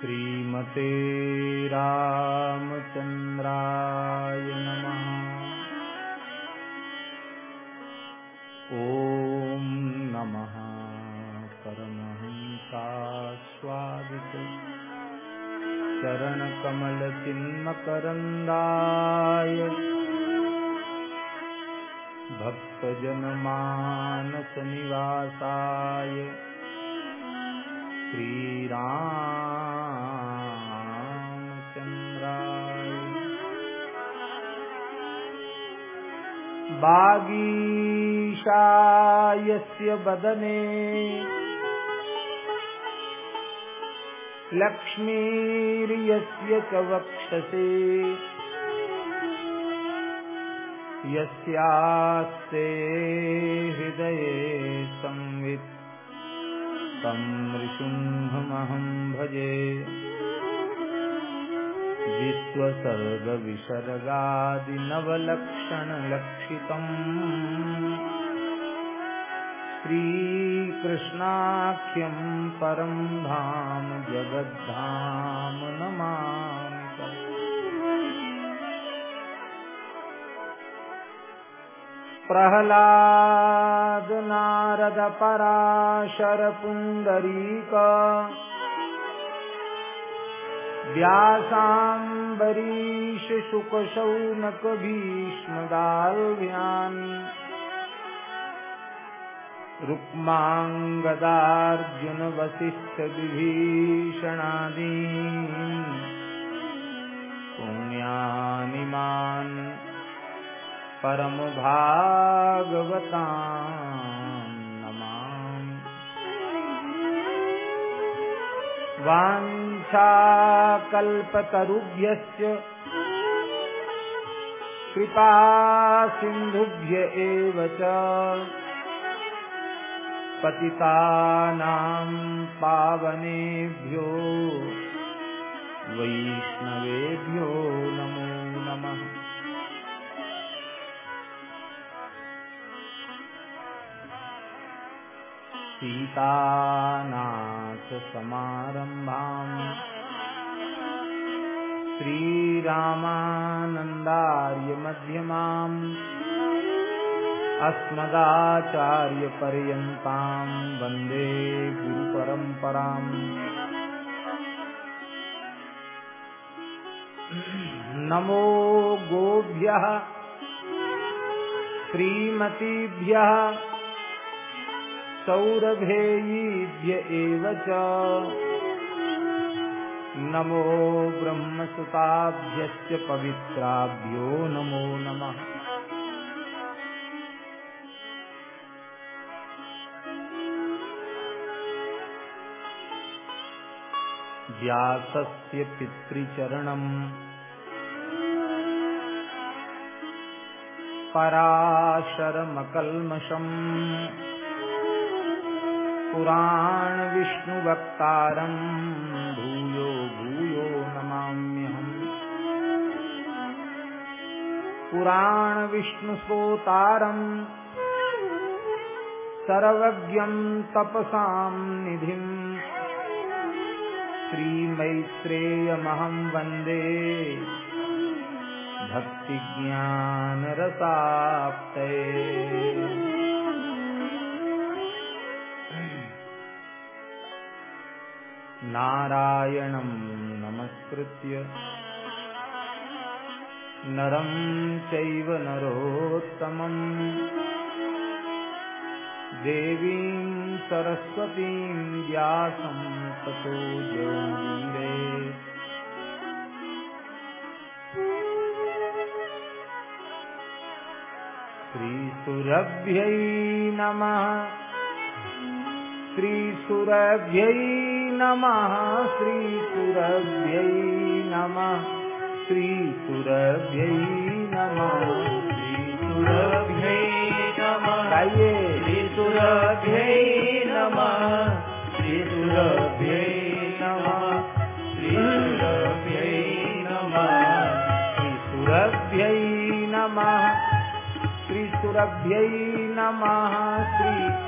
श्रीमते रामचन्द्राय नमः। ॐ नमः। परमहंसास्वादित। चरणकमलचिन्मकरन्दाय भक्तजनमानसनिवासाय। श्रीरामचन्द्राय बागीशायस्य वदने लक्ष्मीर्यस्य च वक्षसे। यस्यास्ते हृदये संवित्। तं नृसिंहमहं भजे। विश्वसर्गविसर्गादिनवलक्षणलक्षितम्। श्रीकृष्णाख्यं परं धाम जगद्धाम नमामि। प्रह्लाद नारद पराशर पुण्डरीक व्यासाम्बरीश शुकशौनक भीष्मदाल्भ्यान् रुक्माङ्गदार्जुन वसिष्ठ विभीषणादीन् पुण्यानिमान् परमभागवता वाञ्छाकल्पतरुभ्यश्च। कृपा सिन्धुभ्य एव च। पतितानां पावनेभ्यो। वैष्णवेभ्यो नमो सीतानाथसमारम्भाम् श्रीरामानन्दार्यमध्यमाम् अस्मदाचार्यपर्यन्ताम् वंदे गुरुपरम्पराम्। नमो गोभ्यः। श्रीमतीभ्यः। सौरभेयीभ्य च। नमो ब्रह्मसुताभ्यश्च पवित्राभ्यो नमो नमः। व्यासस्य पितृचरणम्। पराशरमकल्मषम्। पुराणविष्णुवक्तारम् भूयो भूयो नमाम्यहम्। पुराणविष्णुस्तोतारम् सर्वज्ञम् तपसाम् निधिम् श्रीमैत्रेयमहम् वंदे। भक्तिज्ञानरसाप्तये। नारायणं नमस्कृत्य। नरं चैव नरोत्तमम्। देवीं सरस्वतीं व्यासं ततो नमः। श्रीसुरभ्यै नमः श्रीसुरभ्यै नमः। श्रीसुरभ्यै नमः। श्रीसुरभ्यै नमः। गाइए। श्रीसुरभ्यै नमः। श्रीसुरभ्यै नमः। श्रीसुरभ्यै नमः। श्रीसुरभ्यै नमः। श्रीसुरभ्यै नमः। श्री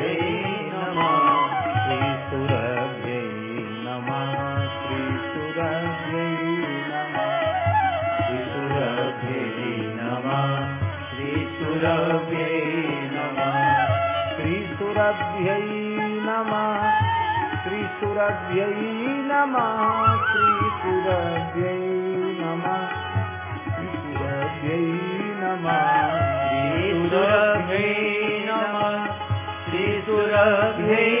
श्रीसुरभ्यै नमः श्रीसुरभ्यै नमः श्रीसुरभ्यै नमः श्रीसुरभ्यै नमः श्रीसुरभ्यै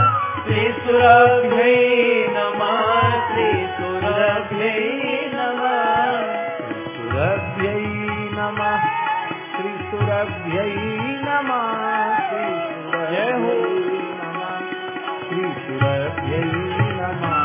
त्रिसुरभ्यै नमः त्रिसुरभ्यै नमः सुरभ्यै नमः त्रिसुरभ्यै नमः जय हो नमः त्रिसुरभ्यै नमः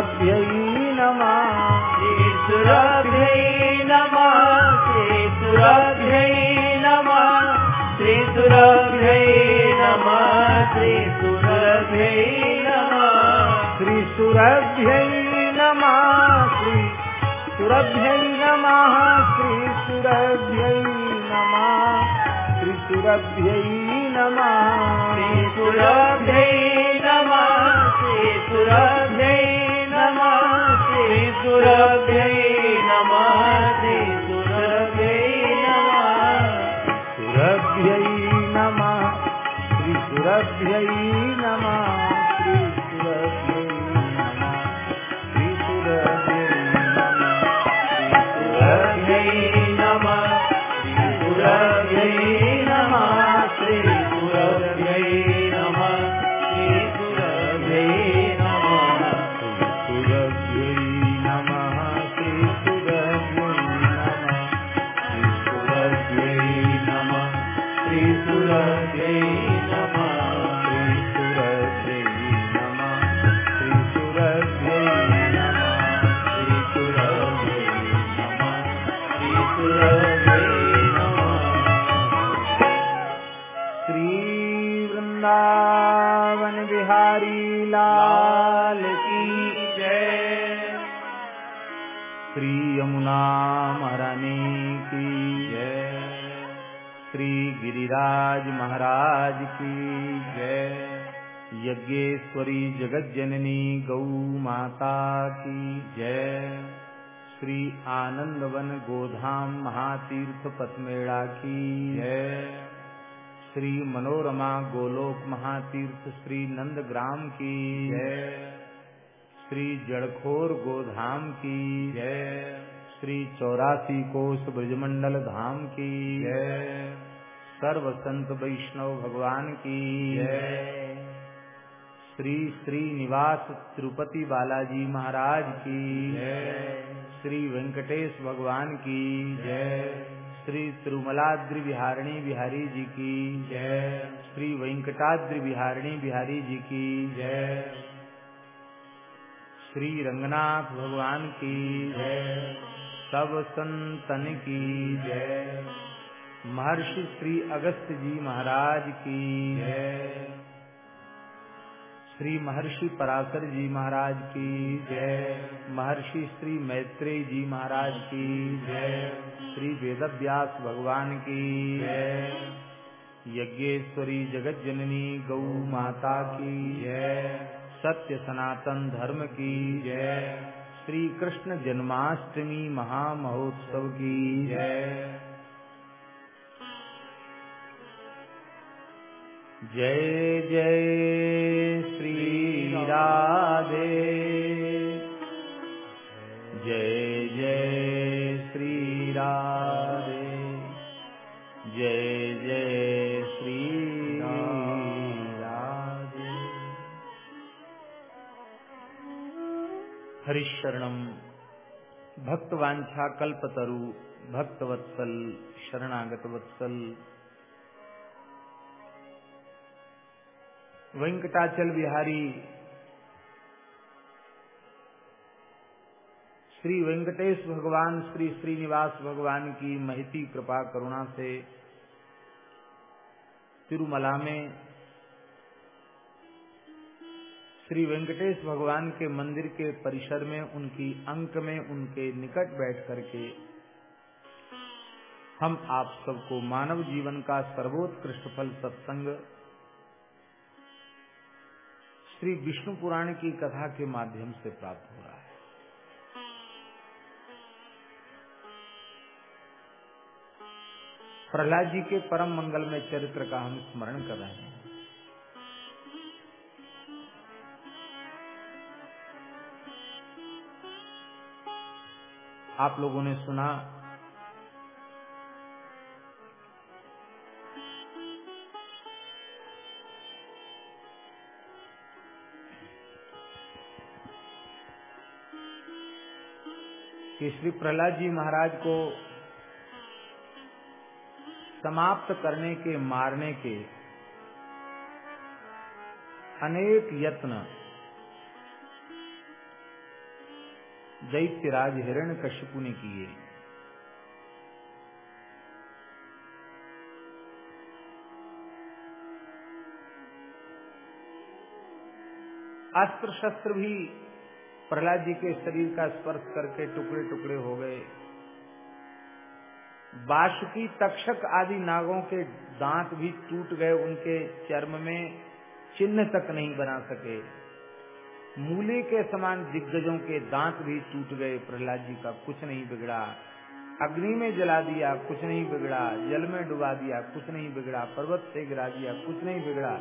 श्रीसुरभ्यै नमः श्रीसुरभ्यै नमः श्रीसुरभ्यै नमः श्रीसुरभ्यै नमः श्रीसुरभ्यै नमः श्रीसुरभ्यै नमः श्रीसुरभ्यै नमः श्रीसुरभ्यै नमः श्रीसुरभ्यै नमः श्रीसुरभ्यै नमः श्रीसुरभ्यै आनंदवन गोधाम महातीर्थ पथमेड़ा की जय। श्री मनोरमा गोलोक महातीर्थ श्री नंदग्राम की। जय श्री जड़खोर गोधाम की। जय श्री चौरासी कोष ब्रजमंडल धाम की। जय सर्व संत वैष्णव भगवान की। जय श्री श्री निवास तिरुपति बालाजी महाराज की। जय श्री वेंकटेश भगवान की जय। श्री तिरुमलाद्रि बिहारिणी बिहारी जी की जय। श्री वेंकटाद्रि बिहारिणी बिहारी जी की जय। श्री रंगनाथ भगवान की जय। सब संतन की जय। महर्षि श्री अगस्त जी महाराज की जय। श्री महर्षि पराशर जी महाराज की जय। महर्षि श्री मैत्रेय जी महाराज की जय। श्री वेदव्यास भगवान की जय। यज्ञेश्वरी जगत जननी गौ माता की जय। सत्य सनातन धर्म की जय। श्री कृष्ण जन्माष्टमी महामहोत्सव की जय। जय जय राधे। जय जय श्री राधे। जय जय श्री राधे। हरिशरणम भक्तवांछा कल्पतरु, भक्तवत्सल शरणागत वत्सल वेंकटाचल बिहारी श्री वेंकटेश भगवान, श्री श्रीनिवास भगवान की महती कृपा करुणा से तिरुमला में श्री वेंकटेश भगवान के मंदिर के परिसर में, उनकी अंक में, उनके निकट बैठ करके हम आप सबको मानव जीवन का सर्वोत्कृष्ट फल सत्संग, श्री विष्णु पुराण की कथा के माध्यम से प्राप्त हो रहा है। प्रहलाद जी के परम मंगल में चरित्र का हम स्मरण कर रहे हैं। आप लोगों ने सुना, कि श्री प्रहलाद जी महाराज को समाप्त करने के मारने के अनेक यत्न दैत्यराज हिरण कश्यपु ने किए। अस्त्र शस्त्र भी प्रहलाद जी के शरीर का स्पर्श करके टुकड़े टुकड़े हो गए। बासुकी, तक्षक आदि नागों के दांत भी टूट गए, उनके चर्म में चिन्ह तक नहीं बना सके। मूले के समान दिग्गजों के दांत भी टूट गए, प्रहलाद जी का कुछ नहीं बिगड़ा। अग्नि में जला दिया, कुछ नहीं बिगड़ा। जल में डुबा दिया, कुछ नहीं बिगड़ा। पर्वत से गिरा दिया, कुछ नहीं बिगड़ा।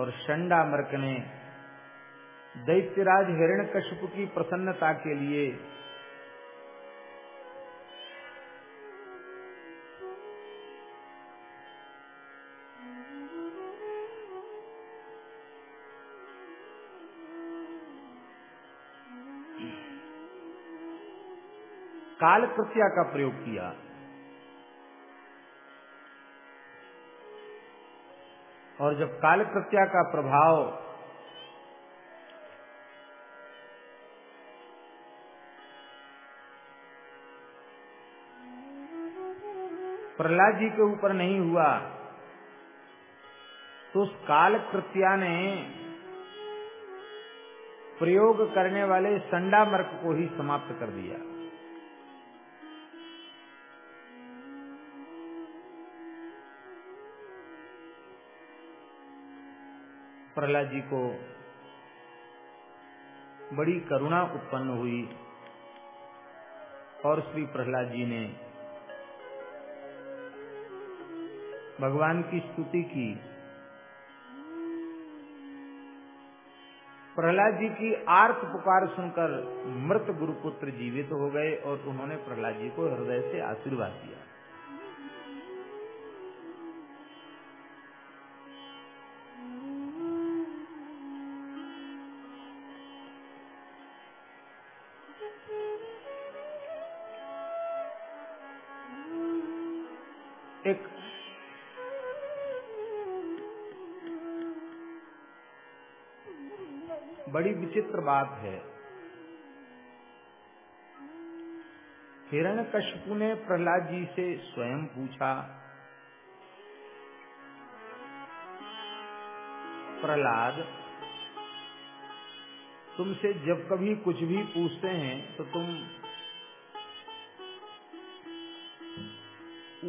और शंडा मर्क ने दैत्यराज कश्यप की प्रसन्नता के लिए काल कृत्या का प्रयोग किया। और जब काल कृत्या का प्रभाव प्रहलाद जी के ऊपर नहीं हुआ तो उस काल कृत्या ने प्रयोग करने वाले संडा मर्क को ही समाप्त कर दिया। प्रहलाद जी को बड़ी करुणा उत्पन्न हुई और श्री प्रहलाद जी ने भगवान की स्तुति की। प्रहलाद जी की आर्त पुकार सुनकर मृत गुरुपुत्र जीवित हो गए और उन्होंने प्रहलाद जी को हृदय से आशीर्वाद दिया। विचित्र बात है। हिरण कश्यपु ने प्रहलाद जी से स्वयं पूछा, प्रहलाद, तुमसे जब कभी कुछ भी पूछते हैं तो तुम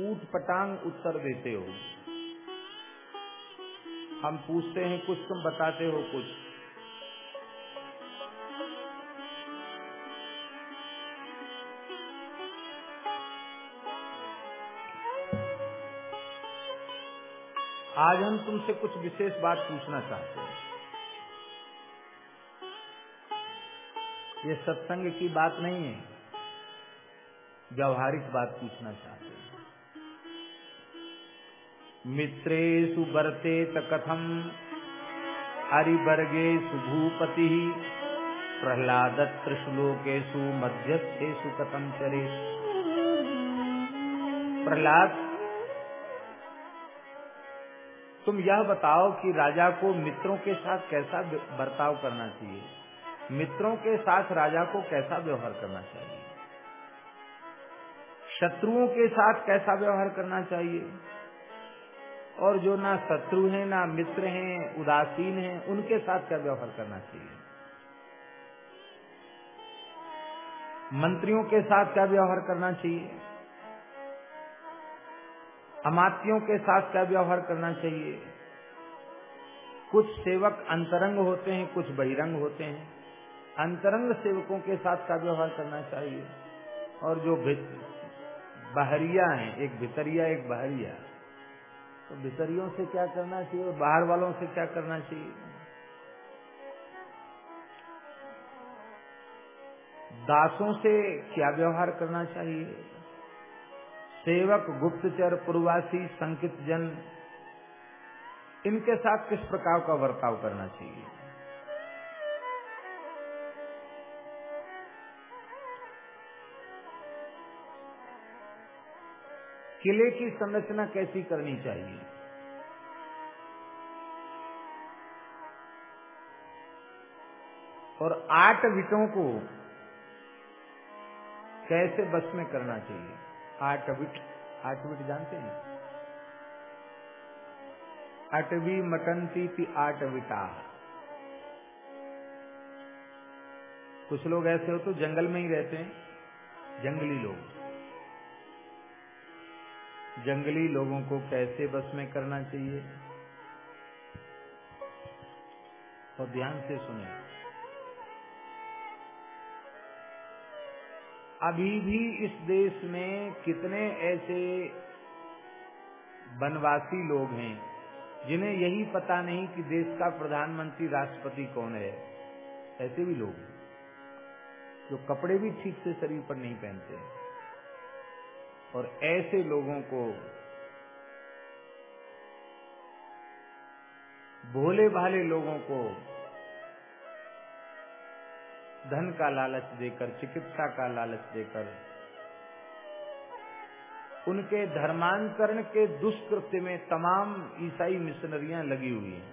ऊट पटांग उत्तर देते हो। हम पूछते हैं कुछ, तुम बताते हो कुछ। आज हम तुमसे कुछ विशेष बात पूछना चाहते हैं। ये सत्संग की बात नहीं है, व्यवहारिक बात पूछना चाहते हैं। मित्रेषु वर्तेत कथम, हरिवर्गेषु भूपति प्रहलाद त्रिश्लोकेशु मध्यस्थेषु कथम चले। प्रहलाद तुम यह बताओ कि राजा को मित्रों के साथ कैसा बर्ताव करना चाहिए? मित्रों के साथ राजा को कैसा व्यवहार करना चाहिए? शत्रुओं के साथ कैसा व्यवहार करना चाहिए? और जो ना शत्रु हैं, ना मित्र हैं, उदासीन हैं, उनके साथ क्या व्यवहार करना चाहिए? मंत्रियों के साथ क्या व्यवहार करना चाहिए? अमात्यों के साथ क्या व्यवहार करना चाहिए? कुछ सेवक अंतरंग होते हैं, कुछ बहिरंग होते हैं। अंतरंग सेवकों के साथ क्या व्यवहार करना चाहिए? और जो बहरिया हैं, एक भितरिया, एक बहरिया। तो भितरियों से क्या करना चाहिए और बाहर वालों से क्या करना चाहिए? दासों से क्या व्यवहार करना चाहिए? सेवक गुप्तचर पूर्वासी संकित जन, इनके साथ किस प्रकार का वर्ताव करना चाहिए? किले की संरचना कैसी करनी चाहिए? और आठ विटों को कैसे बस में करना चाहिए? आठ विट आठ विट जानते हैं? अटवी मटनती थी आठ विटा। कुछ लोग ऐसे हो तो जंगल में ही रहते हैं, जंगली लोग। जंगली लोगों को कैसे बस में करना चाहिए? और ध्यान से सुने। अभी भी इस देश में कितने ऐसे वनवासी लोग हैं, जिन्हें यही पता नहीं कि देश का प्रधानमंत्री राष्ट्रपति कौन है। ऐसे भी लोग जो कपड़े भी ठीक से शरीर पर नहीं पहनते और ऐसे लोगों को भोले भाले लोगों को धन का लालच देकर, चिकित्सा का लालच देकर, उनके धर्मांतरण के दुष्कृत्य में तमाम ईसाई मिशनरियाँ लगी हुई हैं।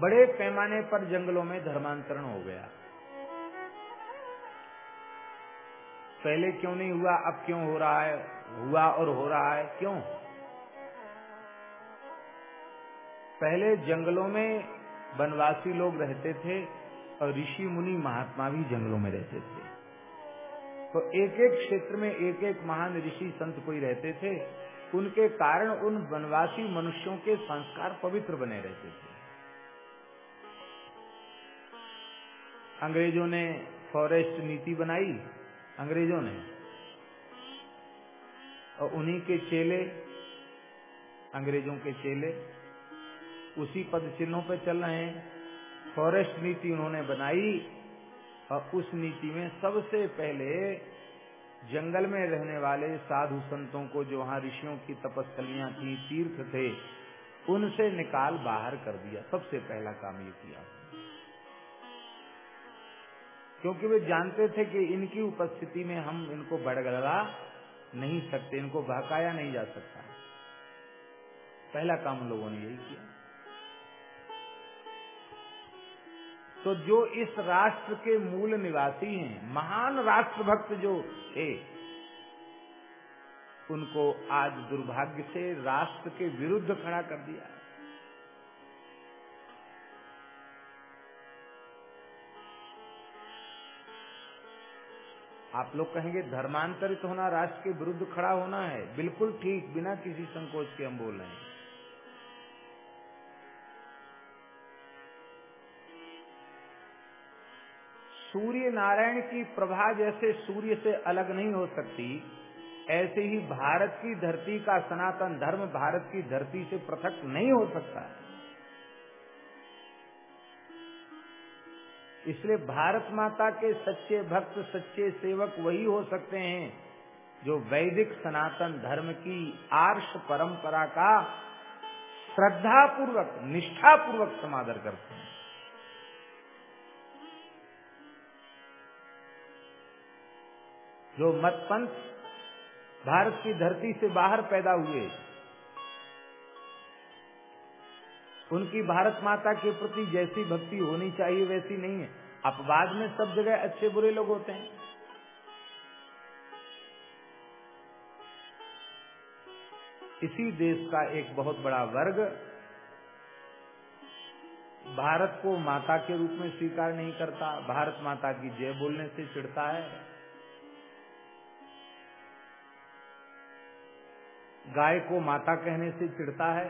बड़े पैमाने पर जंगलों में धर्मांतरण हो गया। पहले क्यों नहीं हुआ, अब क्यों हो रहा है, हुआ और हो रहा है, क्यों? पहले जंगलों में वनवासी लोग रहते थे और ऋषि मुनि महात्मा भी जंगलों में रहते थे। तो एक एक क्षेत्र में एक एक महान ऋषि संत कोई रहते थे, उनके कारण उन वनवासी मनुष्यों के संस्कार पवित्र बने रहते थे। अंग्रेज़ों ने फॉरेस्ट नीति बनाई, अंग्रेज़ों ने। और उन्हीं के चेले, अंग्रेज़ों के चेले उसी पद चिन्हों पर चल रहे हैं। फॉरेस्ट नीति उन्होंने बनाई और उस नीति में सबसे पहले जंगल में रहने वाले साधु संतों को जो वहाँ ऋषियों की तपस्थलियाँ थी तीर्थ थे, उनसे निकाल बाहर कर दिया। सबसे पहला काम ये किया। क्योंकि वे जानते थे कि इनकी उपस्थिति में हम इनको बड़गड़ा नहीं सकते, इनको बहकाया नहीं जा सकता। पहला काम लोगों ने यही किया। तो जो इस राष्ट्र के मूल निवासी हैं, महान राष्ट्रभक्त जो थे, उनको आज दुर्भाग्य से राष्ट्र के विरुद्ध खड़ा कर दिया आप लोग कहेंगे, धर्मांतरित होना, राष्ट्र के विरुद्ध खड़ा होना है। बिल्कुल ठीक, बिना किसी संकोच के हम बोल रहे हैं। सूर्य नारायण की प्रभा जैसे सूर्य से अलग नहीं हो सकती। ऐसे ही भारत की धरती का सनातन धर्म भारत की धरती से पृथक नहीं हो सकता। इसलिए भारत माता के सच्चे भक्त, सच्चे सेवक वही हो सकते हैं जो वैदिक सनातन धर्म की आर्ष परंपरा का श्रद्धा पूर्वक निष्ठा समादर करते हैं। जो मतपंथ भारत की धरती से बाहर पैदा हुए, उनकी भारत माता के प्रति जैसी भक्ति होनी चाहिए वैसी नहीं है। अपवाद में सब जगह अच्छे बुरे लोग होते हैं। इसी देश का एक बहुत बड़ा वर्ग भारत को माता के रूप में स्वीकार नहीं करता। भारत माता की जय बोलने से चिढ़ता है। गाय को माता कहने से चिढ़ता है।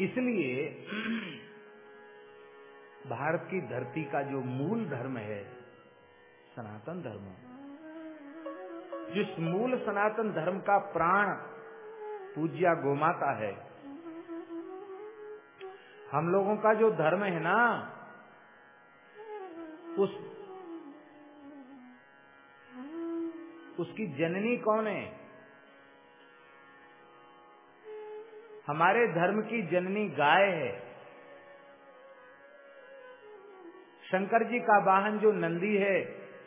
इसलिए भारत की धरती का जो मूल धर्म है, सनातन धर्म, जिस मूल सनातन धर्म का प्राण पूज्या गोमाता है, हम लोगों का जो धर्म है ना उस, उसकी जननी कौन है? हमारे धर्म की जननी गाय है। शंकर जी का वाहन जो नंदी है,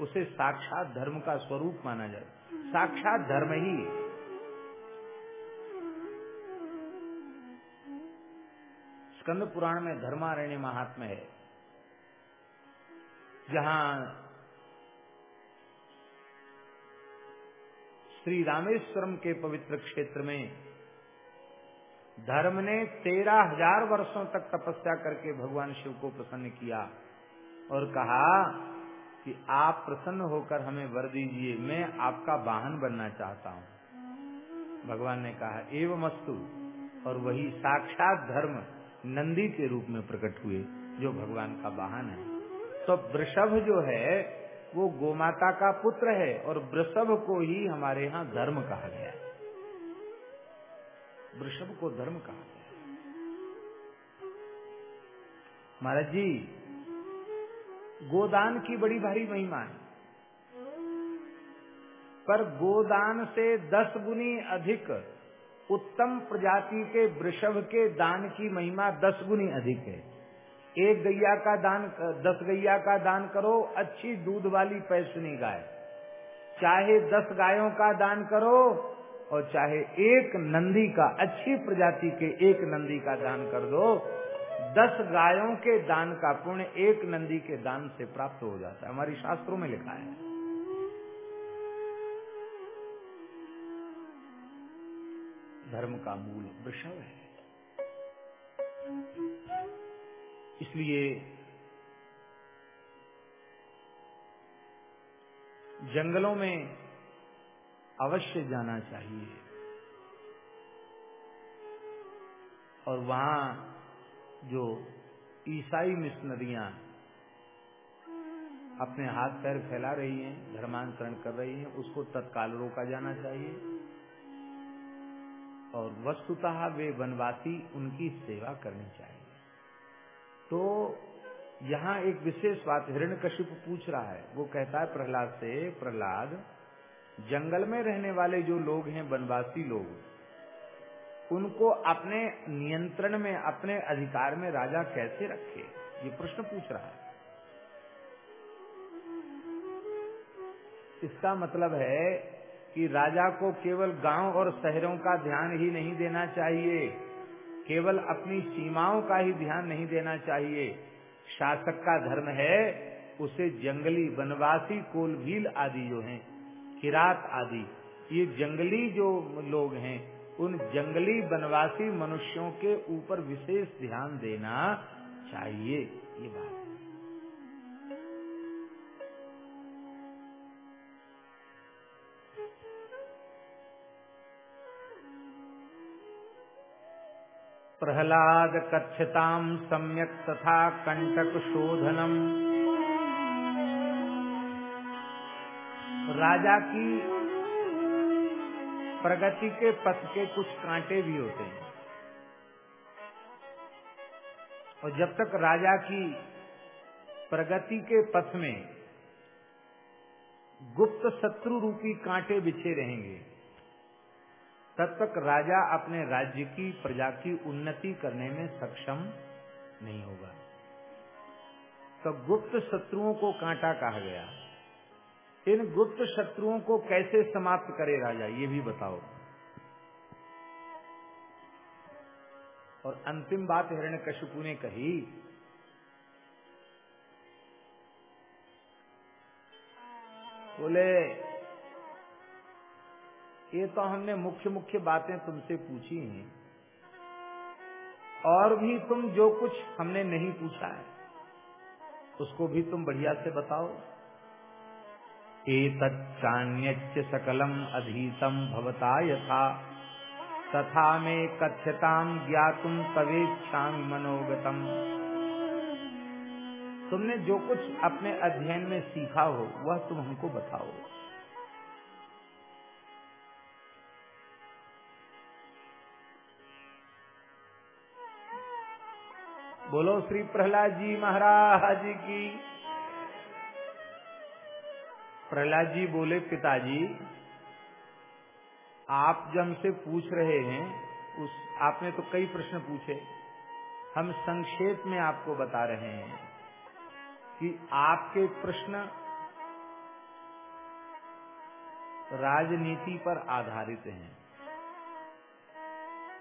उसे साक्षात धर्म का स्वरूप माना जाए। साक्षात धर्म ही स्कंद पुराण में धर्मारण्य महात्मा है। जहाँ श्री रामेश्वरम के पवित्र क्षेत्र में धर्म ने तेरह हज़ार वर्षों तक तपस्या करके भगवान शिव को प्रसन्न किया और कहा कि आप प्रसन्न होकर हमें वर दीजिए, मैं आपका वाहन बनना चाहता हूँ। भगवान ने कहा एवं अस्तु और वही साक्षात धर्म नंदी के रूप में प्रकट हुए, जो भगवान का वाहन है। तो वृषभ जो है, वो गोमाता का पुत्र है और वृषभ को ही हमारे यहाँ धर्म कहा गया वृषभ को धर्म कहा गया महाराज जी, गोदान की बड़ी भारी महिमा है। पर गोदान से दस गुनी अधिक उत्तम प्रजाति के वृषभ के दान की महिमा दस गुनी अधिक है। एक गैया का दान दस गैया का दान करो, अच्छी दूध वाली पैसुनी गाय। चाहे दस गायों का दान करो और चाहे एक नंदी का, अच्छी प्रजाति के एक नंदी का दान कर दो, दस गायों के दान का पुण्य एक नंदी के दान से प्राप्त हो जाता है। हमारी शास्त्रों में लिखा है। धर्म का मूल वृषभ है। इसलिए जंगलों में अवश्य जाना चाहिए। और वहाँ जो ईसाई मिशनरियाँ अपने हाथ पैर फैला रही हैं, धर्मांतरण कर रही हैं, उसको तत्काल रोका जाना चाहिए। और वस्तुतः वे वनवासी उनकी सेवा करनी चाहिए। तो यहाँ एक विशेष बात हिरण कश्यप पूछ रहा है। वो कहता है, प्रहलाद से, प्रहलाद, जंगल में रहने वाले जो लोग हैं, वनवासी लोग, उनको अपने नियंत्रण में, अपने अधिकार में राजा कैसे रखे? ये प्रश्न पूछ रहा है। इसका मतलब है कि राजा को केवल गाँव और शहरों का ध्यान ही नहीं देना चाहिए। केवल अपनी सीमाओं का ही ध्यान नहीं देना चाहिए। शासक का धर्म है, उसे जंगली वनवासी कोलभील आदि जो हैं, किरात आदि, ये जंगली जो लोग हैं, उन जंगली वनवासी मनुष्यों के ऊपर विशेष ध्यान देना चाहिए, ये बात। प्रहलाद कथ्यताम सम्यक तथा कंटक शोधनम राजा की प्रगति के पथ के कुछ कांटे भी होते हैं। और जब तक राजा की प्रगति के पथ में गुप्त शत्रु रूपी कांटे बिछे रहेंगे तब तक राजा अपने राज्य की प्रजा की उन्नति करने में सक्षम नहीं होगा। तो गुप्त शत्रुओं को कांटा कहा गया। इन गुप्त शत्रुओं को कैसे समाप्त करे राजा, ये भी बताओ। और अंतिम बात हिरण्यकशिपु ने कही, बोले ये तो हमने मुख्य मुख्य बातें तुमसे पूछी हैं। और भी तुम जो कुछ हमने नहीं पूछा है, उसको भी तुम बढ़िया से बताओ। एतच्चान्यच्च सकलम अधीतम भवता यथा। तथा में कथ्यताम ज्ञातुम तवेच्छा मनोगतम। तुमने जो कुछ अपने अध्ययन में सीखा हो, वह तुम हमको बताओ। बोलो श्री प्रहलाद जी महाराज की। प्रहलाद जी बोले, पिताजी, आप जो हमसे पूछ रहे हैं, उस, आपने तो कई प्रश्न पूछे, हम संक्षेप में आपको बता रहे हैं कि आपके प्रश्न राजनीति पर आधारित हैं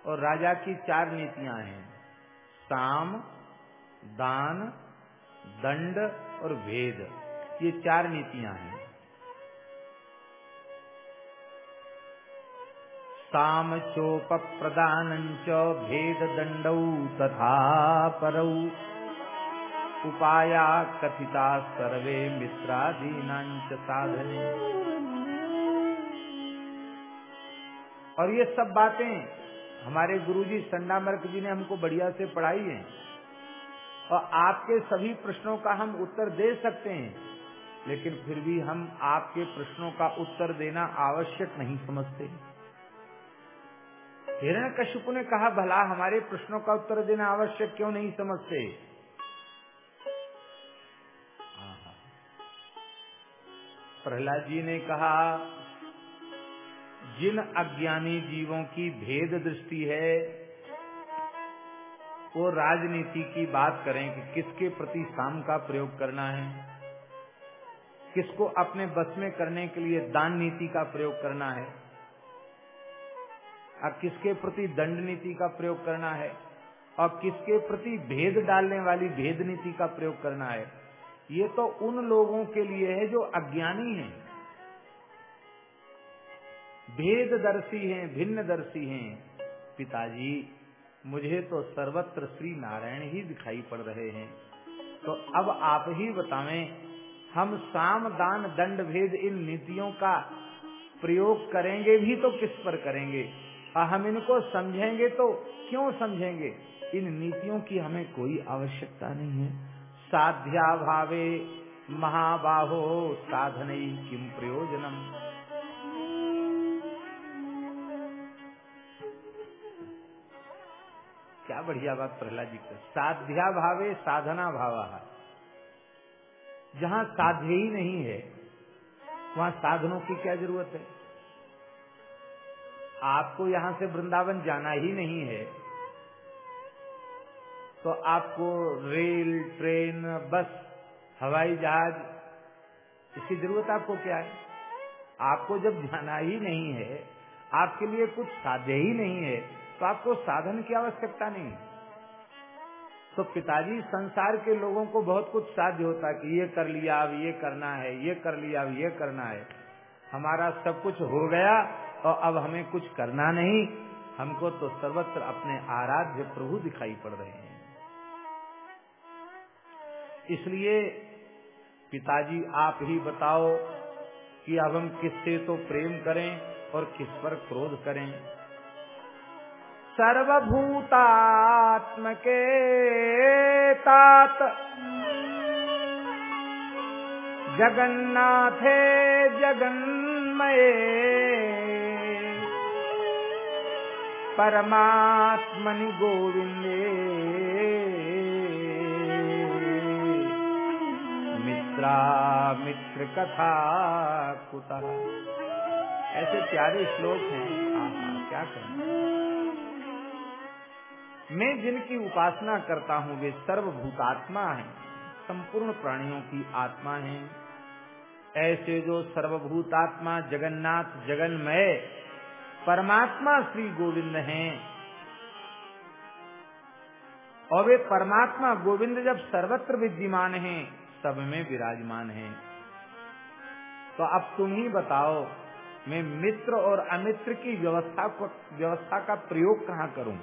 और राजा की चार नीतियाँ हैं, साम दान, दंड और भेद ये चार नीतियाँ हैं। साम चोप प्रदान भेद दंडौ तथा परौ। उपाया कथिता सर्वे मित्रादीनांच साधने। और ये सब बातें हमारे गुरुजी संडामर्क जी ने हमको बढ़िया से पढ़ाई है। और आपके सभी प्रश्नों का हम उत्तर दे सकते हैं। लेकिन फिर भी हम आपके प्रश्नों का उत्तर देना आवश्यक नहीं समझते। हिरण कश्यप ने कहा, भला हमारे प्रश्नों का उत्तर देना आवश्यक क्यों नहीं समझते? प्रहलाद जी ने कहा, जिन अज्ञानी जीवों की भेद दृष्टि है वो राजनीति की बात करें कि किसके प्रति साम का प्रयोग करना है, किसको अपने बस में करने के लिए दान नीति का प्रयोग करना है, और किसके प्रति दंड नीति का प्रयोग करना है, और किसके प्रति भेद डालने वाली भेद नीति का प्रयोग करना है, ये तो उन लोगों के लिए है जो अज्ञानी हैं। भेददर्शी हैं, भिन्नदर्शी हैं। पिताजी मुझे तो सर्वत्र श्री नारायण ही दिखाई पड़ रहे हैं। तो अब आप ही बतावें हम साम दान दंड भेद इन नीतियों का प्रयोग करेंगे भी तो किस पर करेंगे? और हम इनको समझेंगे तो क्यों समझेंगे? इन नीतियों की हमें कोई आवश्यकता नहीं है। साध्या भावे महाबाहो साधन किम प्रयोजनम? क्या बढ़िया बात प्रहलाद जी का। साध्या भावे साधना भावा। जहाँ साध्य ही नहीं है, वहाँ साधनों की क्या ज़रूरत है? आपको यहाँ से वृंदावन जाना ही नहीं है तो आपको रेल, ट्रेन, बस, हवाई जहाज़, इसकी ज़रूरत आपको क्या है? आपको जब जाना ही नहीं है, आपके लिए कुछ साध्य ही नहीं है तो आपको साधन की आवश्यकता नहीं तो पिताजी, संसार के लोगों को बहुत कुछ साध्य होता कि ये कर लिया, अब ये करना है, ये कर लिया, अब ये करना है। हमारा सब कुछ हो गया और अब हमें कुछ करना नहीं। हमको तो सर्वत्र अपने आराध्य प्रभु दिखाई पड़ रहे हैं। इसलिए पिताजी, आप ही बताओ कि अब हम किससे तो प्रेम करें और किस पर क्रोध करें? सर्वभूतात्मके तात जगन्नाथे जगन्मये। परमात्मनि मित्रा मित्र कथा कुतः? ऐसे प्यारे श्लोक हैं। क्या कहें? मैं जिनकी उपासना करता हूँ, वे सर्वभूतात्मा हैं, संपूर्ण प्राणियों की आत्मा हैं। ऐसे जो सर्वभूतात्मा जगन्नाथ, जगन्मय, परमात्मा श्री गोविंद हैं, और वे परमात्मा गोविंद जब सर्वत्र विद्यमान हैं, सब में विराजमान हैं। तो अब तुम ही बताओ, मैं मित्र और अमित्र की व्यवस्था को, व्यवस्था का प्रयोग कहाँ करूँ?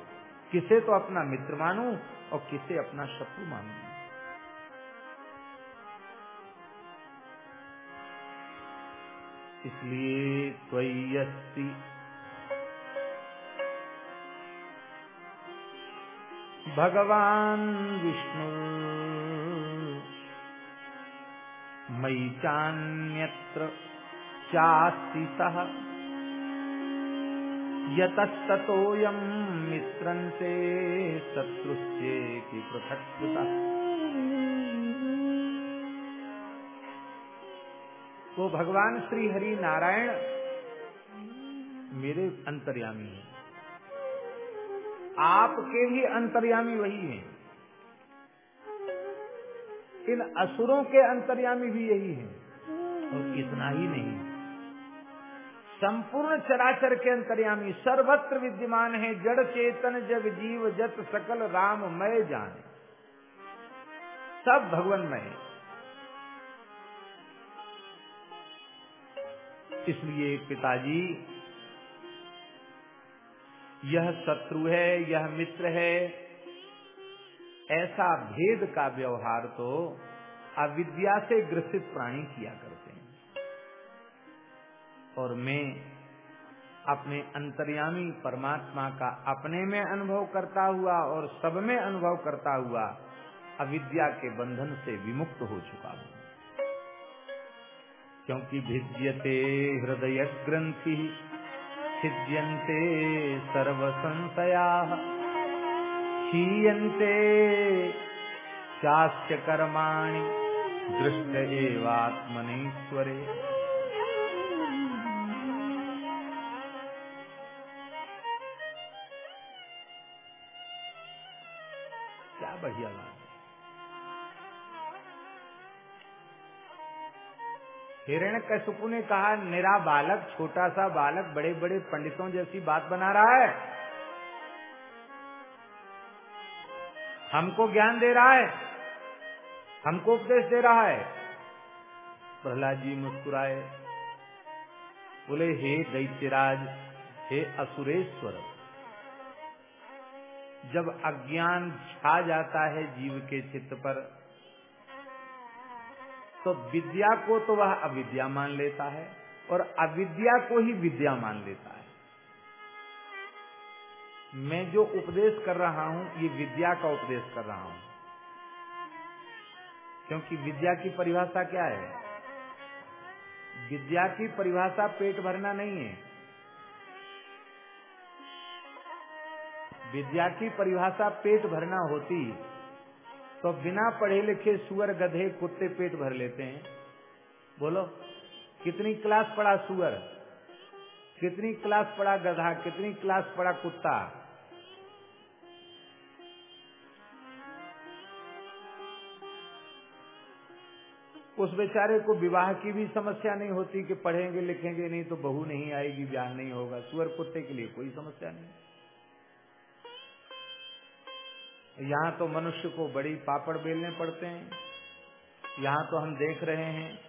किसे तो अपना मित्र मानू और किसे अपना शत्रु मानू। इसलिए त्वयस्ति भगवान विष्णु, मयि चान्यत्र चास्ति यतस्ततोऽयं मित्रं से शत्रुश्चेति पृथक् तो भगवान श्री हरि नारायण मेरे अंतर्यामी हैं। आपके भी अंतर्यामी वही हैं। इन असुरों के अंतर्यामी भी यही हैं। और इतना ही नहीं। संपूर्ण चराचर के अंतर्यामी सर्वत्र विद्यमान है, जड़ चेतन, जग जीव, जत सकल, राम, मय जाने। सब भगवान मय इसलिए पिताजी, यह शत्रु है, यह मित्र है, ऐसा भेद का व्यवहार तो अविद्या से ग्रसित प्राणी किया करते और मैं अपने अंतर्यामी परमात्मा का अपने में अनुभव करता हुआ और सब में अनुभव करता हुआ अविद्या के बंधन से विमुक्त हो चुका हूँ। क्योंकि भिद्यते हृदय ग्रंथि छिद्यन्ते सर्व संशया क्षीयते चास्य कर्माणि दृष्ट एवात्मनेश्वरे। हिरण कशुपु ने कहा, मेरा बालक, छोटा सा बालक बड़े बड़े पंडितों जैसी बात बना रहा है। हमको ज्ञान दे रहा है। हमको उपदेश दे रहा है। प्रहलाद जी मुस्कुराए। बोले, हे दैत्यराज, हे असुरेश्वर, जब अज्ञान छा जाता है जीव के चित्त पर तो विद्या को तो वह अविद्या मान लेता है और अविद्या को ही विद्या मान लेता है। मैं जो उपदेश कर रहा हूँ, ये विद्या का उपदेश कर रहा हूँ। क्योंकि विद्या की परिभाषा क्या है? विद्या की परिभाषा पेट भरना नहीं है। विद्या की परिभाषा पेट भरना होती तो बिना पढ़े लिखे सुअर, गधे, कुत्ते पेट भर लेते हैं। बोलो, कितनी क्लास पढ़ा सुअर? कितनी क्लास पढ़ा गधा? कितनी क्लास पढ़ा कुत्ता? उस बेचारे को विवाह की भी समस्या नहीं होती कि पढ़ेंगे, लिखेंगे, नहीं तो बहू नहीं आएगी, ब्याह नहीं होगा। सुअर कुत्ते के लिए कोई समस्या नहीं। यहाँ तो मनुष्य को बड़ी पापड़ बेलने पड़ते हैं। यहाँ तो हम देख रहे हैं,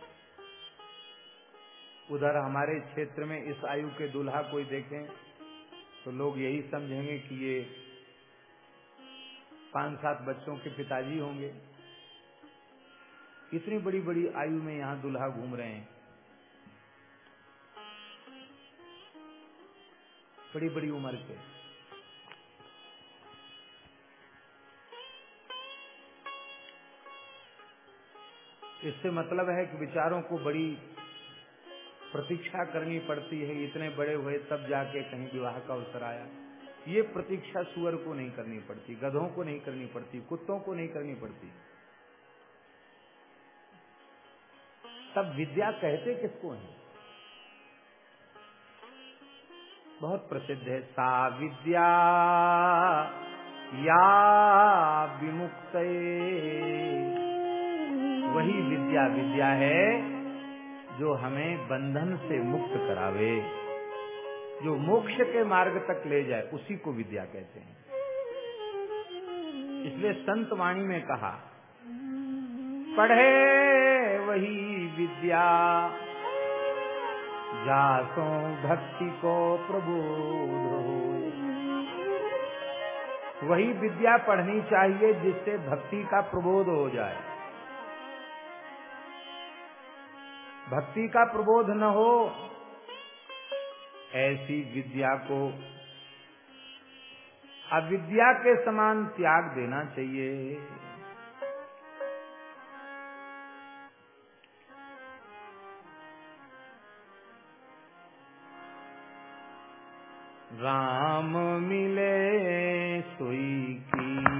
उधर हमारे क्षेत्र में इस आयु के दूल्हा कोई देखें तो लोग यही समझेंगे कि ये पाँच सात बच्चों के पिताजी होंगे। इतनी बड़ी बड़ी आयु में यहाँ दूल्हा घूम रहे हैं। बड़ी बड़ी उम्र के इससे मतलब है कि विचारों को बड़ी प्रतीक्षा करनी पड़ती है, इतने बड़े हुए तब जाके कहीं विवाह का अवसर आया। ये प्रतीक्षा सुअर को नहीं करनी पड़ती, गधों को नहीं करनी पड़ती, कुत्तों को नहीं करनी पड़ती। तब विद्या कहते किसको है? बहुत प्रसिद्ध है, सा विद्या या विमुक्त वही विद्या विद्या है जो हमें बंधन से मुक्त करावे। जो मोक्ष के मार्ग तक ले जाए, उसी को विद्या कहते हैं। इसलिए संत वाणी में कहा, पढ़े वही विद्या, जासो भक्ति को प्रबोध वही विद्या पढ़नी चाहिए जिससे भक्ति का प्रबोध हो जाए। भक्ति का प्रबोध न हो, ऐसी विद्या को अविद्या के समान त्याग देना चाहिए। राम मिले सोई की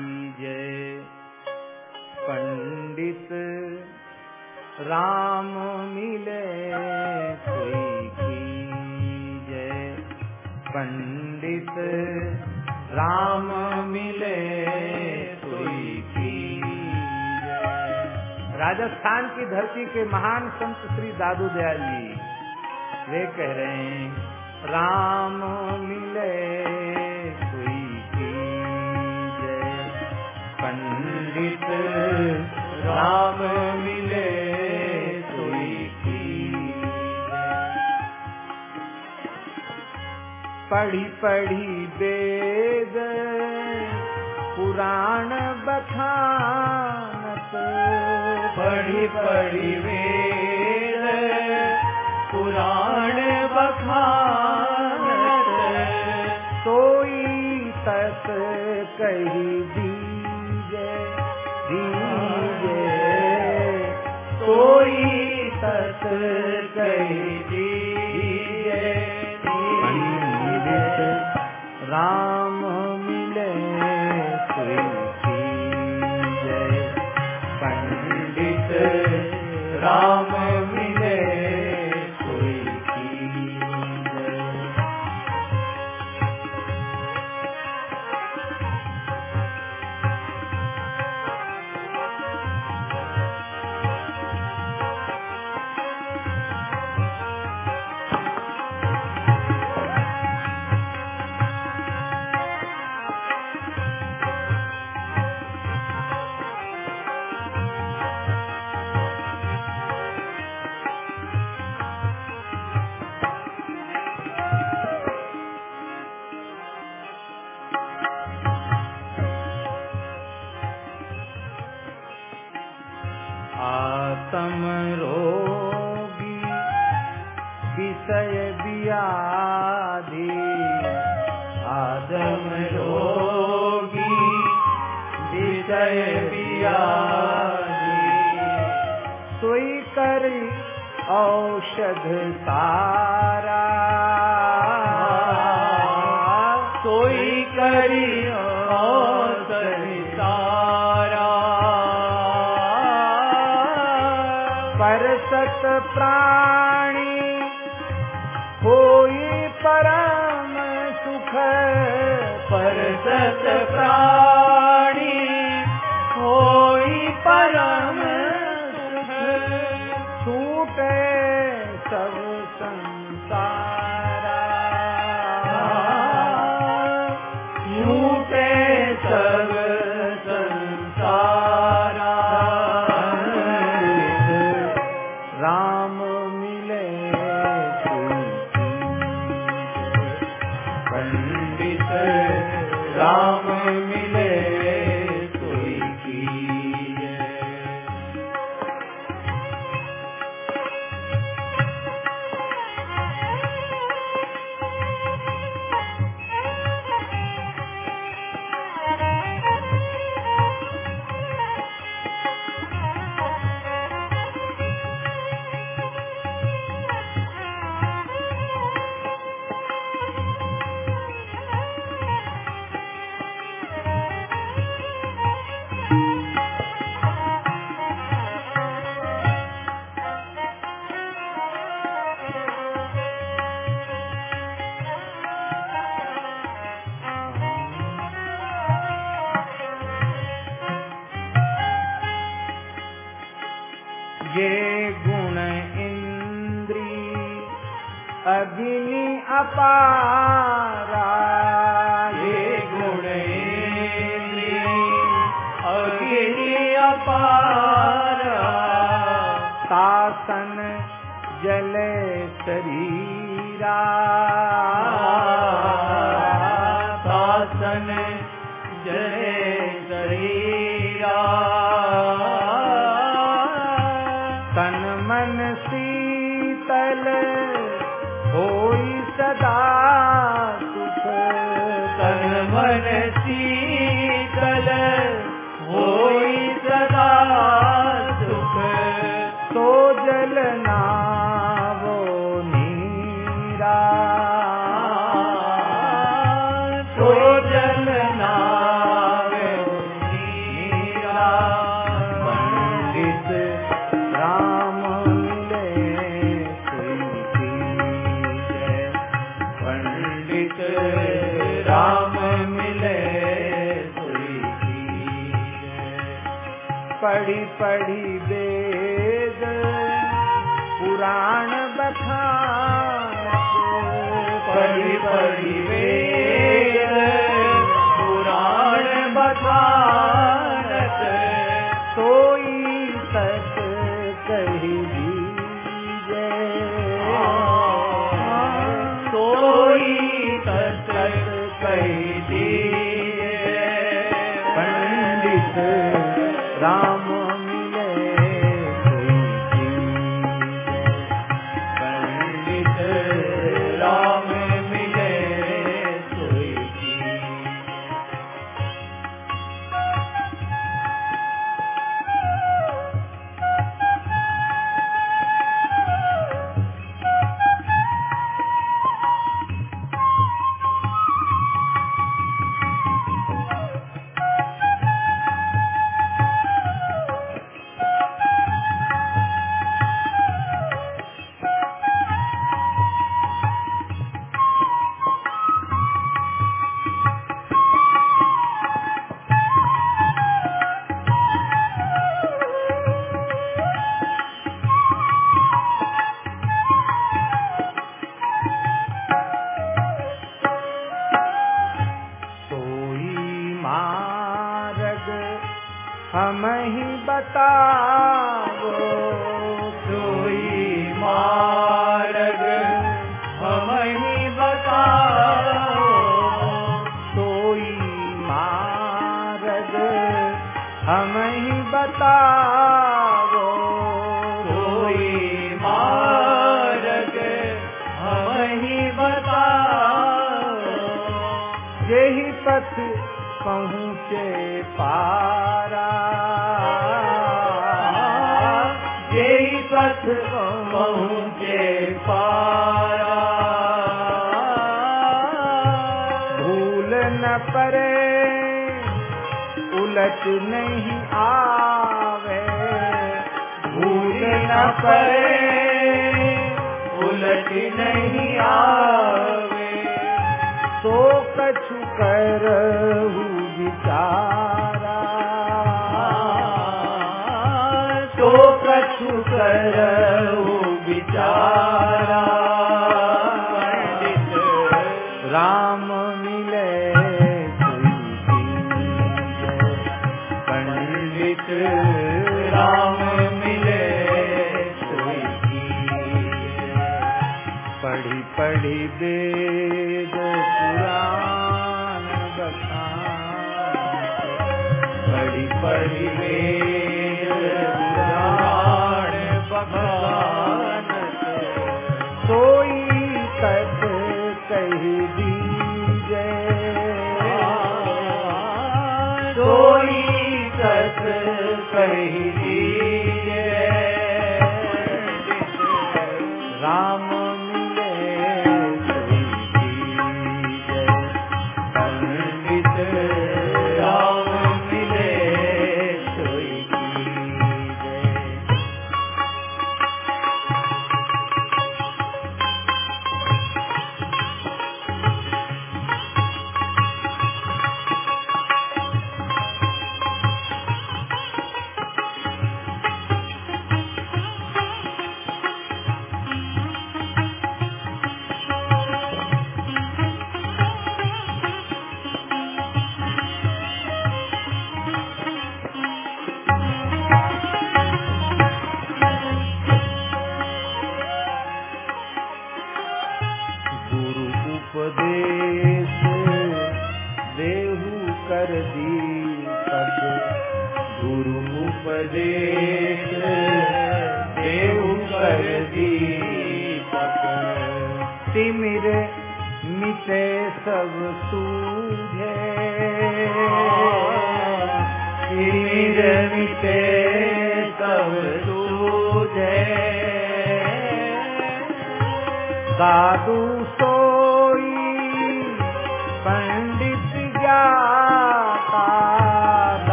राम मिले जय। पंडित राम मिले राजस्थान की धरती के महान संत श्री दादू दयाल जी, वे कह रहे हैं, राम मिले सोई की जय। पंडित राम मिले पढ़ी पढ़ी वेद पुराण बखानत। पढ़ी पढ़ी वेद पुराण बखानत। सोई तक कही दीजे दीजे। सोई तक कही औषध सारा सोई करी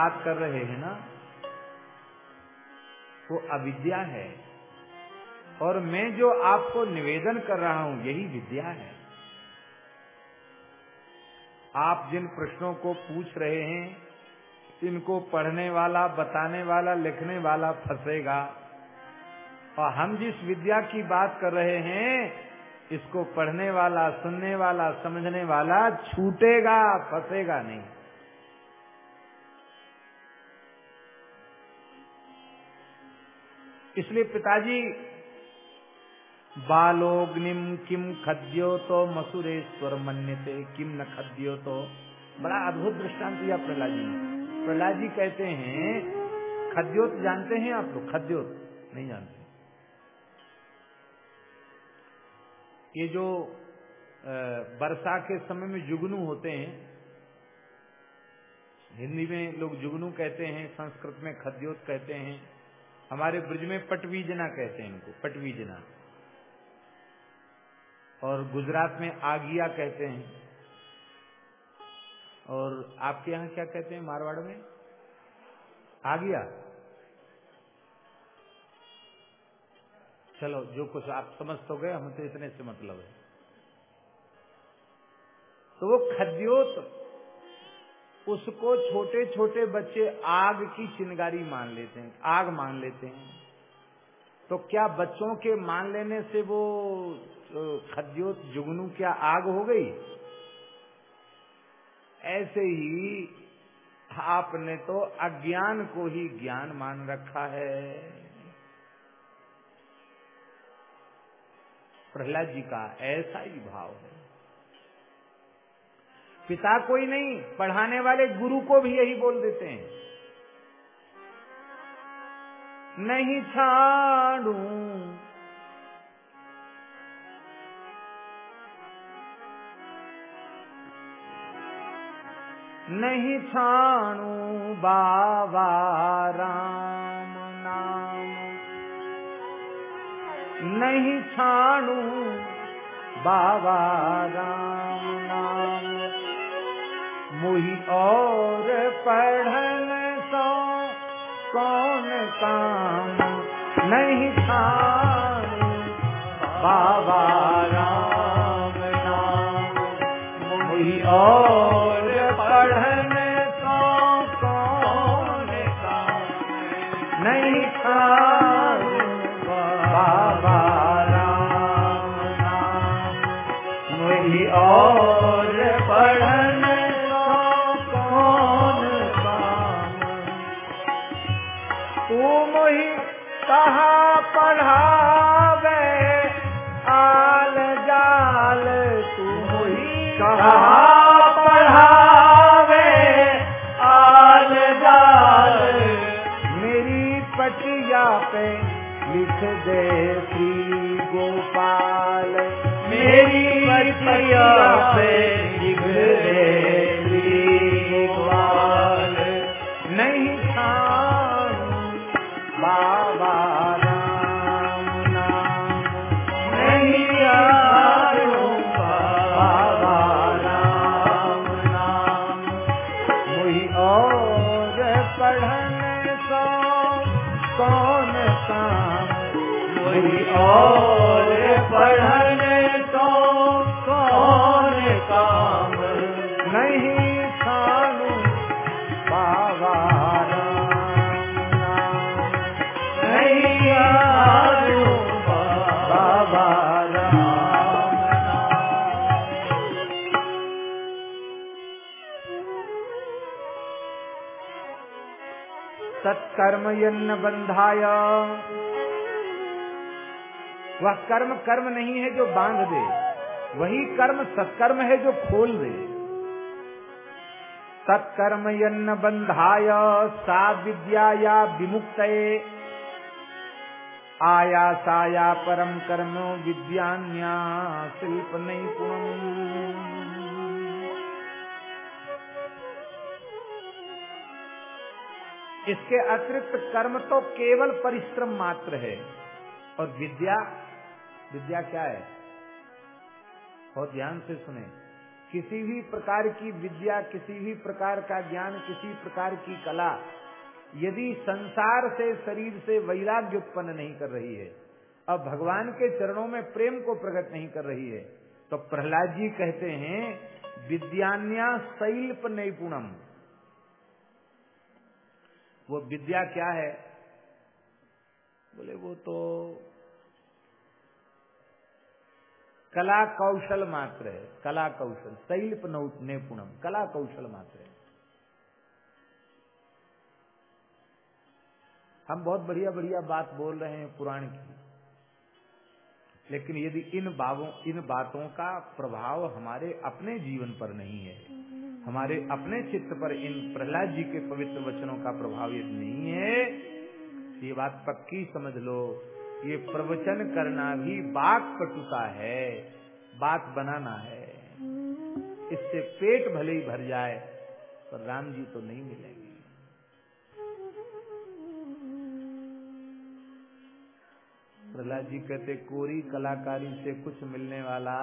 बात कर रहे हैं ना, वो अविद्या है। और मैं जो आपको निवेदन कर रहा हूँ, यही विद्या है। आप जिन प्रश्नों को पूछ रहे हैं, इनको पढ़ने वाला, बताने वाला, लिखने वाला फंसेगा। और हम जिस विद्या की बात कर रहे हैं, इसको पढ़ने वाला, सुनने वाला, समझने वाला छूटेगा, फंसेगा नहीं। इसलिए पिताजी, बालोग्निम किम खद्यो तो मसुरेश्वर मन्यते, किम न खद्यो तो। बड़ा अद्भुत दृष्टांत दिया प्रहलाद जी ने। प्रहलाद जी कहते हैं, खद्योत जानते हैं आप लोग? खद्योत, नहीं जानते। ये जो वर्षा के समय में जुगनू होते हैं, हिंदी में लोग जुगनू कहते हैं, संस्कृत में खद्योत कहते हैं हमारे ब्रज में पटवीजना कहते हैं इनको, पटवीजना। और गुजरात में आगिया कहते हैं। और आपके यहाँ क्या कहते हैं मारवाड़ में? आगिया। चलो, जो कुछ आप समझ तो गए, हम तो इतने से मतलब है। तो वो खद्योत उसको छोटे छोटे बच्चे आग की चिंगारी मान लेते हैं, आग मान लेते हैं। तो क्या बच्चों के मान लेने से वो खद्योत जुगनू क्या आग हो गई? ऐसे ही आपने तो अज्ञान को ही ज्ञान मान रखा है। प्रहलाद जी का ऐसा ही भाव है। पिता कोई नहीं, पढ़ाने वाले गुरु को भी यही बोल देते हैं। नहीं छाड़ू। नहीं छाणू बाबा राम नाम। नहीं छाणू बाबा राम मुही और पढ़न सो कौन काम नहीं छाणू बाबा राम नाम। मुही और पढ़न तो कौन नहीं खाऊ बाबा राम नाम। मुही और लिख दे श्री गोपाल। मेरी परिया पे सत्कर्म यन्न बंधाय। वह कर्म कर्म नहीं है जो बाँध दे, वही कर्म सत्कर्म है जो खोल दे। सत्कर्म यन्न बंधाय सा विद्या या विमुक्त आया साया परम कर्म विद्यान्या, शिल्प नहीं इसके अतिरिक्त कर्म तो केवल परिश्रम मात्र है। और विद्या विद्या क्या है? बहुत ध्यान से सुने। किसी भी प्रकार की विद्या, किसी भी प्रकार का ज्ञान, किसी प्रकार की कला, यदि संसार से, शरीर से वैराग्य उत्पन्न नहीं कर रही है और भगवान के चरणों में प्रेम को प्रकट नहीं कर रही है तो प्रहलाद जी कहते हैं विद्यान्या शैल्प नैपुणम। वो विद्या क्या है? बोले, वो तो कला कौशल मात्र है। कला कौशल, शैल्प निपुणम कला कौशल मात्र है। हम बहुत बढ़िया बढ़िया बात बोल रहे हैं पुराण की, लेकिन यदि इन बाबों इन बातों का प्रभाव हमारे अपने जीवन पर नहीं है हमारे अपने चित्त पर इन प्रहलाद जी के पवित्र वचनों का प्रभाव यदि नहीं है ये बात पक्की समझ लो। ये प्रवचन करना भी बात कटुता है, बात बनाना है। इससे पेट भले ही भर जाए, पर राम जी तो नहीं मिलेंगे। प्रहलाद जी कहते, कोरी कलाकारी से कुछ मिलने वाला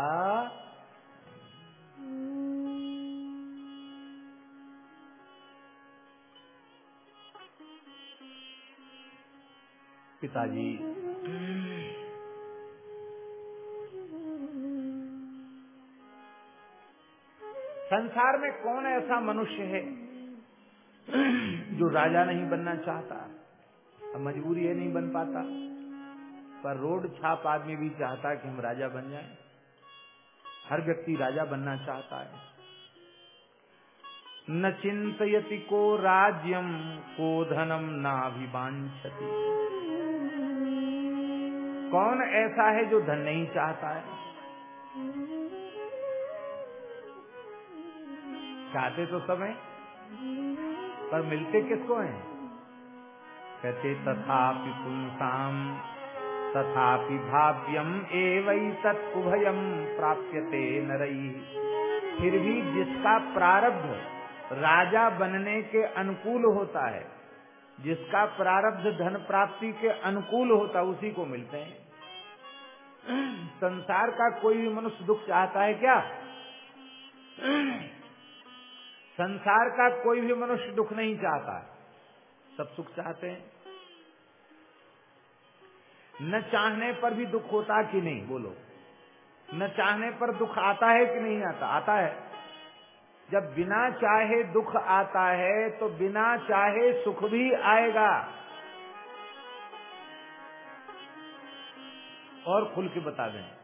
पिताजी। संसार में कौन ऐसा मनुष्य है जो राजा नहीं बनना चाहता मजबूरी है नहीं बन पाता? पर रोड छाप आदमी भी चाहता कि हम राजा बन जाएँ। हर व्यक्ति राजा बनना चाहता है। न चिंतयति को राज्यम, को धनम ना नाभिवांछति कौन ऐसा है जो धन नहीं चाहता है? चाहते तो सब हैं, पर मिलते किसको हैं? कहते, तथापि पुंसाम तथापि भाव्यम एवं तत्भयम प्राप्यते नरई फिर भी जिसका प्रारब्ध राजा बनने के अनुकूल होता है जिसका प्रारब्ध धन प्राप्ति के अनुकूल होता, उसी को मिलते हैं। संसार का कोई भी मनुष्य दुख चाहता है क्या? संसार का कोई भी मनुष्य दुख नहीं चाहता। सब सुख चाहते हैं। न चाहने पर भी दुख होता कि नहीं? बोलो। न चाहने पर दुख आता है कि नहीं आता? आता है। जब बिना चाहे दुख आता है तो बिना चाहे सुख भी आएगा। और खुल के बता दें।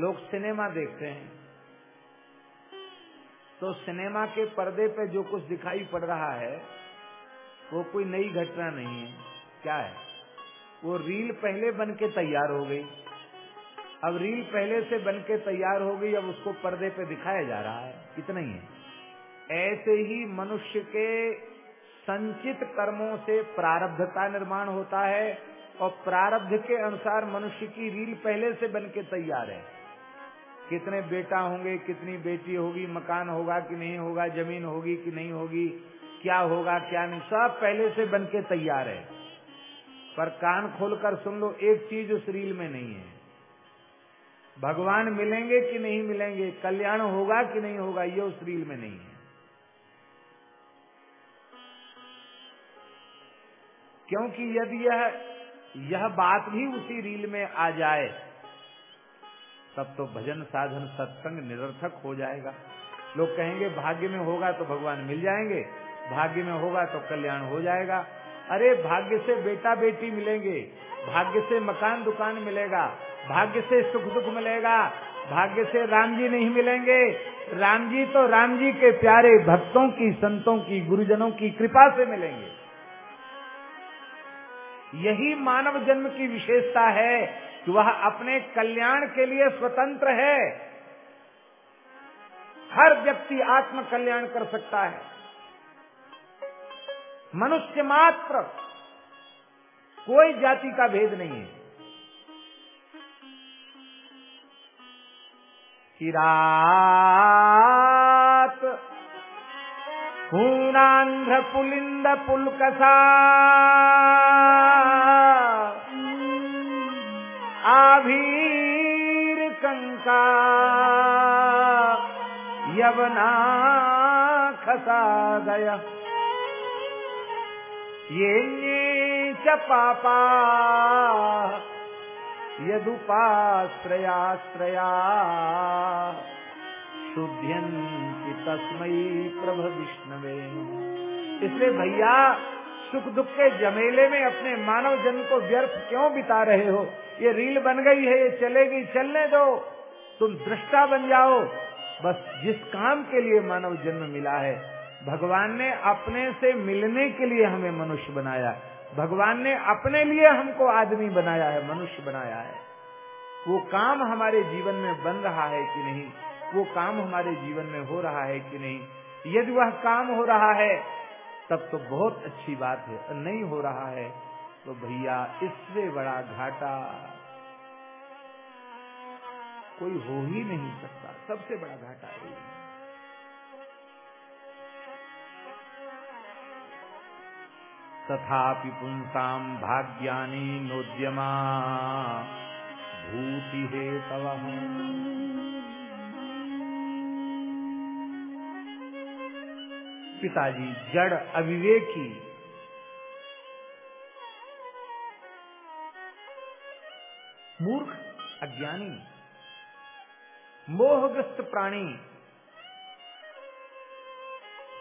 लोग सिनेमा देखते हैं। तो सिनेमा के पर्दे पे जो कुछ दिखाई पड़ रहा है, वो कोई नई घटना नहीं है। क्या है? वो रील पहले बन के तैयार हो गई। अब रील पहले से बन के तैयार हो गई, अब उसको पर्दे पे दिखाया जा रहा है। इतना ही है। ऐसे ही मनुष्य के संचित कर्मों से प्रारब्ध का निर्माण होता है और प्रारब्ध के अनुसार मनुष्य की रील पहले से बन के तैयार है। कितने बेटा होंगे, कितनी बेटी होगी, मकान होगा कि नहीं होगा, ज़मीन होगी कि नहीं होगी, क्या होगा, क्या नहीं, सब पहले से बन के तैयार है। पर कान खोलकर सुन लो, एक चीज़ उस रील में नहीं है। भगवान मिलेंगे कि नहीं मिलेंगे? कल्याण होगा कि नहीं होगा? ये उस रील में नहीं है। क्योंकि यदि यह यह बात भी उसी रील में आ जाए, तब तो भजन साधन सत्संग निरर्थक हो जाएगा। लोग कहेंगे, भाग्य में होगा तो भगवान मिल जाएँगे, भाग्य में होगा तो कल्याण हो जाएगा। अरे, भाग्य से बेटा बेटी मिलेंगे, भाग्य से मकान दुकान मिलेगा भाग्य से सुख दुख मिलेगा, भाग्य से राम जी नहीं मिलेंगे। राम जी तो राम जी के प्यारे भक्तों की, संतों की, गुरुजनों की कृपा से मिलेंगे। यही मानव जन्म की विशेषता है कि वह अपने कल्याण के लिए स्वतंत्र है। हर व्यक्ति आत्म कल्याण कर सकता है। मनुष्य मात्र कोई जाति का भेद नहीं है। चिरात पूर्णांध्र पुलिंद पुलकसा। आभीर कंका। यवना खसा गया ये च पापा। यदुपाश्रयाश्रया। शुद्ध्यंति तस्मयी प्रभ विष्णवे। इसलिए भैया, सुख दुख के जमेले में अपने मानव जन्म को व्यर्थ क्यों बिता रहे हो? ये रील बन गई है, ये चलेगी, चलने दो। तुम दृष्टा बन जाओ। बस जिस काम के लिए मानव जन्म मिला है, भगवान ने अपने से मिलने के लिए हमें मनुष्य बनाया। भगवान ने अपने लिए हमको आदमी बनाया है, मनुष्य बनाया है। वो काम हमारे जीवन में बन रहा है कि नहीं? वो काम हमारे जीवन में हो रहा है कि नहीं? यदि वह काम हो रहा है, तब तो बहुत अच्छी बात है। नहीं हो रहा है तो भैया, इससे बड़ा घाटा कोई हो ही नहीं सकता। सबसे बड़ा घाटा है। तथापि पुंसाम भाग्यानी नोद्यमा। भूति हे। तव पिताजी जड़ अविवेकी। मूर्ख अज्ञानी। मोहग्रस्त प्राणी।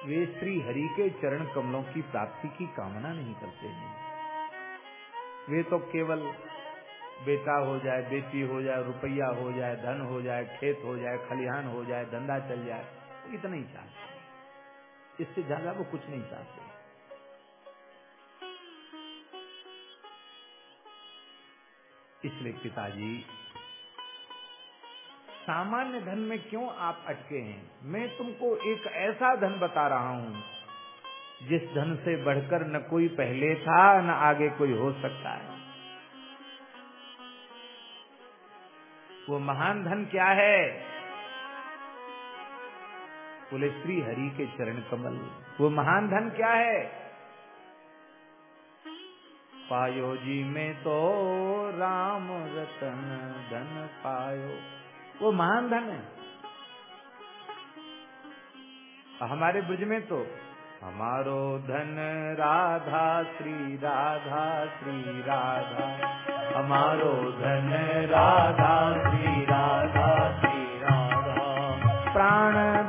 वे श्री हरि के चरण कमलों की प्राप्ति की कामना नहीं करते हैं। वे तो केवल बेटा हो जाए, बेटी हो जाए, रुपया हो जाए, धन हो जाए, खेत हो जाए, खलिहान हो जाए, धंधा चल जाए इतना ही चाहते इससे ज़्यादा वो कुछ नहीं चाहते। इसलिए पिताजी सामान्य धन में क्यों आप अटके हैं? मैं तुमको एक ऐसा धन बता रहा हूँ, जिस धन से बढ़कर न कोई पहले था, न आगे कोई हो सकता है। वो महान धन क्या है? बोले श्री हरि के चरण कमल। वो महान धन क्या है? पायो जी में तो राम रतन धन पायो। वो महान धन है। हमारे ब्रज में तो हमारो धन राधा, श्री राधा श्री राधा। हमारो धन राधा, श्री राधा श्री राधा। प्राण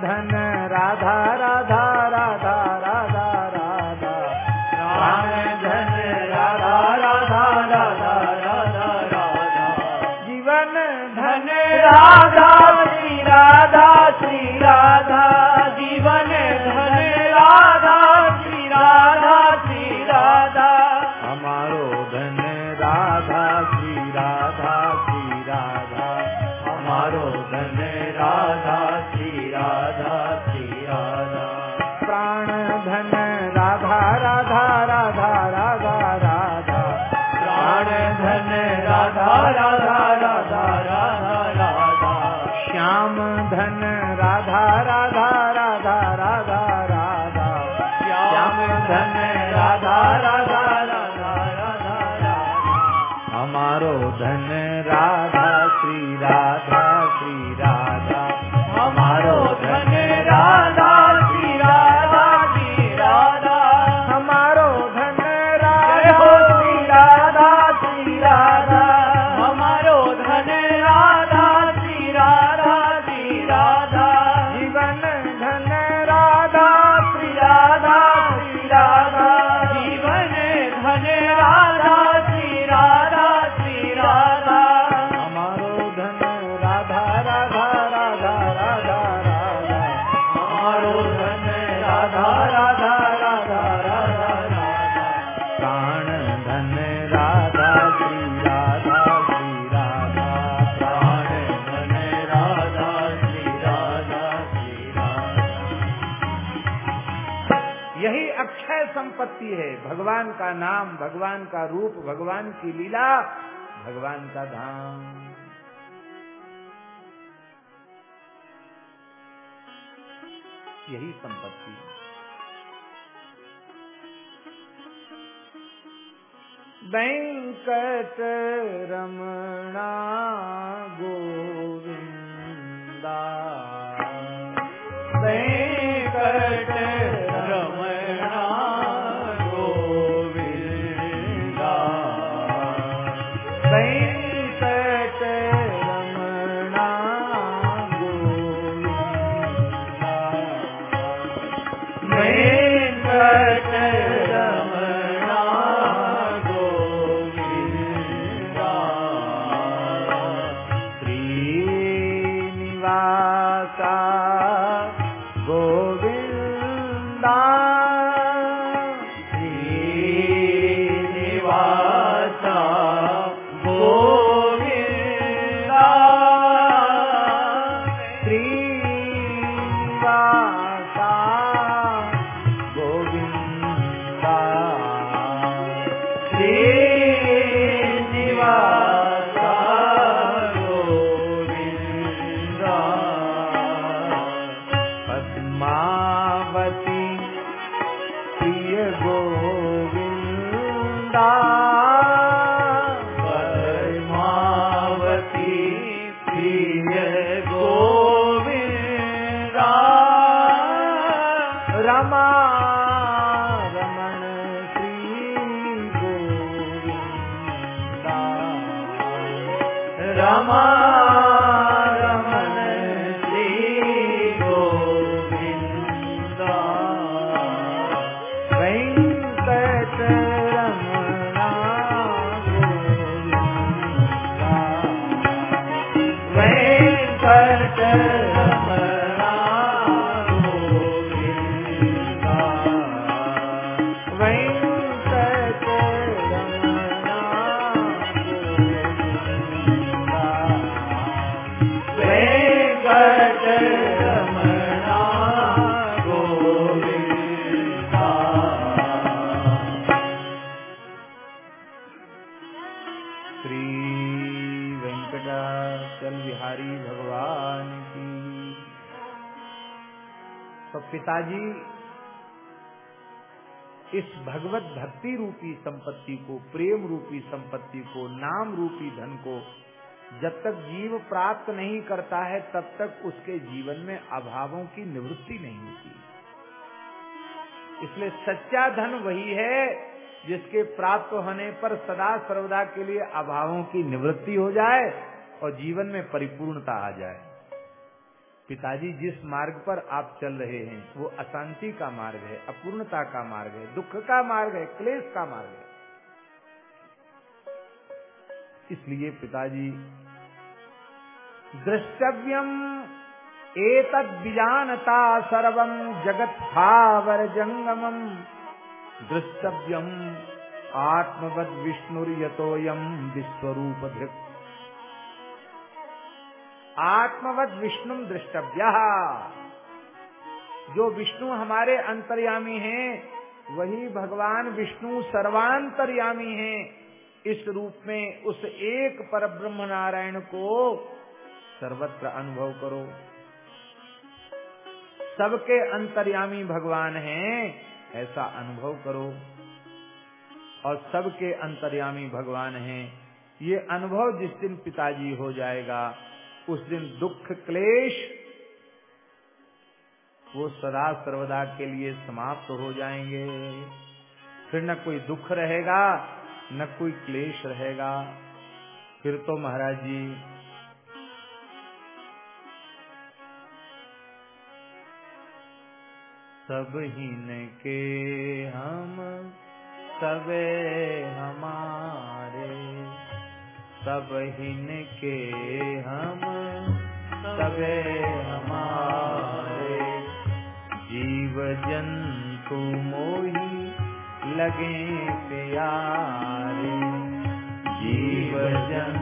रूप भगवान की लीला भगवान का धाम। यही संपत्ति वेंकट रमणा वेंकट तक जीव प्राप्त नहीं करता है, तब तक उसके जीवन में अभावों की निवृत्ति नहीं होती। इसलिए सच्चा धन वही है जिसके प्राप्त होने पर सदा सर्वदा के लिए अभावों की निवृत्ति हो जाए और जीवन में परिपूर्णता आ जाए। पिताजी, जिस मार्ग पर आप चल रहे हैं, वो अशांति का मार्ग है, अपूर्णता का मार्ग है, दुख का मार्ग है, क्लेश का मार्ग है। इसलिए पिताजी द्रष्टव्यम एतद बीजानता सर्वम जगत स्थावर जंगमम द्रष्टव्यम आत्मवद विष्णुर्यतोयम विश्वरूप धृक आत्मवद विष्णु दृष्टव्य। जो विष्णु हमारे अंतर्यामी हैं, वही भगवान विष्णु सर्वांतर्यामी हैं। इस रूप में उस एक पर ब्रह्म नारायण को सर्वत्र अनुभव करो। सबके अंतर्यामी भगवान हैं, ऐसा अनुभव करो। और सबके अंतर्यामी भगवान हैं, ये अनुभव जिस दिन पिताजी हो जाएगा, उस दिन दुख क्लेश, वो सदा सर्वदा के लिए समाप्त हो जाएँगे। फिर न कोई दुख रहेगा, न कोई क्लेश रहेगा। फिर तो महाराज जी सब के हम सबे हमारे। सब के हम सबे हमारे। जीव जंतु मोही लगे प्यारे। जीव जंतु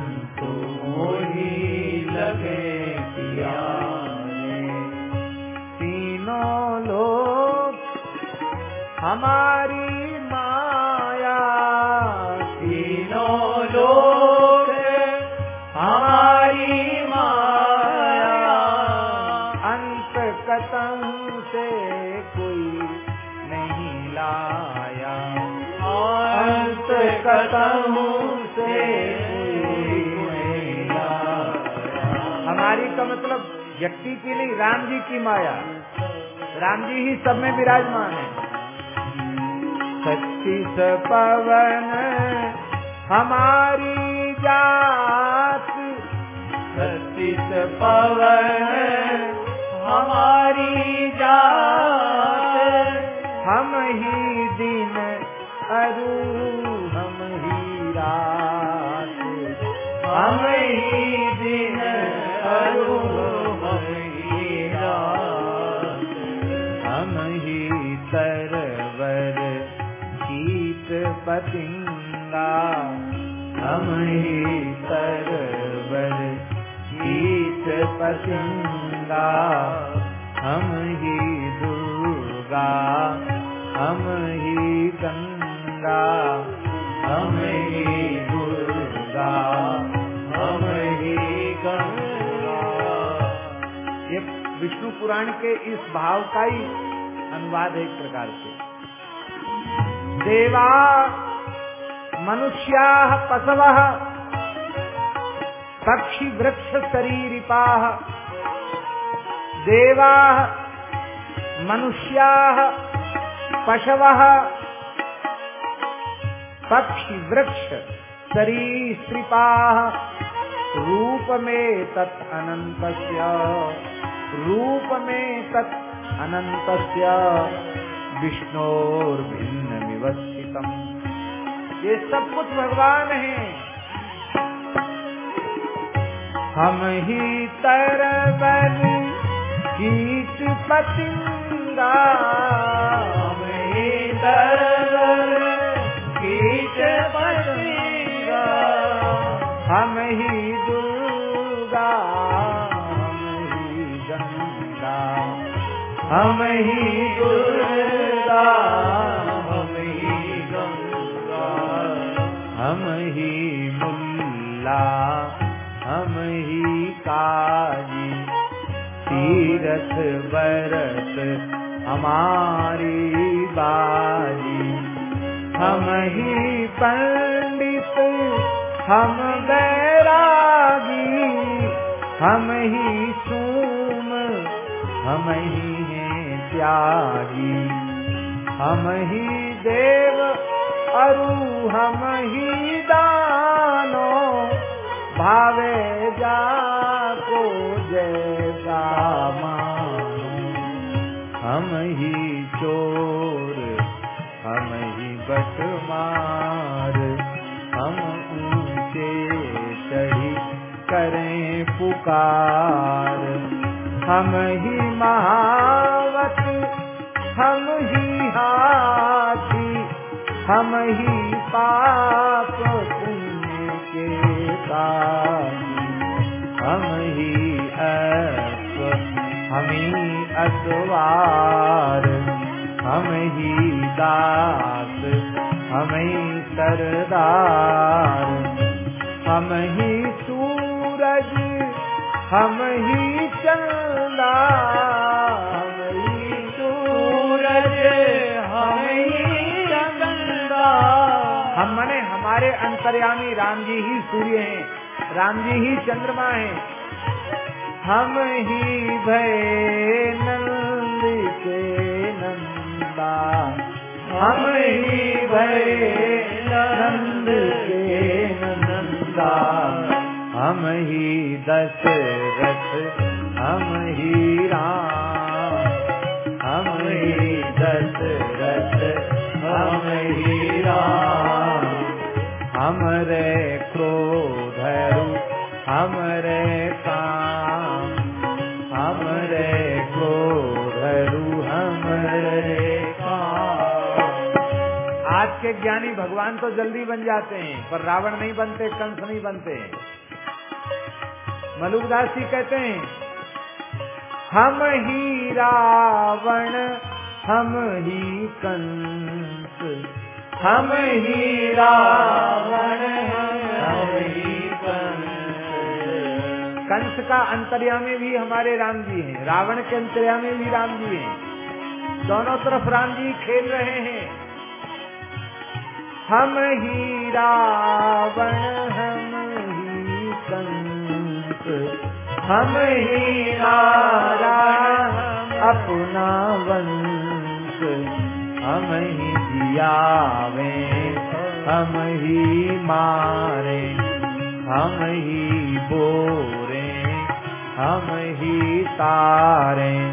हमारी माया तीनों लोग हमारी माया अंत कतम से कोई नहीं लाया। अंत कदम से हमारी का मतलब व्यक्ति की नहीं राम जी की माया। राम जी ही सब में विराजमान है। छत्तीस पवन हमारी जात? छत्तीस पवन हमारी जात? हम ही दिन अरु, हम ही रात। हम पतिंगा हम ही सरवर गीत पतिंगा हम ही दुर्गा हम ही गंगा। हम ही दुर्गा हम ही गंगा। ये विष्णु पुराण के इस भाव का ही अनुवाद एक प्रकार से। देवा मनुष्या पशव पक्षी वृक्ष शरीरिपा देवा मनुष्या पशव पक्षी वृक्ष सरीसृपा रूप में तत् अनंत रूप तत् विष्णोर्भिन्न विवस्थितम ये सब कुछ भगवान है। हम ही तरबल कीट पतिंगा। हम ही तरबल कीट पतिंगा। हम ही दुर्गा। हम ही गंगा। हम ही दुर्गा। ही तीरथ बरत हमारी बाजी हम ही पंडित, हम बैरागी हम ही सूम, हम ही हैं त्यागी। हम ही देव अरु, हम ही दानो। भावे जा जैसा हम ही चोर, हम ही बटमार हम ऊँचे चढ़ी करें पुकार। हम ही महावत, हम ही हाथी, हम ही पाप पुण्य के साथी। असवार हम ही दास हम ही सरदार। हम ही सूरज हम ही चंदा हम ही सूरज हम ही चंदा हम मने हमारे अंतर्यामी राम जी ही सूर्य हैं राम जी ही चंद्रमा हैं। हम ही भय नंद के नंदा। हम ही भय नंद के नंदा। हम ही दशरथ, हम ही राम। हम ही दशरथ, हम ही राम। हमरे क्रोधरु, हमरे काम के ज्ञानी भगवान तो जल्दी बन जाते हैं, पर रावण नहीं बनते, कंस नहीं बनते। मलुकदास जी कहते हैं, हम ही रावण, हम ही कंस, हम ही रावण, हम ही कंस। का अंतर्यामी भी हमारे राम जी हैं, रावण के अंतर्या में भी राम जी हैं। दोनों तरफ़ राम जी खेल रहे हैं। हम ही रावण, हम ही कंस हम ही नारायण, अपना वंश। हम ही जियावे, हम ही मारे, हम ही बोरे, हम ही तारे।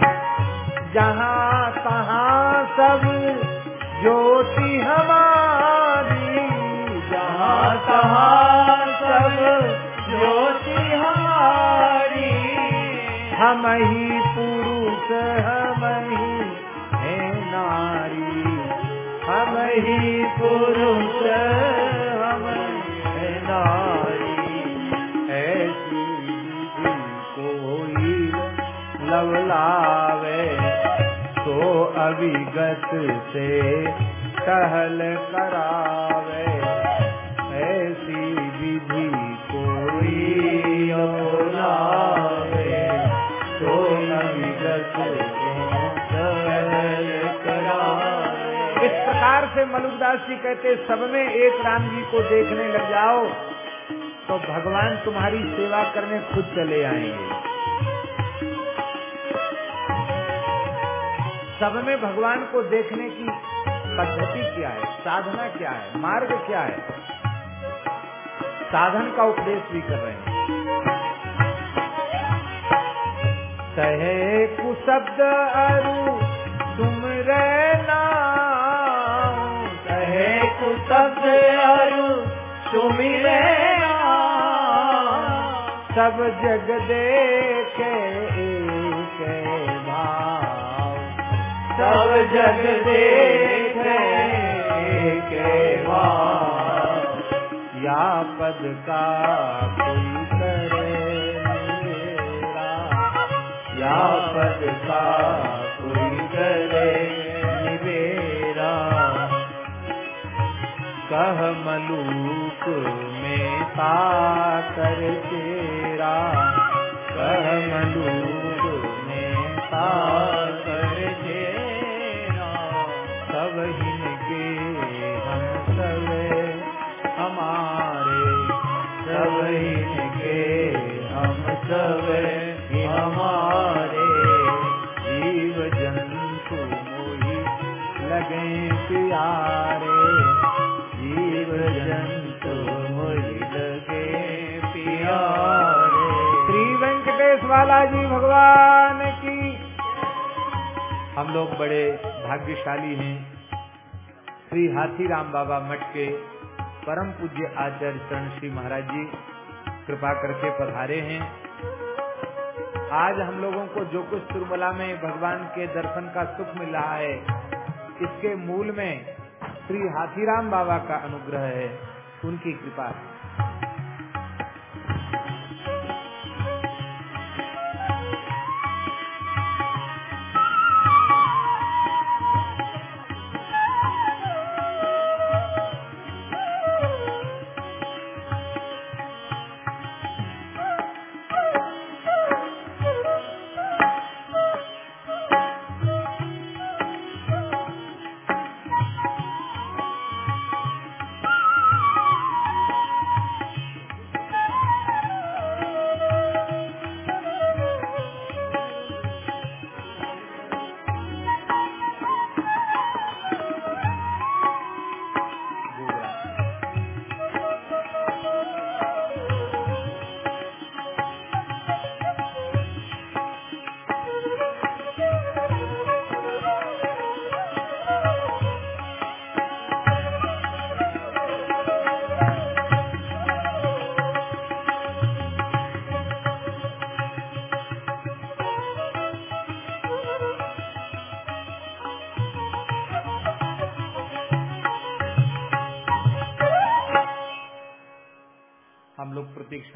जहाँ तहाँ सब ज्योति हमारी ज्योति हम ही पुरुष, हम ही है नारी हम ही पुरुष, हम है नारी ऐसी कोई लवलावे तो अविगत से टहल करावे। से मलुकदास जी कहते, सब में एक राम जी को देखने लग जाओ तो भगवान तुम्हारी सेवा करने खुद चले आएँगे। सब में भगवान को देखने की पद्धति क्या है? साधना क्या है? मार्ग क्या है? साधन का उपदेश भी कर रहे हैं। कहे कुशब्द अरु, तुम रहना। कहे कुशब्द अरु, तुम रहना। सब जग देखे एक भाव। सब जग देखे के भाव। या पद का कोई पद का करे निवेरा। कह मलूक में ता कर तेरा। कह मलूक में ता कर तेरा। सब हिनके हम सब हमारे। सब इनके हम सब भगवान की। हम लोग बड़े भाग्यशाली हैं। श्री हाथीराम बाबा मठ के परम पूज्य आचार्य चरण श्री महाराज जी कृपा करके पधारे हैं। आज हम लोगों को जो कुछ तिरुमला में भगवान के दर्शन का सुख मिल रहा है, इसके मूल में श्री हाथीराम बाबा का अनुग्रह है। उनकी कृपा।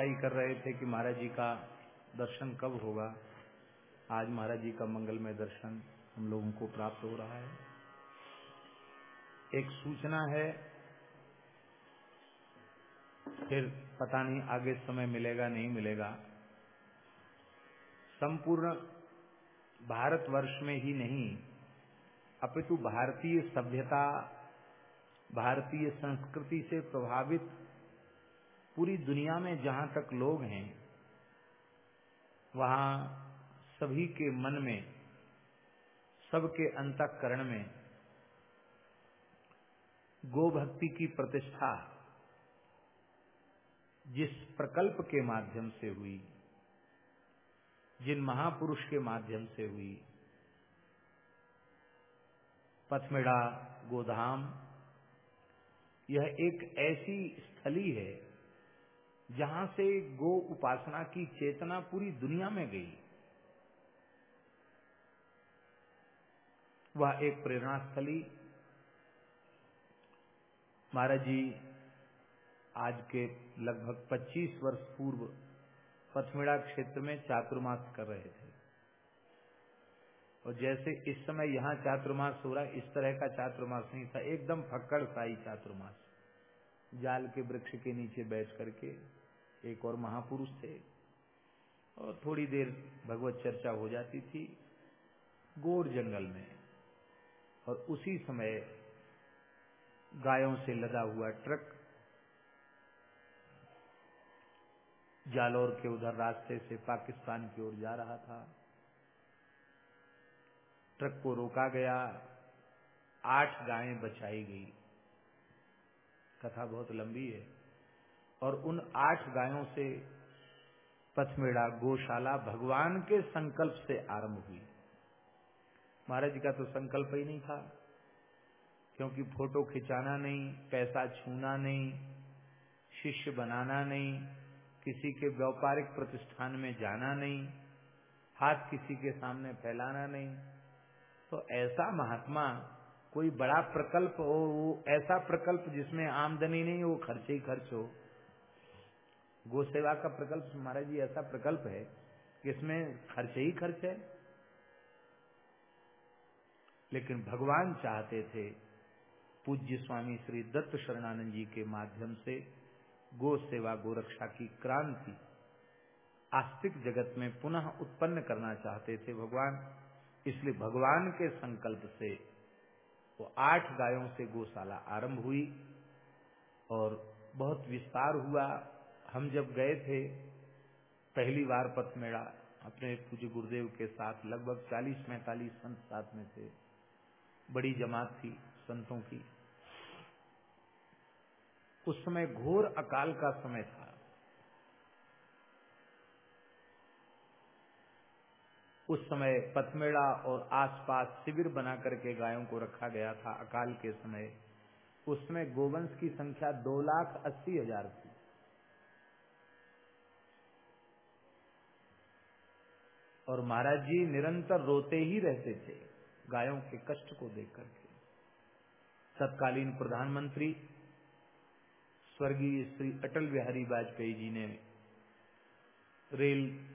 प्रतीक्षा कर रहे थे कि महाराज जी का दर्शन कब होगा? आज महाराज जी का मंगलमय दर्शन हम लोगों को प्राप्त हो रहा है। एक सूचना है, फिर पता नहीं आगे समय मिलेगा, नहीं मिलेगा। संपूर्ण भारतवर्ष में ही नहीं, अपितु भारतीय सभ्यता, भारतीय संस्कृति से प्रभावित पूरी दुनिया में जहाँ तक लोग हैं, वहाँ सभी के मन में, सबके अंतकरण में गो भक्ति की प्रतिष्ठा जिस प्रकल्प के माध्यम से हुई, जिन महापुरुष के माध्यम से हुई, पथमेड़ा गोधाम, यह एक ऐसी स्थली है जहाँ से गो उपासना की चेतना पूरी दुनिया में गई। वह एक प्रेरणा स्थली महाराज जी, आज के लगभग 25 वर्ष पूर्व पथमेड़ा क्षेत्र में चातुर्मास कर रहे थे। और जैसे इस समय यहाँ चातुर्मास हो रहा इस तरह का चातुर्मास नहीं था। एकदम फक्कड़ साई चातुर्मास। जाल के वृक्ष के नीचे बैठ करके एक और महापुरुष थे। और थोड़ी देर भगवत चर्चा हो जाती थी गोर जंगल में। और उसी समय गायों से लदा हुआ ट्रक जालौर के उधर रास्ते से पाकिस्तान की ओर जा रहा था। ट्रक को रोका गया। आठ गायें बचाई गई। कथा बहुत लंबी है। और उन आठ गायों से पथमेड़ा गौशाला भगवान के संकल्प से आरंभ हुई। महाराज का तो संकल्प ही नहीं था, क्योंकि फ़ोटो खिंचाना नहीं, पैसा छूना नहीं, शिष्य बनाना नहीं, किसी के व्यापारिक प्रतिष्ठान में जाना नहीं, हाथ किसी के सामने फैलाना नहीं। तो ऐसा महात्मा कोई बड़ा प्रकल्प हो, वो ऐसा प्रकल्प जिसमें आमदनी नहीं हो खर्चे ही खर्च हो। गो सेवा का प्रकल्प, महाराज जी, ऐसा प्रकल्प है कि इसमें खर्च ही खर्च है। लेकिन भगवान चाहते थे पूज्य स्वामी श्री दत्त शरणानंद जी के माध्यम से गो सेवा गोरक्षा की क्रांति आस्तिक जगत में पुनः उत्पन्न करना चाहते थे भगवान। इसलिए भगवान के संकल्प से वो आठ गायों से गौशाला आरंभ हुई और बहुत विस्तार हुआ। हम जब गए थे, पहली बार पथमेड़ा अपने पूज्य गुरुदेव के साथ, लगभग 40-45 संत साथ में थे। बड़ी जमात थी संतों की। उस समय घोर अकाल का समय था। उस समय पथमेड़ा और आसपास शिविर बना करके गायों को रखा गया था अकाल के समय। उस समय गोवंश की संख्या दो लाख अस्सी हज़ार थी। और महाराज जी निरंतर रोते ही रहते थे, गायों के कष्ट को देख करके तत्कालीन प्रधानमंत्री स्वर्गीय श्री अटल बिहारी वाजपेयी जी ने रेल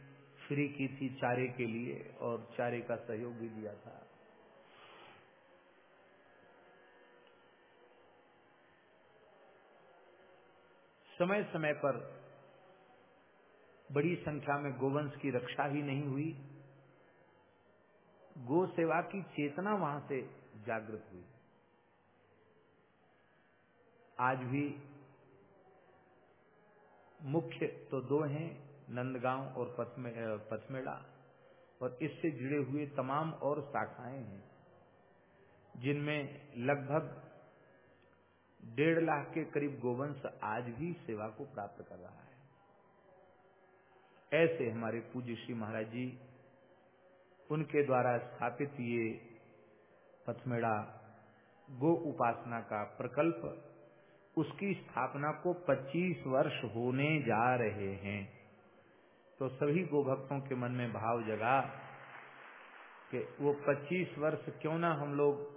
फ्री की थी चारे के लिए और चारे का सहयोग भी दिया था। समय समय पर बड़ी संख्या में गोवंश की रक्षा ही नहीं हुई। गो सेवा की चेतना वहाँ से जागृत हुई। आज भी मुख्य तो दो हैं नंदगांव और पथमे, पथमेड़ा और इससे जुड़े हुए तमाम और शाखाएँ हैं जिनमें लगभग डेढ़ लाख के करीब गोवंश आज भी सेवा को प्राप्त कर रहा है। ऐसे हमारे पूज्य श्री महाराज जी, उनके द्वारा स्थापित ये पथमेड़ा गो उपासना का प्रकल्प, उसकी स्थापना को 25 वर्ष होने जा रहे हैं। तो सभी गो भक्तों के मन में भाव जगा कि वो 25 वर्ष क्यों ना हम लोग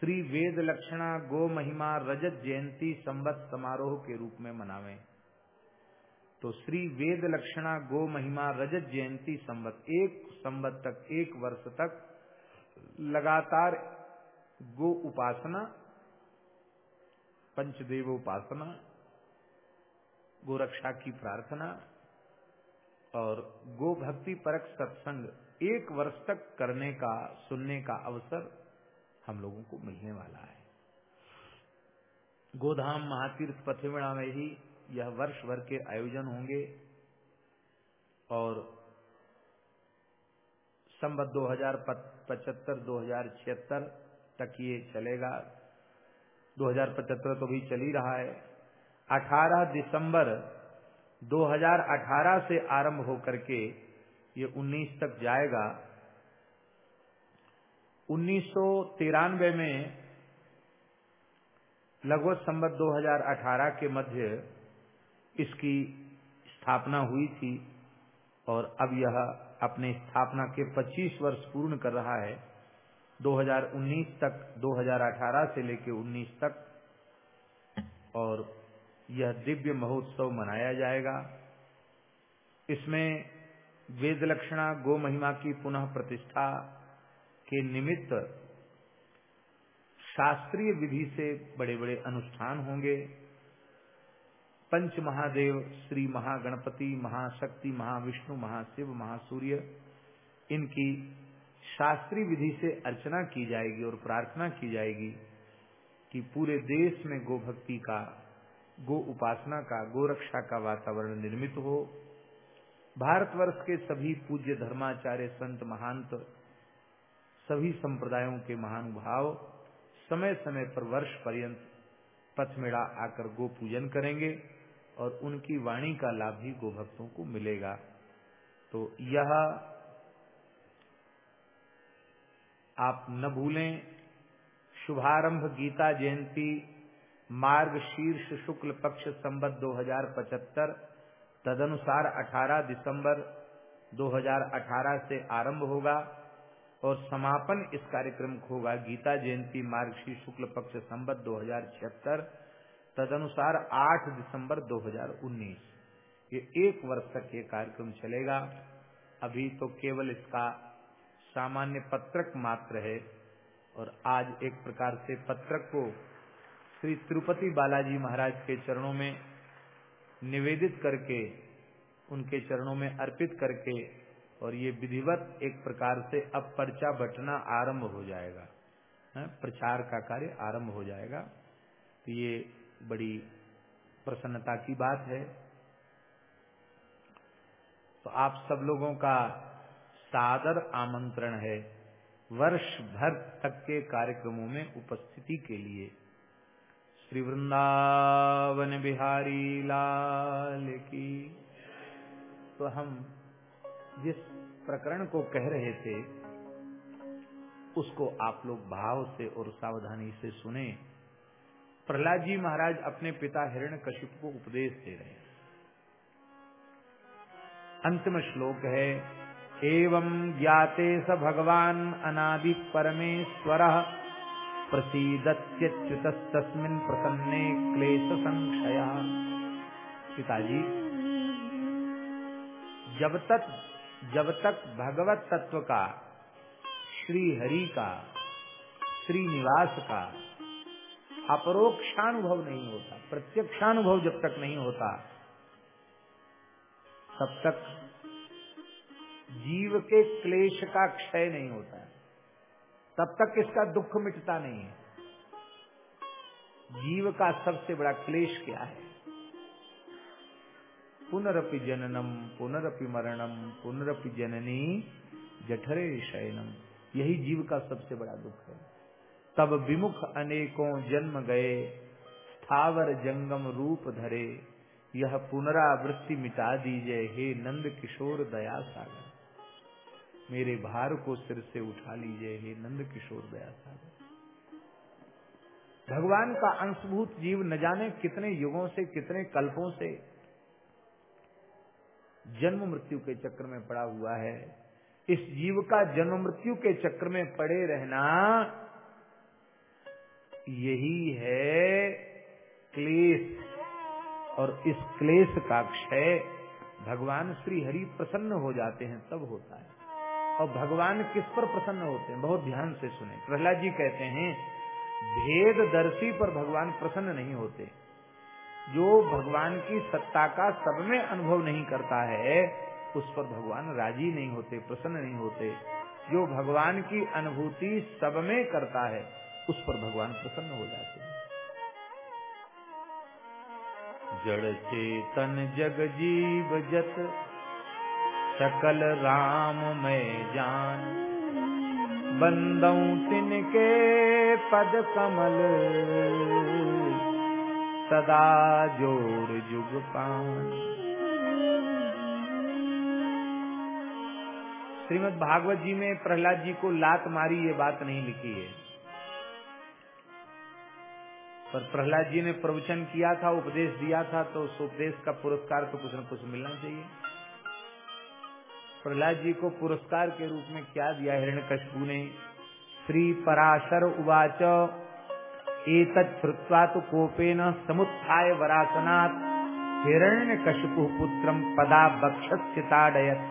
श्री वेद लक्षणा गो महिमा रजत जयंती संवत समारोह के रूप में मनावें। तो श्री वेद लक्षणा गो महिमा रजत जयंती संवत, एक संवत तक, एक वर्ष तक लगातार गो उपासना, पंचदेव उपासना गोरक्षा की प्रार्थना और गो भक्ति परक सत्संग एक वर्ष तक करने का, सुनने का अवसर हम लोगों को मिलने वाला है। गोधाम महातीर्थ पथिवड़ा में ही यह वर्ष भर के आयोजन होंगे और संबत दो हज़ार पचहत्तर, दो हज़ार छिहत्तर तक ये चलेगा। 2075 तो भी चल ही रहा है। 18 दिसंबर 2018 से आरंभ होकर के ये 19 तक जाएगा। उन्नीस सौ तिरानवे में लगभग संबत 2018 के मध्य इसकी स्थापना हुई थी और अब यह अपने स्थापना के 25 वर्ष पूर्ण कर रहा है 2019 तक 2018 से लेकर 19 तक, और यह दिव्य महोत्सव मनाया जाएगा। इसमें वेद लक्षणा, गो महिमा की पुनः प्रतिष्ठा के निमित्त शास्त्रीय विधि से बड़े बड़े अनुष्ठान होंगे। पंच महादेव, श्री महागणपति, महाशक्ति, महाविष्णु, महाशिव, महासूर्य, इनकी शास्त्रीय विधि से अर्चना की जाएगी और प्रार्थना की जाएगी कि पूरे देश में गो भक्ति का, गो उपासना का गो रक्षा का वातावरण निर्मित हो। भारतवर्ष के सभी पूज्य धर्माचार्य, संत, महांत, सभी संप्रदायों के महानुभाव समय समय पर वर्ष पर्यंत पथमेड़ा आकर गो पूजन करेंगे। और उनकी वाणी का लाभ भी गो भक्तों को मिलेगा। तो यह आप न भूलें, शुभारंभ गीता जयंती, मार्ग शीर्ष शुक्ल पक्ष संबत 2075 तदनुसार 18 दिसंबर 2018 से आरंभ होगा और समापन इस कार्यक्रम को होगा। गीता जयंती, मार्ग शीर्ष शुक्ल पक्ष संबत दो तदनुसार 8 दिसंबर 2019 ये एक वर्ष तक ये कार्यक्रम चलेगा। अभी तो केवल इसका सामान्य पत्रक मात्र है और आज एक प्रकार से पत्रक को श्री तिरुपति बालाजी महाराज के चरणों में निवेदित करके, उनके चरणों में अर्पित करके और ये विधिवत एक प्रकार से अब पर्चा बटना आरंभ हो जाएगा। प्रचार का कार्य आरंभ हो जाएगा। तो ये बड़ी प्रसन्नता की बात है। तो आप सब लोगों का सादर आमंत्रण है वर्ष भर तक के कार्यक्रमों में उपस्थिति के लिए। श्री वृंदावन बिहारी लाल की। तो हम जिस प्रकरण को कह रहे थे, उसको आप लोग भाव से और सावधानी से सुने। प्रहलाद जी महाराज अपने पिता हिरण कश्यप को उपदेश दे रहे हैं। अंतिम श्लोक है, एवं ज्ञाते स भगवान अनादि परमेश्वर प्रसीदच्युतस्मिन प्रसन्ने क्लेश संक्षय पिताजी, जब तक जब तक भगवत तत्व का श्री हरि का, श्रीनिवास का अपरोक्षानुभव नहीं होता, प्रत्यक्षानुभव जब तक नहीं होता, तब तक जीव के क्लेश का क्षय नहीं होता तब तक इसका दुख मिटता नहीं है। जीव का सबसे बड़ा क्लेश क्या है? पुनरपि जननम, पुनरपि मरणम, पुनरपि जननी जठरे शयनम, यही जीव का सबसे बड़ा दुख है। तब विमुख अनेकों जन्म गए, स्थावर जंगम रूप धरे। यह पुनरावृत्ति मिटा दीजिए, हे नंद किशोर दया सागर मेरे भार को सिर से उठा लीजिए, हे नंद किशोर दया सागर भगवान का अंशभूत जीव न जाने कितने युगों से, कितने कल्पों से जन्म मृत्यु के चक्र में पड़ा हुआ है। इस जीव का जन्म मृत्यु के चक्र में पड़े रहना यही है क्लेश। और इस क्लेश का क्षय भगवान श्री हरि प्रसन्न हो जाते हैं, तब होता है। और भगवान किस पर प्रसन्न होते हैं, बहुत ध्यान से सुने। प्रहलाद जी कहते हैं, भेद दर्शी पर भगवान प्रसन्न नहीं होते। जो भगवान की सत्ता का सब में अनुभव नहीं करता है, उस पर भगवान राज़ी नहीं होते, प्रसन्न नहीं होते। जो भगवान की अनुभूति सब में करता है उस पर भगवान प्रसन्न हो जाते हैं। जड़ चेतन जग जीव जत, सकल राम में जान। बंदौ तिनके पद कमल, सदा ज़ोर जुग पान। श्रीमद भागवत जी में प्रहलाद जी को लात मारी ये बात नहीं लिखी है। पर प्रहलाद जी ने प्रवचन किया था, उपदेश दिया था तो उस उपदेश का पुरस्कार तो कुछ न कुछ मिलना चाहिए। प्रहलाद जी को पुरस्कार के रूप में क्या दिया? हिरण्यकशिपु ने, श्री पराशर उवाच एक एतत्वा तो कोपेन समुत्थाय वरासनात्। हिरण्य कशपु पुत्र पदा बक्षताडयत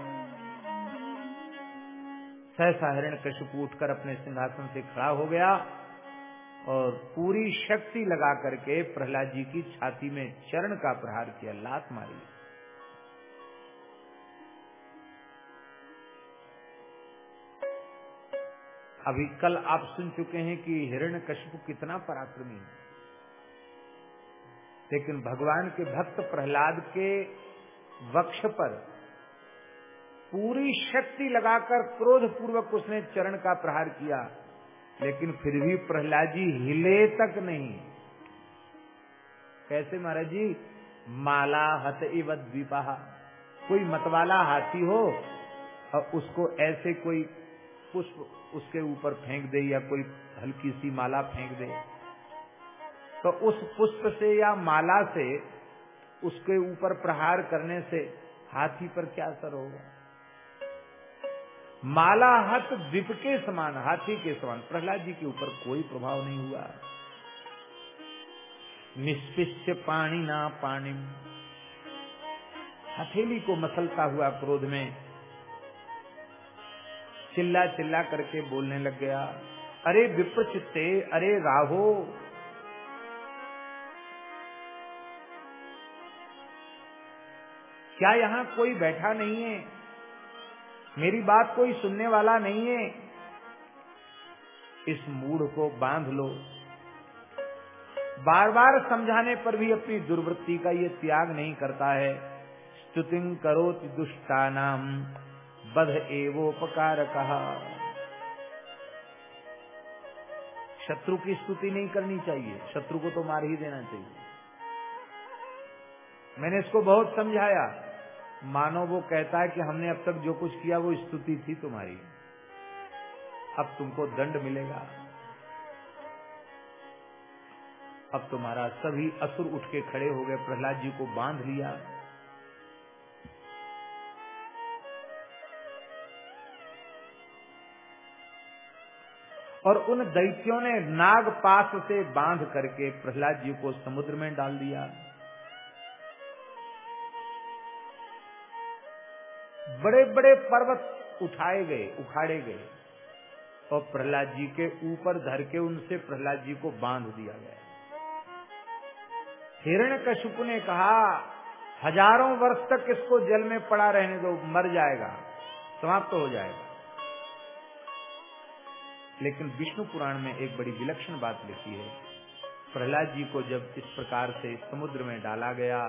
सहसा हिरण्य कशपु उठकर अपने सिंहासन से खड़ा हो गया। और पूरी शक्ति लगा करके प्रहलाद जी की छाती में चरण का प्रहार किया, लात मारी। अभी कल आप सुन चुके हैं कि हिरण्य कश्यप कितना पराक्रमी है। लेकिन भगवान के भक्त प्रहलाद के वक्ष पर पूरी शक्ति लगाकर क्रोध पूर्वक उसने चरण का प्रहार किया। लेकिन फिर भी प्रहलाद जी हिले तक नहीं। कैसे महाराज? जी माला हत इव कोई मतवाला हाथी हो, और उसको ऐसे कोई पुष्प उसके ऊपर फेंक दे या कोई हल्की सी माला फेंक दे तो उस पुष्प से या माला से उसके ऊपर प्रहार करने से हाथी पर क्या असर होगा? माला हत द्वीप के समान, हाथी के समान। प्रहलाद जी के ऊपर कोई प्रभाव नहीं हुआ। निष्पिष्य पानी ना पानी हथेली को मसलता हुआ क्रोध में चिल्ला चिल्ला करके बोलने लग गया, अरे विप्र चित्ते अरे राहो। क्या यहाँ कोई बैठा नहीं है? मेरी बात कोई सुनने वाला नहीं है। इस मूड को बाँध लो। बार बार समझाने पर भी अपनी दुर्वृत्ति का ये त्याग नहीं करता है। स्तुति करो दुष्टा नाम बध एवोपकार कहा शत्रु की स्तुति नहीं करनी चाहिए। शत्रु को तो मार ही देना चाहिए। मैंने इसको बहुत समझाया। मानो वो कहता है कि हमने अब तक जो कुछ किया वो स्तुति थी तुम्हारी। अब तुमको दंड मिलेगा। अब तुम्हारा सभी असुर उठ के खड़े हो गए, प्रहलाद जी को बाँध लिया। और उन दैत्यों ने नाग पास से बाँध करके प्रहलाद जी को समुद्र में डाल दिया। बड़े बड़े पर्वत उठाए गए, उखाड़े गए और प्रहलाद जी के ऊपर धर के उनसे प्रहलाद जी को बाँध दिया गया। हिरण कशुप ने कहा, हज़ारों वर्ष तक इसको जल में पड़ा रहने दो, मर जाएगा, समाप्त तो हो जाएगा। लेकिन विष्णु पुराण में एक बड़ी विलक्षण बात लिखी है। प्रहलाद जी को जब इस प्रकार से समुद्र में डाला गया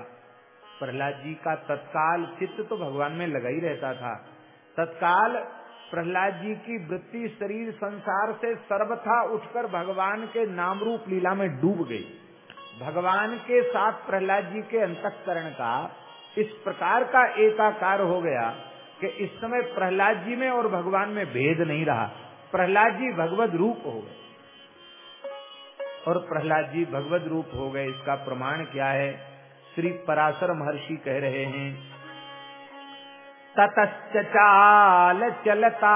प्रहलाद जी का तत्काल चित्त तो भगवान में लगा ही रहता था। तत्काल प्रहलाद जी की वृत्ति शरीर संसार से सर्वथा उठकर भगवान के नाम रूप लीला में डूब गई। भगवान के साथ प्रहलाद जी के अंतकरण का इस प्रकार का एकाकार हो गया कि इस समय प्रहलाद जी में और भगवान में भेद नहीं रहा। प्रहलाद जी भगवत रूप हो गए। और प्रहलाद जी भगवत रूप हो गए। इसका प्रमाण क्या है? श्री पराशर महर्षि कह रहे हैं ततश्चाल चलता,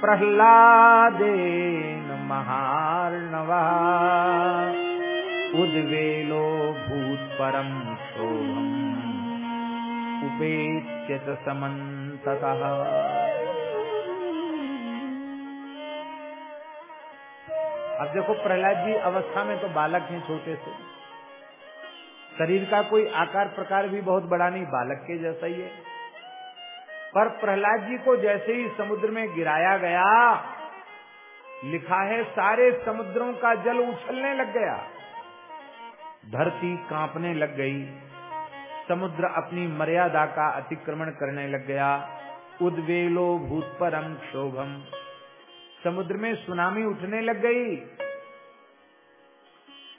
प्रहलादेन महार्णवा उद्वेलो भूत परम शोभम उपेत्यत समन्ततः। अब देखो, प्रहलाद जी अवस्था में तो बालक हैं छोटे से। शरीर का कोई आकार प्रकार भी बहुत बड़ा नहीं, बालक के जैसा ही है। पर प्रहलाद जी को जैसे ही समुद्र में गिराया गया, लिखा है, सारे समुद्रों का जल उछलने लग गया। धरती कांपने लग गई। समुद्र अपनी मर्यादा का अतिक्रमण करने लग गया। उद्वेलो भूत परम क्षोभम। समुद्र में सुनामी उठने लग गई।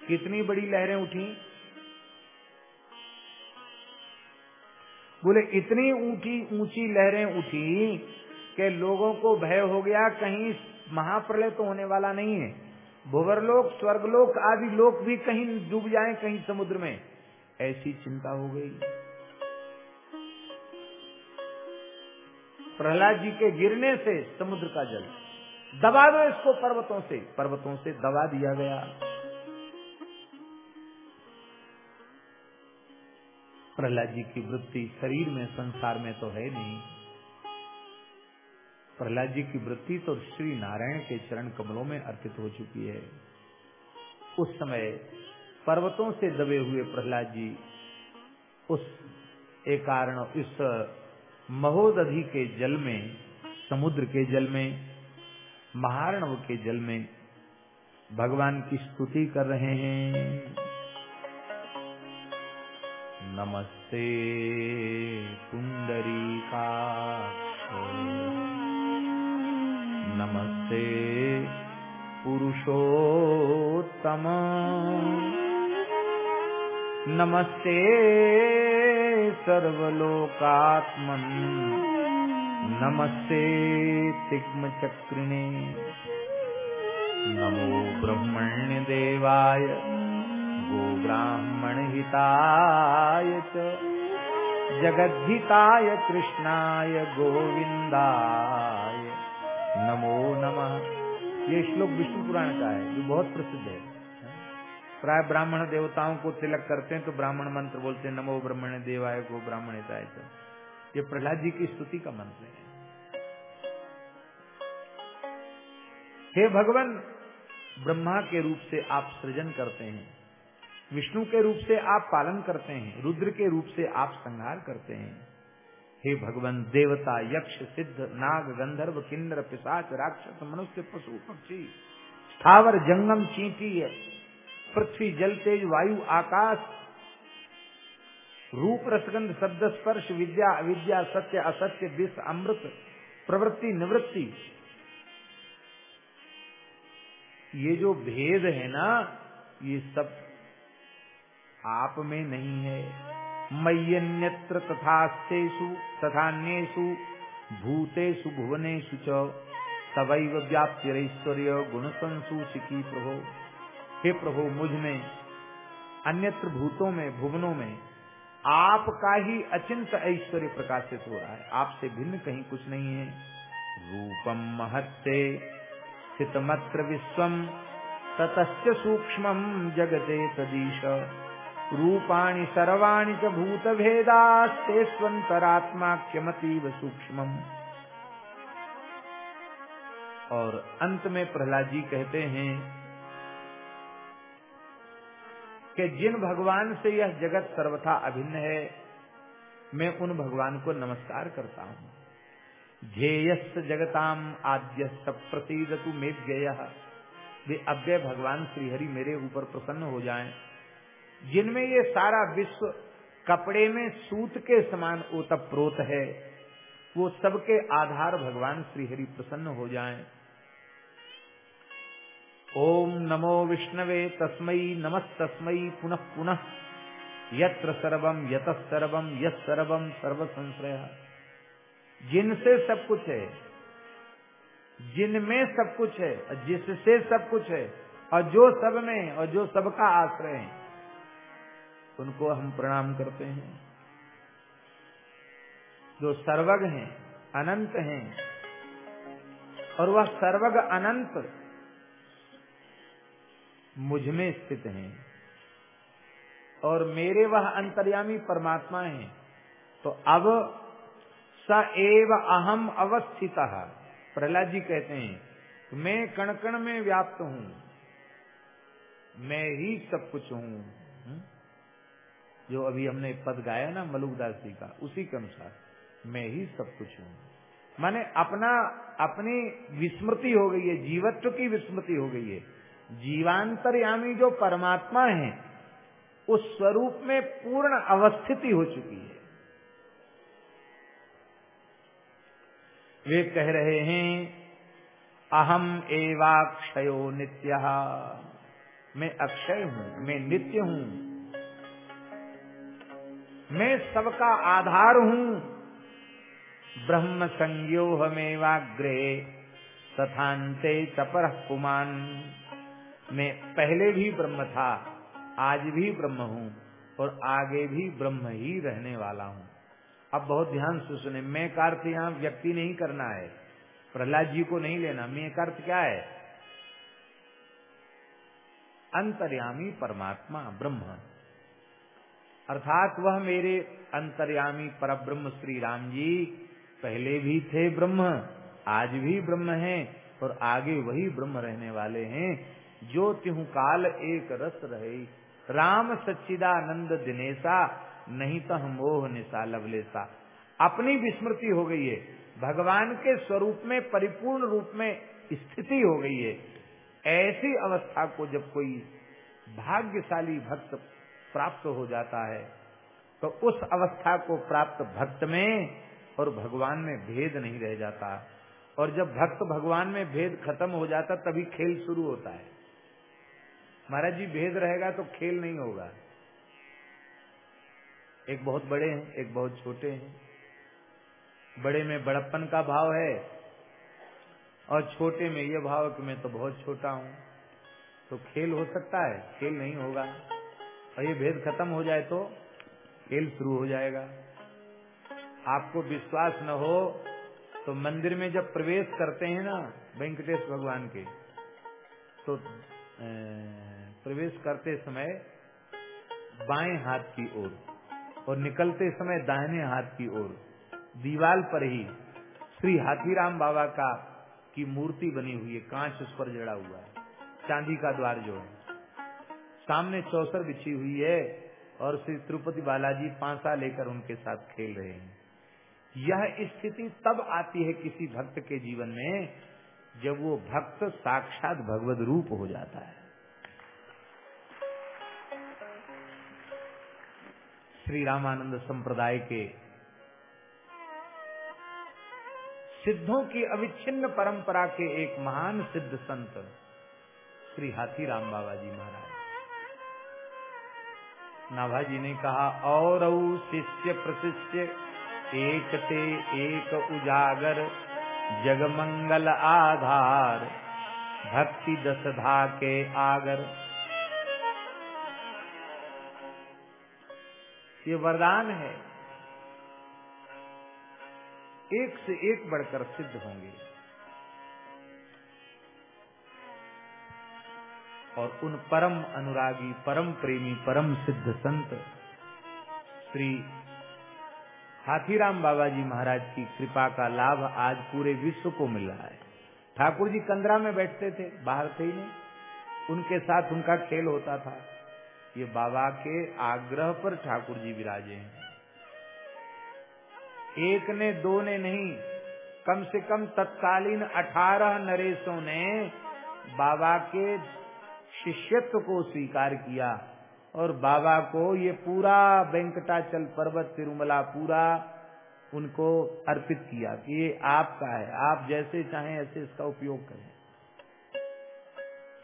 कितनी बड़ी लहरें उठी। बोले, इतनी ऊँची ऊँची लहरें उठी कि लोगों को भय हो गया, कहीं महाप्रलय तो होने वाला नहीं है। भुवरलोक स्वर्गलोक आदि लोक भी कहीं डूब जाएँ, कहीं समुद्र में। ऐसी चिंता हो गई। प्रहलाद जी के गिरने से समुद्र का जल दबा दो इसको पर्वतों से। पर्वतों से दबा दिया गया। प्रहलाद जी की वृत्ति शरीर में, संसार में तो है नहीं। प्रहलाद जी की वृत्ति तो श्री नारायण के चरण कमलों में अर्पित हो चुकी है। उस समय पर्वतों से दबे हुए प्रहलाद जी उस एक कारण इस महोदधि के जल में, समुद्र के जल में महारणव के जल में भगवान की स्तुति कर रहे हैं। नमस्ते का नमस्ते, पुरुषोत्तम। नमस्ते, सर्वलोकात्मन। नमस्ते तिग्मचक्रिणे नमो ब्रह्मण्य देवाय गोब्राह्मणहिताय च जगद्धिताय कृष्णाय गोविंदाय नमो नमः। ये श्लोक विष्णु पुराण का है, जो बहुत प्रसिद्ध है। प्राय ब्राह्मण देवताओं को तिलक करते हैं तो ब्राह्मण मंत्र बोलते हैं, नमो ब्रह्मण देवाय को ब्राह्मण हिताय ये प्रहलाद जी की स्तुति का मंत्र है। हे भगवान, ब्रह्मा के रूप से आप सृजन करते हैं। विष्णु के रूप से आप पालन करते हैं। रुद्र के रूप से आप संहार करते हैं। हे भगवान, देवता, यक्ष, सिद्ध, नाग, गंधर्व, किन्नर, पिशाच, राक्षस, मनुष्य, पशु, पक्षी, स्थावर, जंगम चींटी पृथ्वी, जल, तेज, वायु, आकाश, रूप, रसगंध, शब्द, स्पर्श, विद्या, अविद्या, सत्य, असत्य, विष, अमृत, प्रवृत्ति, निवृत्ति ये जो भेद है ना, ये सब आप में नहीं है। मय्यन्यत्र तथास्तेषु, तथान्येषु, भूतेषु, भुवनेषु च, तवैव व्याप्तिरैश्वर्य गुण संसूचिकी प्रभो। हे प्रभु, मुझमें, अन्यत्र भूतों में, भुवनों में, आपका ही अचिंत ऐश्वर्य प्रकाशित हो रहा है। आपसे भिन्न कहीं कुछ नहीं है। रूपम महत्ते स्थितमत्र विश्वम। ततश्च सूक्ष्म जगते तदीश रूपाणि सर्वाणि च भूत भेदास्तेष्वंतरात्मा क्षमतीव सूक्ष्म और अंत में प्रहलाद जी कहते हैं कि जिन भगवान से यह जगत सर्वथा अभिन्न है, मैं उन भगवान को नमस्कार करता हूँ। झेयस्त जगताम आद्य प्रसिद तु मे व्यय वे अव्यय भगवान श्रीहरि मेरे ऊपर प्रसन्न हो जाएँ। जिनमें ये सारा विश्व कपड़े में सूत के समान ओतप्रोत है, वो सबके आधार भगवान श्रीहरि प्रसन्न हो जाएँ। ओम नमो विष्णवे तस्मई नमस्तस्मई पुनः पुनः। यत्र सर्वम यत सर्वम यत सर्वम सर्व संश्रय जिनसे सब कुछ है। जिनमें सब कुछ है, और जिससे सब कुछ है, और जो सब में और जो सबका आश्रय है, उनको हम प्रणाम करते हैं। जो सर्वग हैं, अनंत हैं, और वह सर्वग अनंत मुझमें स्थित हैं। और मेरे वह अंतर्यामी परमात्मा है तो अब स एव अहम अवस्थित। प्रहलाद जी कहते हैं, मैं कण कण में व्याप्त हूँ। मैं ही सब कुछ हूँ। हम्म? जो अभी हमने पद गाया ना, मलुकदास जी का, उसी के अनुसार मैं ही सब कुछ हूँ। माने अपना, अपनी विस्मृति हो गई है, जीवत्व की विस्मृति हो गई है। जीवांतरयामी जो परमात्मा है, उस स्वरूप में पूर्ण अवस्थिति हो चुकी है। वे कह रहे हैं, अहम एवाक्षयो नित्य। मैं अक्षय हूँ, मैं नित्य हूँ। मैं सबका आधार हूँ। ब्रह्म संज्ञो हमेवाग्रे तथाते चपर कुमान। मैं पहले भी ब्रह्म था, आज भी ब्रह्म हूँ और आगे भी ब्रह्म ही रहने वाला हूँ। अब बहुत ध्यान से सुने, मैं का अर्थ यहाँ व्यक्ति नहीं करना है, प्रहलाद जी को नहीं लेना, मैं का अर्थ क्या है? अंतर्यामी परमात्मा ब्रह्म। अर्थात वह मेरे अंतर्यामी पर ब्रह्म श्री राम जी पहले भी थे ब्रह्म, आज भी ब्रह्म हैं और आगे वही ब्रह्म रहने वाले हैं जो तिहु काल एक रस रहे। राम सच्चिदानंद दिनेशा नहीं तो हम मोह निशा लवलेसा अपनी विस्मृति हो गई है। भगवान के स्वरूप में, परिपूर्ण रूप में स्थिति हो गई है। ऐसी अवस्था को जब कोई भाग्यशाली भक्त प्राप्त हो जाता है तो उस अवस्था को प्राप्त भक्त में और भगवान में भेद नहीं रह जाता। और जब भक्त भगवान में भेद खत्म हो जाता, तभी खेल शुरू होता है। महाराज जी, भेद रहेगा तो खेल नहीं होगा। एक बहुत बड़े हैं, एक बहुत छोटे हैं। बड़े में बड़प्पन का भाव है और छोटे में ये भाव कि मैं तो बहुत छोटा हूँ। तो खेल हो सकता है, खेल नहीं होगा। और ये भेद खत्म हो जाए तो खेल शुरू हो जाएगा। आपको विश्वास न हो तो मंदिर में जब प्रवेश करते हैं ना वेंकटेश भगवान के तो प्रवेश करते समय बाएँ हाथ की ओर और निकलते समय दाहिने हाथ की ओर। दीवाल पर ही श्री हाथीराम बाबा का की मूर्ति बनी हुई है, कांच उस पर जड़ा हुआ है, चांदी का द्वार जो है। सामने चौसर बिछी हुई है और श्री तिरुपति बालाजी पांसा लेकर उनके साथ खेल रहे हैं। यह स्थिति तब आती है किसी भक्त के जीवन में जब वो भक्त साक्षात भगवत रूप हो जाता है। श्री रामानंद संप्रदाय के सिद्धों की अविच्छिन्न परंपरा के एक महान सिद्ध संत, श्री हाथी राम बाबा जी महाराज। नाभाजी ने कहा, और शिष्य प्रशिष्य, एक ते एक उजागर, जगमंगल आधार, भक्ति दसधा के आगर ये वरदान है। एक से एक बढ़कर सिद्ध होंगे। और उन परम अनुरागी, परम प्रेमी, परम सिद्ध संत, श्री हाथीराम बाबा जी महाराज की कृपा का लाभ आज पूरे विश्व को मिल रहा है। ठाकुर जी कंदरा में बैठते थे, बाहर थे ही नहीं। उनके साथ उनका खेल होता था। ये बाबा के आग्रह पर ठाकुर जी विराजे हैं। एक ने, दो ने नहीं, कम से कम तत्कालीन अठारह नरेशों ने बाबा के शिष्यत्व को स्वीकार किया और बाबा को ये पूरा वेंकटाचल पर्वत, तिरुमला पूरा उनको अर्पित किया कि ये आपका है, आप जैसे चाहें ऐसे इसका उपयोग करें।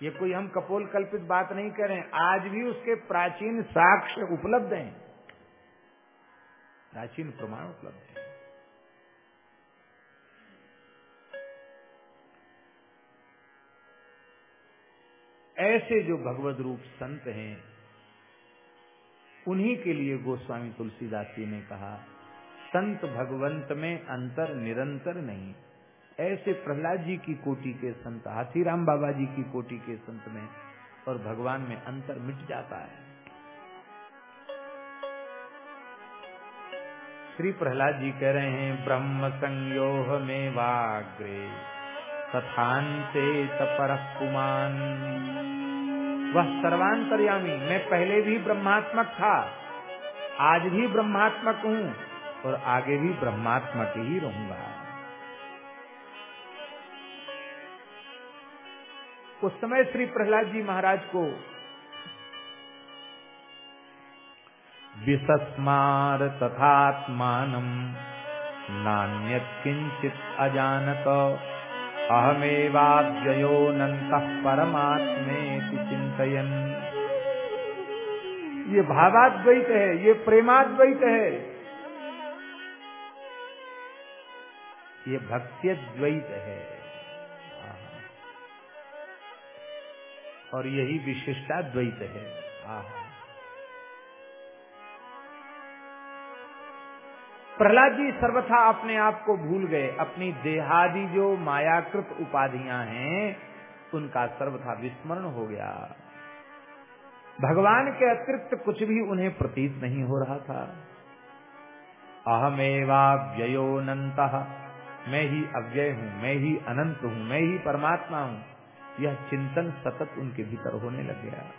ये कोई हम कपोल कल्पित बात नहीं करें, आज भी उसके प्राचीन साक्ष्य उपलब्ध हैं। प्राचीन प्रमाण उपलब्ध है। ऐसे जो भगवत रूप संत हैं, उन्हीं के लिए गोस्वामी तुलसीदास जी ने कहा, संत भगवंत में अंतर निरंतर नहीं। ऐसे प्रहलाद जी की कोटि के संत, हाथीराम बाबा जी की कोटि के संत में और भगवान में अंतर मिट जाता है। श्री प्रहलाद जी कह रहे हैं, ब्रह्म संयोह में वाग्रे तथांते तपर कुमान वह सर्वांतर्यामी, मैं पहले भी ब्रह्मात्मक था, आज भी ब्रह्मात्मक हूँ और आगे भी ब्रह्मात्मक ही रहूँगा। उस समय श्री प्रहलाद जी महाराज को विसस्मार तथात्मान नान्य किंचित अजानत। अहमेवाव्ययोनंत परमात्मे चिंतन ये भावाद्वैत है ये प्रेमाद्वैत है। ये भक्त्यद्वैत है। और यही विशिष्टाद्वैत है। प्रहलाद जी सर्वथा अपने आप को भूल गए। अपनी देहादि जो मायाकृत उपाधियाँ हैं, उनका सर्वथा विस्मरण हो गया। भगवान के अतिरिक्त कुछ भी उन्हें प्रतीत नहीं हो रहा था। अहमेवा व्ययोनंत मैं ही अव्यय हूँ, मैं ही अनंत हूँ, मैं ही परमात्मा हूँ। यह चिंतन सतत उनके भीतर होने लग गया।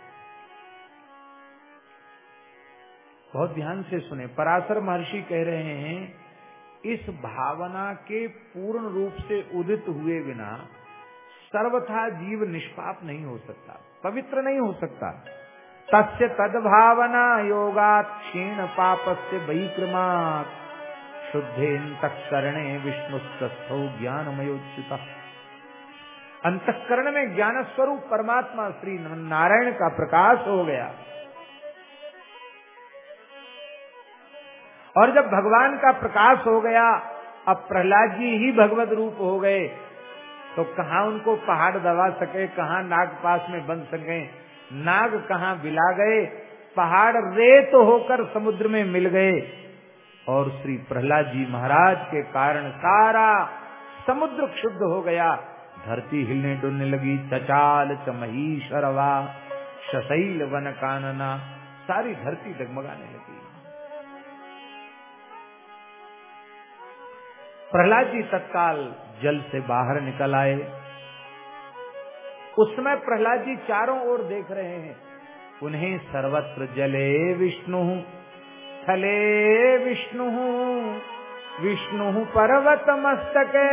बहुत ध्यान से सुने। पराशर महर्षि कह रहे हैं, इस भावना के पूर्ण रूप से उदित हुए बिना सर्वथा जीव निष्पाप नहीं हो सकता, पवित्र नहीं हो सकता। तस्य तद भावना योगात क्षीण पाप से बहिक्रमात शुद्धे अंतकरणे विष्णु तस्थो ज्ञानमयोच्युता। अंतकरण में ज्ञान स्वरूप परमात्मा श्री नारायण का प्रकाश हो गया। और जब भगवान का प्रकाश हो गया, अब प्रहलाद जी ही भगवत रूप हो गए तो कहा उनको पहाड़ दबा सके, कहा नाग पास में बन सके? नाग कहा बिला गए? पहाड़ रेत होकर समुद्र में मिल गए। और श्री प्रहलाद जी महाराज के कारण सारा समुद्र क्षुद्ध हो गया। धरती हिलने डुलने लगी, चचाल चमही शरवा, शशैल वन कानना, सारी धरती डगमगाने लगी। प्रहलाद जी तत्काल जल से बाहर निकल आए। उस समय प्रहलाद जी चारों ओर देख रहे हैं। उन्हें सर्वत्र जले विष्णु थले विष्णु विष्णु पर्वत मस्तके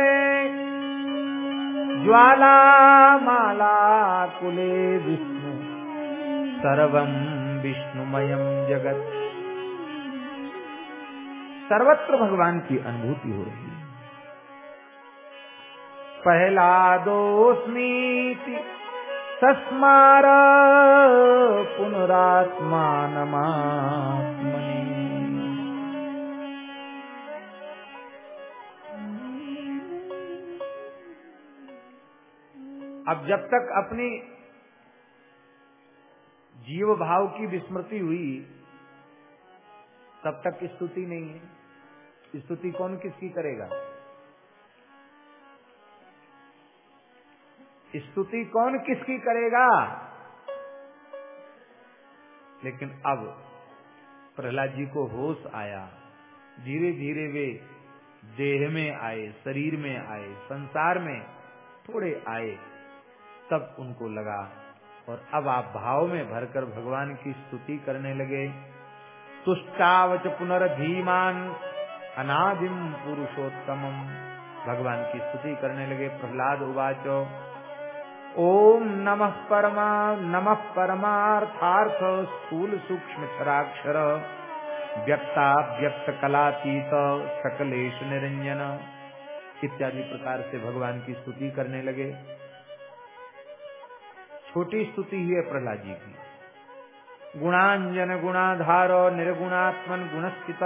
ज्वाला कुले विष्णु। सर्वम विष्णुमयम जगत। सर्वत्र भगवान की अनुभूति हो रही है। पहला दोस्मीति तस्मार पुनरात्मानमात्मनि। अब जब तक अपनी जीव भाव की विस्मृति हुई, तब तक स्तुति नहीं है। स्तुति कौन किसकी करेगा? स्तुति कौन किसकी करेगा? लेकिन अब प्रहलाद जी को होश आया। धीरे धीरे वे देह में आए, शरीर में आए, संसार में थोड़े आए। तब उनको लगा। और अब आप भाव में भरकर भगवान की स्तुति करने लगे। तुष्टावच पुनर्धीमान अनादिम पुरुषोत्तम भगवान की स्तुति करने लगे प्रहलाद उवाचो। ओम नमः परमा, नमः परमार्थार्थ स्थूल सूक्ष्म क्षराक्षर व्यक्ता व्यक्त कलातीत सकलेश निरंजन। इत्यादि प्रकार से भगवान की स्तुति करने लगे। छोटी स्तुति ही है प्रहलाद जी की। गुणांजन गुणाधार निर्गुणात्मन गुणस्थित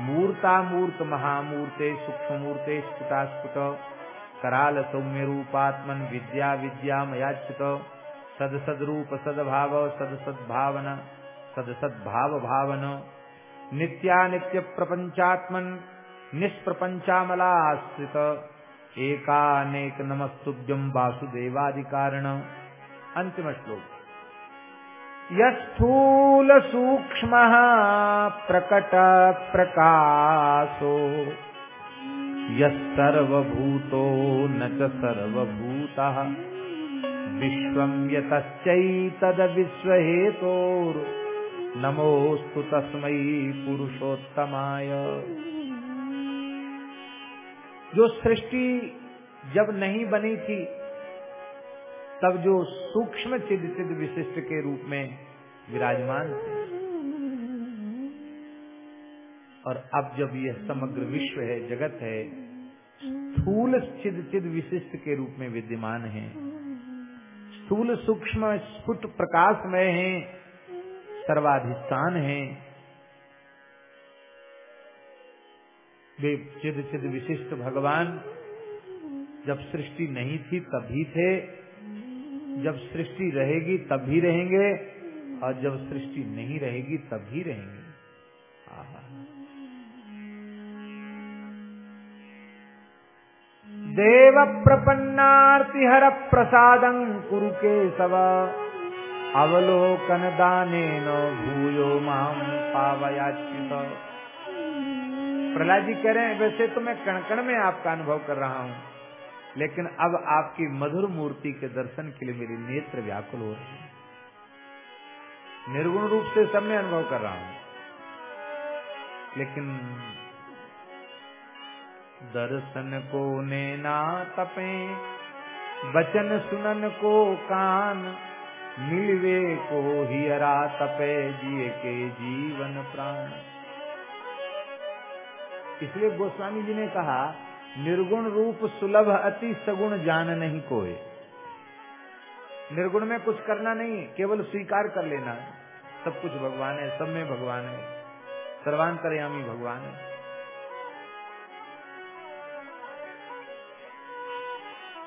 मूर्ता मूर्त महामूर्ते सूक्ष्म मूर्ते स्फुटास्फुट, कराल सौम्य रूपात्मन विद्या विद्या मयाच्युत सद सद रूप सदभाव सद सद्भावन सद सद्भाव भावन नित्यानित्य प्रपंचात्मन निष्प्रपंचामलाश्रित, एकानेक नमस्तुभ्यम वासुदेवादिकारण। अंतिम श्लोक। यस्थूल सूक्ष्म प्रकट प्रकाशो। यर्वभूतो न च सर्वभूतः। विश्वं यतश्चैतदविश्वहेतोर् नमोस्तु तस्मै पुरुषोत्तमाय। जो सृष्टि जब नहीं बनी थी तब जो सूक्ष्म चिद चिद विशिष्ट के रूप में विराजमान थे। और अब जब यह समग्र विश्व है, जगत है, स्थूल चिद चिद विशिष्ट के रूप में विद्यमान है। स्थूल सूक्ष्म स्फुट प्रकाशमय है, सर्वाधिष्ठान है। वे चिद चिद विशिष्ट भगवान जब सृष्टि नहीं थी तभी थे। जब सृष्टि रहेगी तब भी रहेंगे, और जब सृष्टि नहीं रहेगी तब भी रहेंगे देव प्रपन्नार्तिहर प्रसादं कुरु के केशव, अवलोकन दाने न भूयो माम पावयाचित प्रहलाद जी कह रहे हैं, वैसे तो मैं कण कण में आपका अनुभव कर रहा हूँ। लेकिन अब आपकी मधुर मूर्ति के दर्शन के लिए मेरी नेत्र व्याकुल हो रही है। निर्गुण रूप से सब मैं अनुभव कर रहा हूँ। लेकिन दर्शन को नैना तपे बचन सुनन को कान, मिलवे को हियरा तपे जिए के जीवन प्राण। इसलिए गोस्वामी जी ने कहा निर्गुण रूप सुलभ अति सगुण जान नहीं कोई निर्गुण में कुछ करना नहीं, केवल स्वीकार कर लेना। सब कुछ भगवान है, सब में भगवान है। सर्वांतरयामी भगवान है।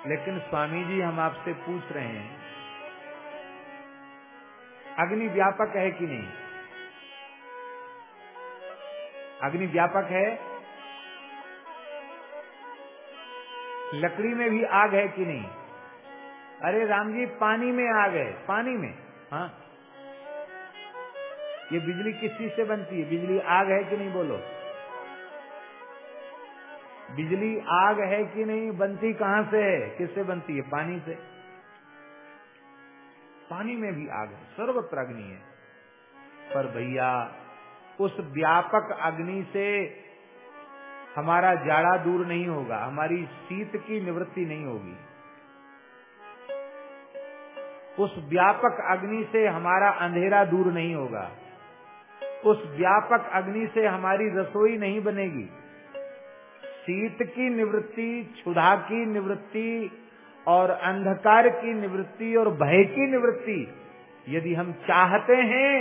लेकिन स्वामी जी हम आपसे पूछ रहे हैं, अग्नि व्यापक है कि नहीं? अग्नि व्यापक है लकड़ी में भी आग है कि नहीं? अरे राम जी, पानी में आग है, पानी में। हाँ? ये बिजली किस चीज़ से बनती है? बिजली आग है कि नहीं बोलो? बिजली आग है कि नहीं? बनती कहाँ से है? किससे बनती है? पानी से। पानी में भी आग है, सर्वत्र अग्नि है। पर भैया, उस व्यापक अग्नि से हमारा जाड़ा दूर नहीं होगा, हमारी शीत की निवृत्ति नहीं होगी। उस व्यापक अग्नि से हमारा अंधेरा दूर नहीं होगा। उस व्यापक अग्नि से हमारी रसोई नहीं बनेगी। शीत की निवृत्ति, क्षुधा की निवृत्ति और अंधकार की निवृत्ति और भय की निवृत्ति, यदि हम चाहते हैं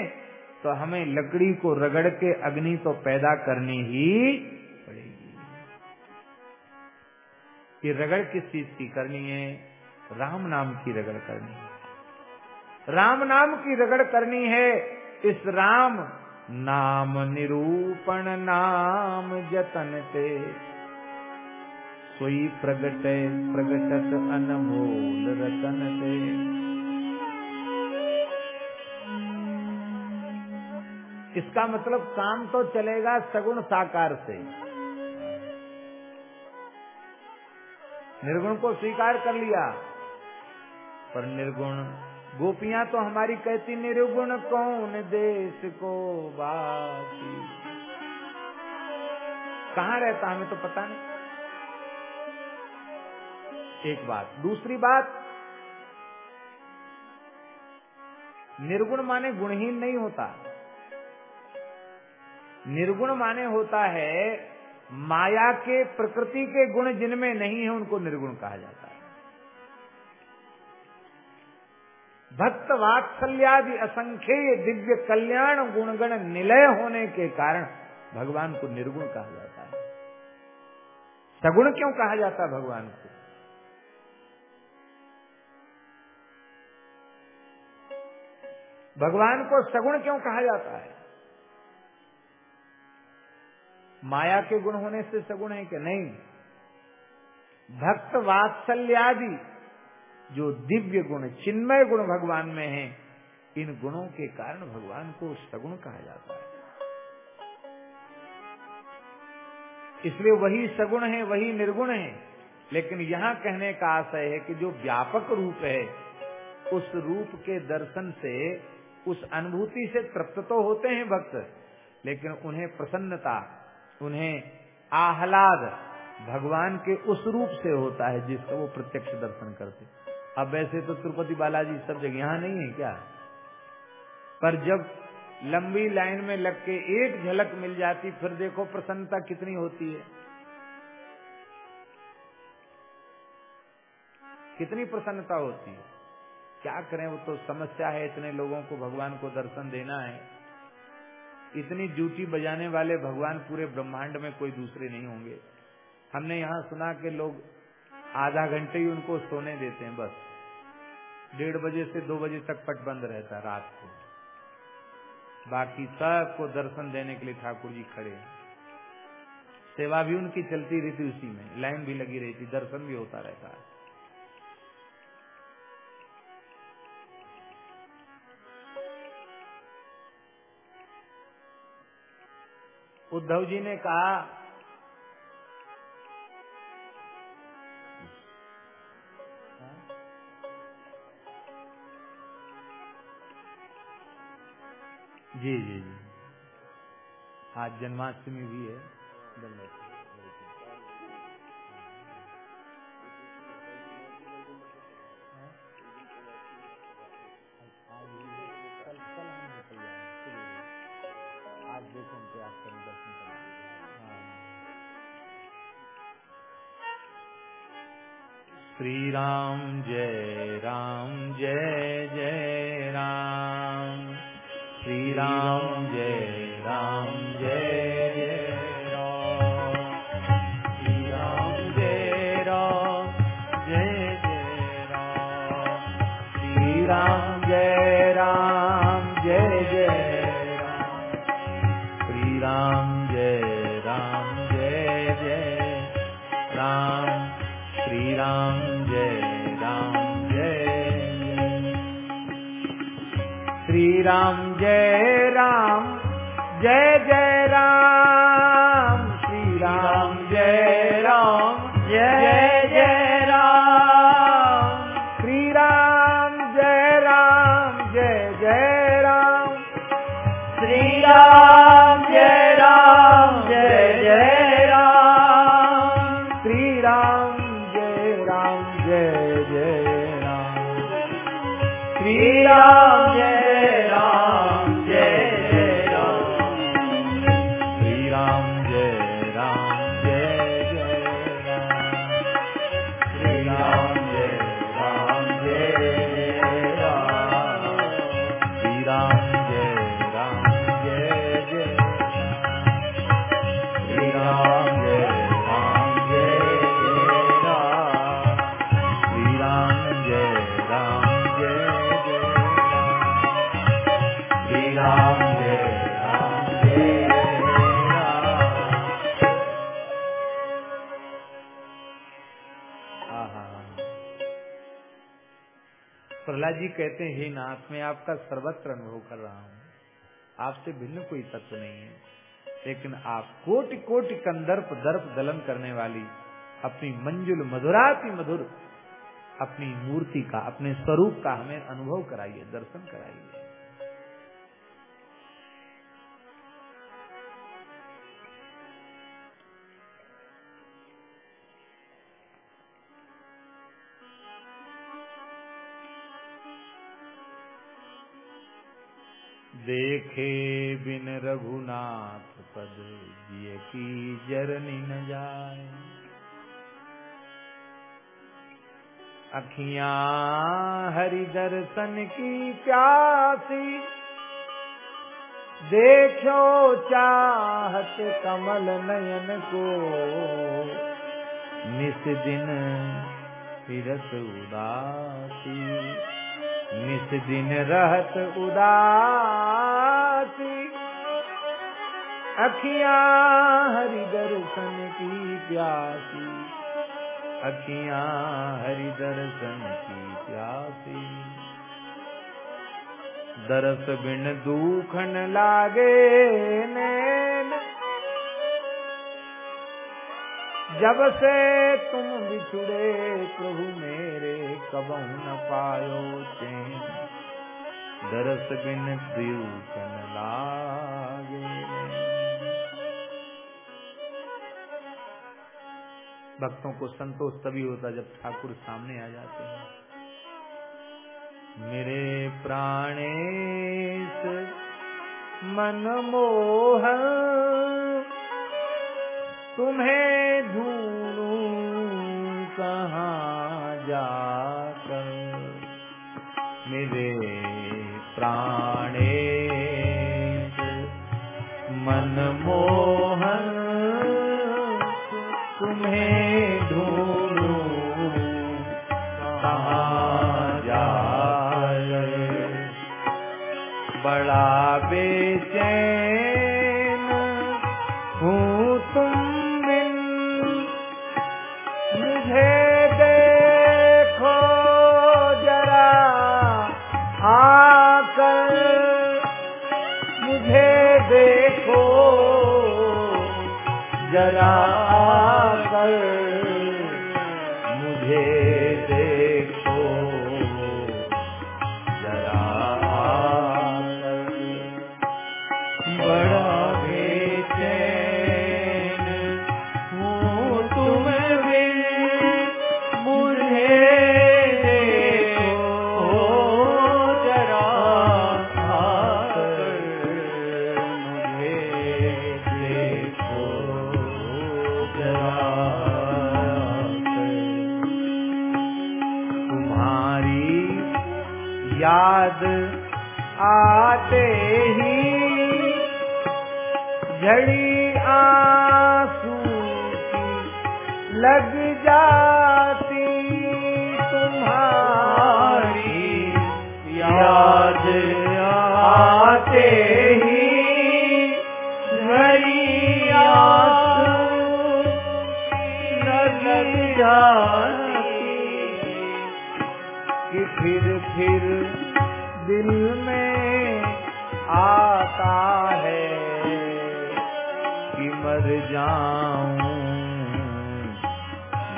तो हमें लकड़ी को रगड़ के अग्नि तो पैदा करनी ही ये रगड़ किस चीज़ की करनी है? राम नाम की रगड़ करनी है। राम नाम की रगड़ करनी है। इस राम नाम निरूपण नाम जतन ते सोई प्रगट, प्रगटत अनमोल रतन ते इसका मतलब काम तो चलेगा सगुण साकार से। निर्गुण को स्वीकार कर लिया। पर निर्गुण, गोपियाँ तो हमारी कहती, निर्गुण कौन देश को बाकी कहाँ रहता हमें तो पता नहीं। एक बात। दूसरी बात, निर्गुण माने गुणहीन नहीं होता। निर्गुण माने होता है माया के प्रकृति के गुण जिनमें नहीं है, उनको निर्गुण कहा जाता है। भक्त वात्सल्यादि असंख्य दिव्य कल्याण गुणगण निलय होने के कारण भगवान को निर्गुण कहा जाता है। सगुण क्यों कहा जाता है भगवान को? भगवान को सगुण क्यों कहा जाता है? माया के गुण होने से सगुण है कि नहीं? भक्त वात्सल्यादि जो दिव्य गुण, चिन्मय गुण भगवान में है, इन गुणों के कारण भगवान को सगुण कहा जाता है। इसलिए वही सगुण है, वही निर्गुण है। लेकिन यहाँ कहने का आशय है कि जो व्यापक रूप है, उस रूप के दर्शन से, उस अनुभूति से तृप्त तो होते हैं भक्त, लेकिन उन्हें प्रसन्नता उन्हें आह्लाद भगवान के उस रूप से होता है जिसका वो प्रत्यक्ष दर्शन करते अब वैसे तो तिरुपति बालाजी सब जगह यहाँ नहीं है क्या? पर जब लंबी लाइन में लग के एक झलक मिल जाती, फिर देखो प्रसन्नता कितनी होती है। कितनी प्रसन्नता होती है। क्या करें, वो तो समस्या है, इतने लोगों को भगवान को दर्शन देना है। इतनी ड्यूटी बजाने वाले भगवान पूरे ब्रह्मांड में कोई दूसरे नहीं होंगे। हमने यहाँ सुना के लोग आधा घंटे ही उनको सोने देते हैं बस। डेढ़ बजे से दो बजे तक पट बंद रहता रात को। बाकी सबको दर्शन देने के लिए ठाकुर जी खड़े सेवा भी उनकी चलती रहती उसी में। लाइन भी लगी रहती, दर्शन भी होता रहता है। उद्धव जी ने कहा जी जी जी। आज जन्माष्टमी भी है श्री राम जय राम जय प्रहलाद जी कहते हैं, हे नाथ, मैं आपका सर्वत्र अनुभव कर रहा हूँ। आपसे भिन्न कोई तत्व नहीं है। लेकिन आप कोटि कोटि कंदर्प, दर्प दलन करने वाली, अपनी मंजुल मधुराती मधुर, अपनी मूर्ति का, अपने स्वरूप का हमें अनुभव कराइए, दर्शन कराइए। देखे बिन रघुनाथ पद जिय की जरनी न जाए। अखियाँ हरि दर्शन की प्यासी, देखो चाहत कमल नयन को। निस दिन फिरत उदासी। निस दिन रहत उदासी। अखियाँ हरि दर्शन की प्यासी। अखियाँ हरि दर्शन की प्यासी। दरस बिन दूखन लागे नैन जब से तुम बिछुड़े प्रभु मेरे, कबहू न पायो चैन। दरस बिन दूखन लागे। भक्तों को संतोष तभी होता जब ठाकुर सामने आ जाते हैं। मेरे प्राणेश मनमोहन तुम्हें ढूंढूं कहाँ जाकर मेरे फिर दिल में आता है कि मर जाऊँ।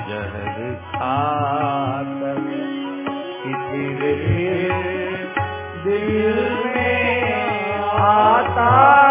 जहर खाकर कि फिर दिल में आता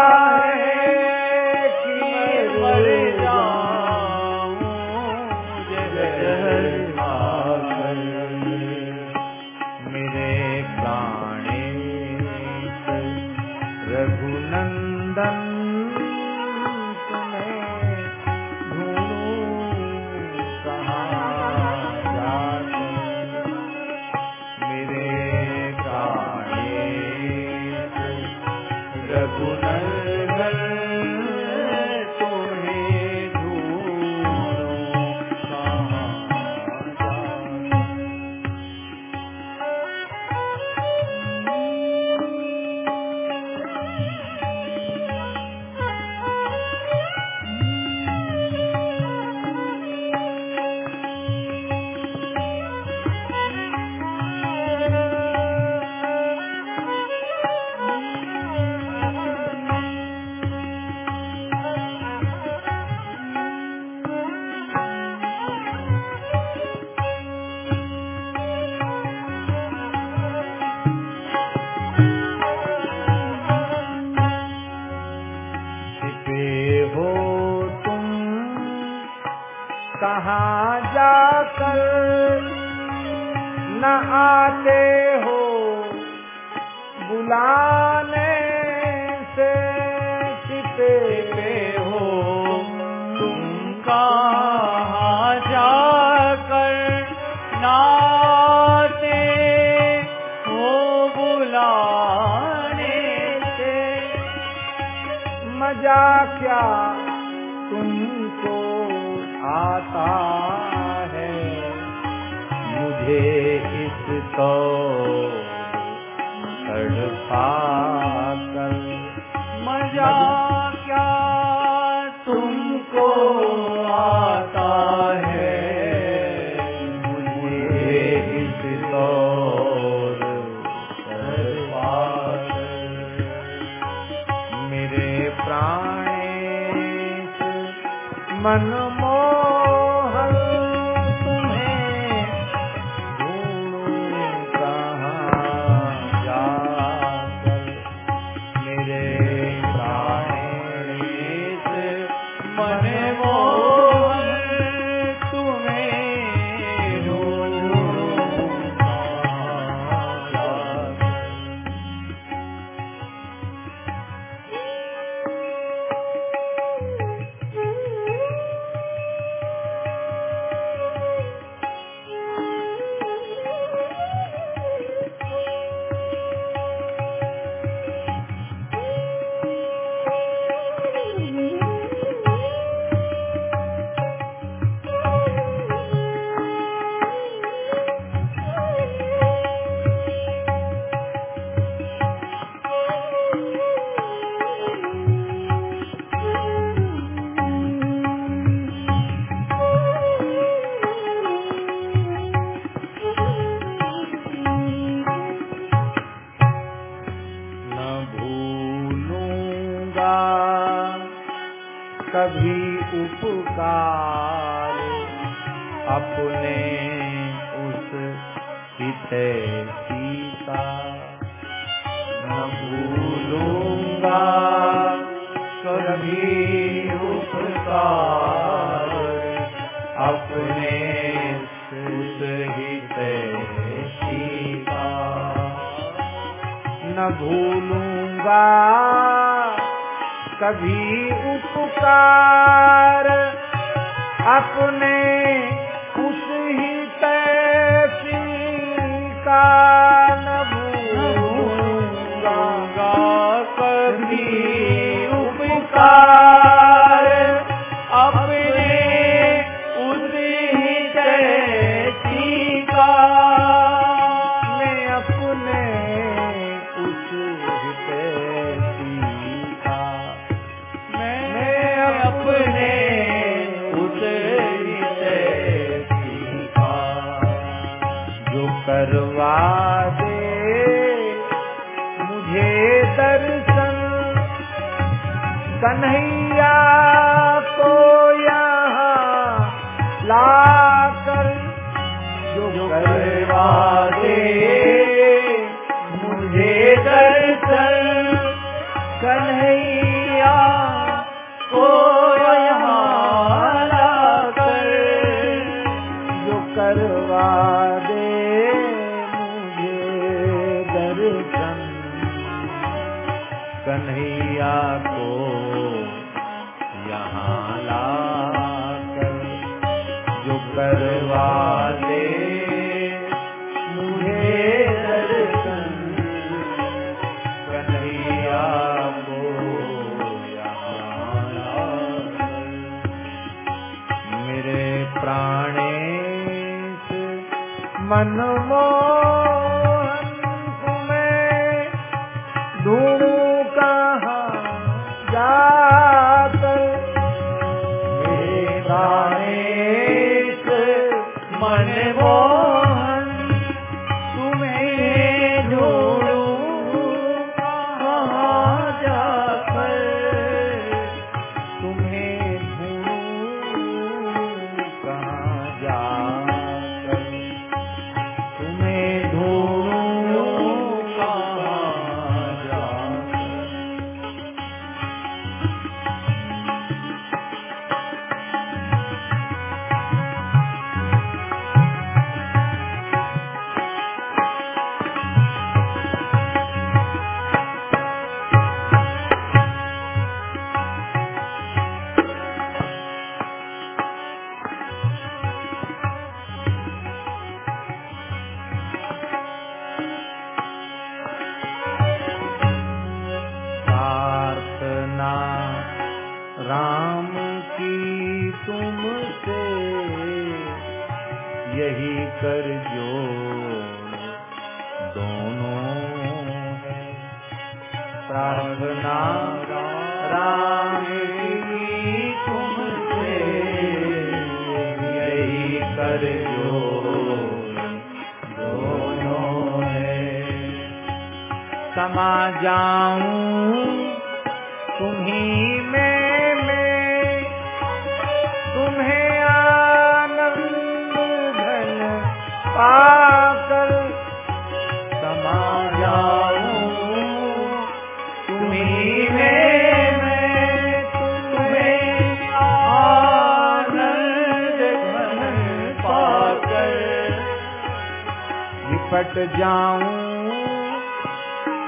निपट जाऊँ।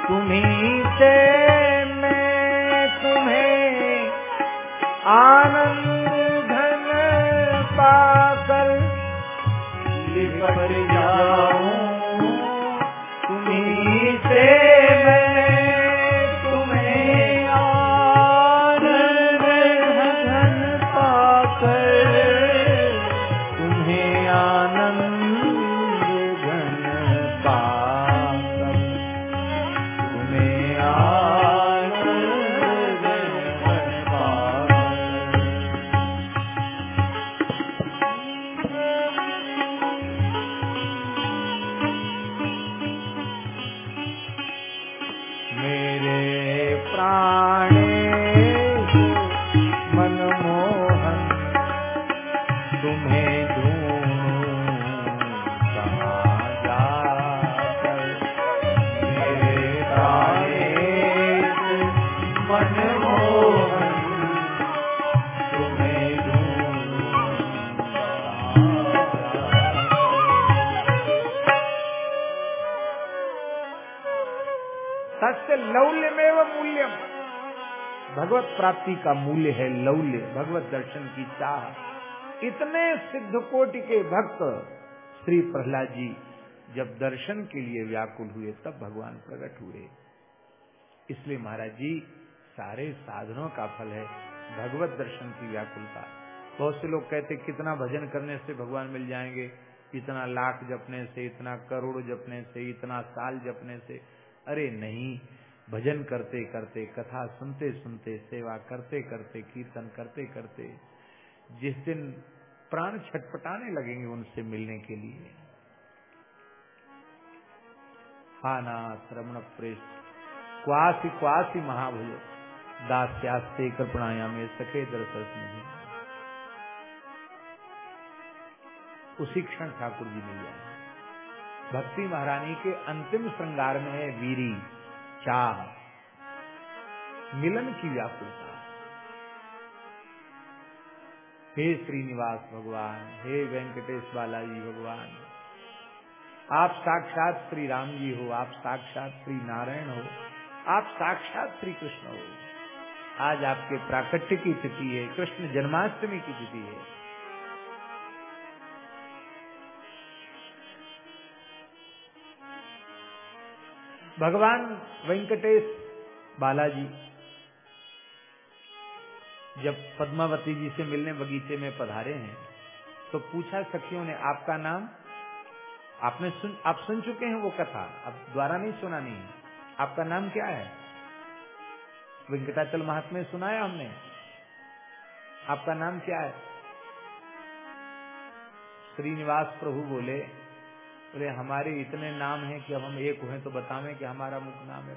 तुम्ही से मैं तुम्हें आनंद धन पाकर लिपट जाऊँ। का मूल्य है, लौल्य, भगवत दर्शन की चाह। इतने सिद्ध कोटि के भक्त श्री प्रहलाद जी जब दर्शन के लिए व्याकुल हुए, तब भगवान प्रकट हुए। इसलिए महाराज जी सारे साधनों का फल है भगवत दर्शन की व्याकुलता। बहुत से लोग कहते, कितना भजन करने से भगवान मिल जाएँगे? इतना लाख जपने से, इतना करोड़ जपने से, इतना साल जपने से। अरे नहीं भजन करते करते, कथा सुनते सुनते, सेवा करते करते, कीर्तन करते करते, जिस दिन प्राण छटपटाने लगेंगे उनसे मिलने के लिए। हाना श्रवण प्रेस क्वासी क्वासी महाभुज दास्यास्ते कृपणाया में सके दरसस नहीं उसी क्षण ठाकुर जी मिल जाए भक्ति महारानी के अंतिम श्रृंगार में है वीरी। चाह। मिलन की व्याकुलता। हे श्रीनिवास भगवान, हे वेंकटेश बालाजी भगवान, आप साक्षात श्री राम जी हो, आप साक्षात श्री नारायण हो, आप साक्षात श्री कृष्ण हो। आज आपके प्राकट्य की तिथि है, कृष्ण जन्माष्टमी की तिथि है। भगवान वेंकटेश बालाजी जब पद्मावती जी से मिलने बगीचे में पधारे हैं तो पूछा, सखियों ने आपका नाम? आपने सुन, आप सुन चुके हैं वो कथा। अब द्वारा नहीं सुना नहीं आपका नाम क्या है? वेंकटाचल महात्मा सुनाया हमने। आपका नाम क्या है? श्रीनिवास प्रभु बोले बोले हमारे इतने नाम हैं कि अब हम एक हुए तो बतावें कि हमारा मुख नाम है।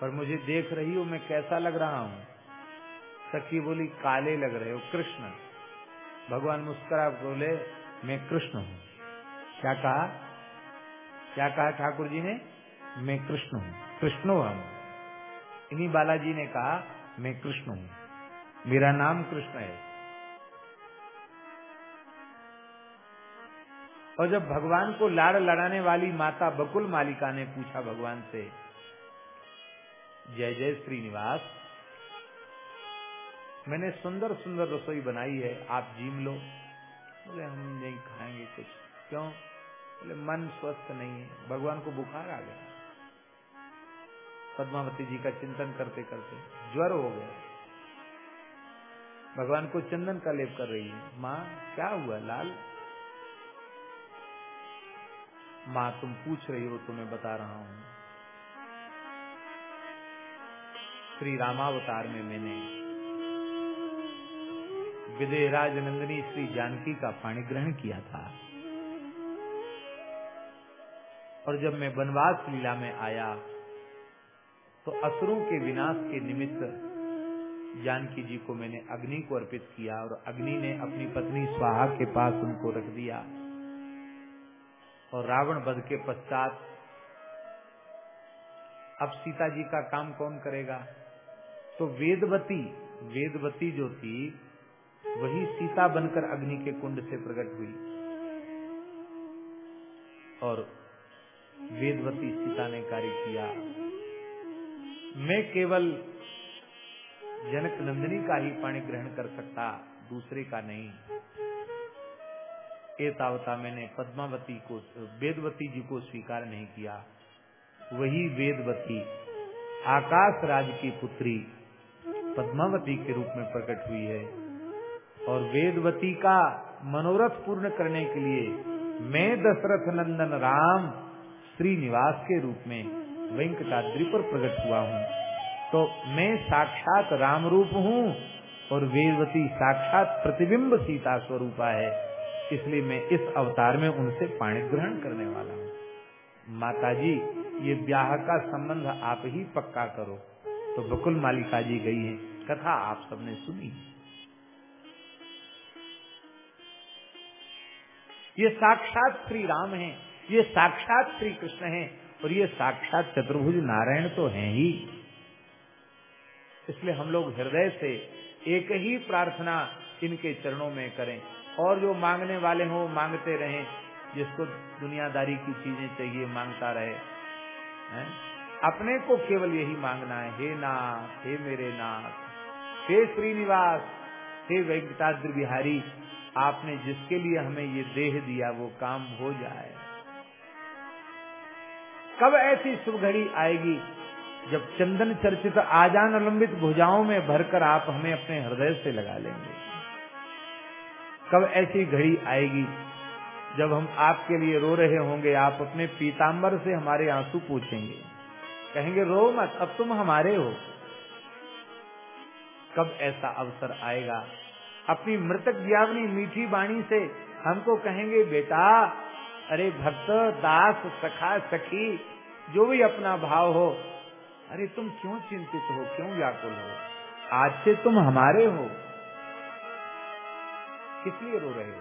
पर मुझे देख रही हो, मैं कैसा लग रहा हूँ। सखी बोली, काले लग रहे हो, कृष्ण। भगवान मुस्करा बोले, मैं कृष्ण हूँ। क्या कहा? क्या कहा ठाकुर जी ने? मैं कृष्ण हूँ। कृष्ण हम। इन्हीं बालाजी ने कहा, मैं कृष्ण हूँ। मेरा नाम कृष्ण है। और जब भगवान को लाड़ लड़ाने वाली माता बकुल मालिका ने पूछा भगवान से, जय जय श्रीनिवास, मैंने सुंदर सुंदर रसोई बनाई है, आप जीम लो। बोले, हम नहीं खाएँगे कुछ, क्यों? बोले, मन स्वस्थ नहीं है। भगवान को बुखार आ गया। पद्मावती जी का चिंतन करते करते ज्वर हो गया। भगवान को चंदन का लेप कर रही है। माँ, क्या हुआ, लाल? माँ तुम पूछ रही हो तो मैं बता रहा हूँ। श्री रामावतार में मैंने विदेहराज नंदिनी श्री जानकी का पाणी ग्रहण किया था। और जब मैं वनवास लीला में आया तो असुरों के विनाश के निमित्त जानकी जी को मैंने अग्नि को अर्पित किया और अग्नि ने अपनी पत्नी स्वाहा के पास उनको रख दिया। और रावण वध के पश्चात, अब सीता जी का काम कौन करेगा? तो वेदवती वेदवती जो थी, वही सीता बनकर अग्नि के कुंड से प्रकट हुई। और वेदवती सीता ने कार्य किया। मैं केवल जनक नंदिनी का ही पाणी ग्रहण कर सकता, दूसरे का नहीं। एतावता मैंने पद्मावती को, वेदवती जी को स्वीकार नहीं किया। वही वेदवती आकाश राज की पुत्री पद्मावती के रूप में प्रकट हुई है। और वेदवती का मनोरथ पूर्ण करने के लिए मैं दशरथ नंदन राम श्रीनिवास के रूप में वेंकटाद्रि पर प्रकट हुआ हूँ। तो मैं साक्षात राम रूप हूँ और वेदवती साक्षात प्रतिबिंब सीता स्वरूपा है। इसलिए मैं इस अवतार में उनसे पाणी ग्रहण करने वाला हूँ। माता जी ये ब्याह का संबंध आप ही पक्का करो। तो बकुल मालिका जी गई है। कथा आप सबने सुनी। ये साक्षात श्री राम हैं। ये साक्षात श्री कृष्ण हैं। और ये साक्षात चतुर्भुज नारायण तो हैं ही। इसलिए हम लोग हृदय से एक ही प्रार्थना इनके चरणों में करें। और जो मांगने वाले हो, मांगते रहें, जिसको दुनियादारी की चीज़ें चाहिए, माँगता रहे। है? अपने को केवल यही मांगना है, हे नाथ, हे मेरे नाथ, हे श्रीनिवास, हे वेंकटाद्रि बिहारी, आपने जिसके लिए हमें ये देह दिया, वो काम हो जाए। कब ऐसी शुभ घड़ी आएगी, जब चंदन चर्चित आजान लंबित भुजाओं में भरकर आप हमें अपने हृदय से लगा लेंगे? कब ऐसी घड़ी आएगी? जब हम आपके लिए रो रहे होंगे, आप अपने पीताम्बर से हमारे आँसू पूछेंगे। कहेंगे, रो मत, अब तुम हमारे हो। कब ऐसा अवसर आएगा? अपनी मृतक ज्ञावनी मीठी बाणी से हमको कहेंगे, बेटा, अरे भक्त, दास, सखा, सखी, जो भी अपना भाव हो, अरे तुम क्यों चिंतित हो, क्यों व्याकुल हो? आज से तुम हमारे हो। किस लिए रो रहे हो?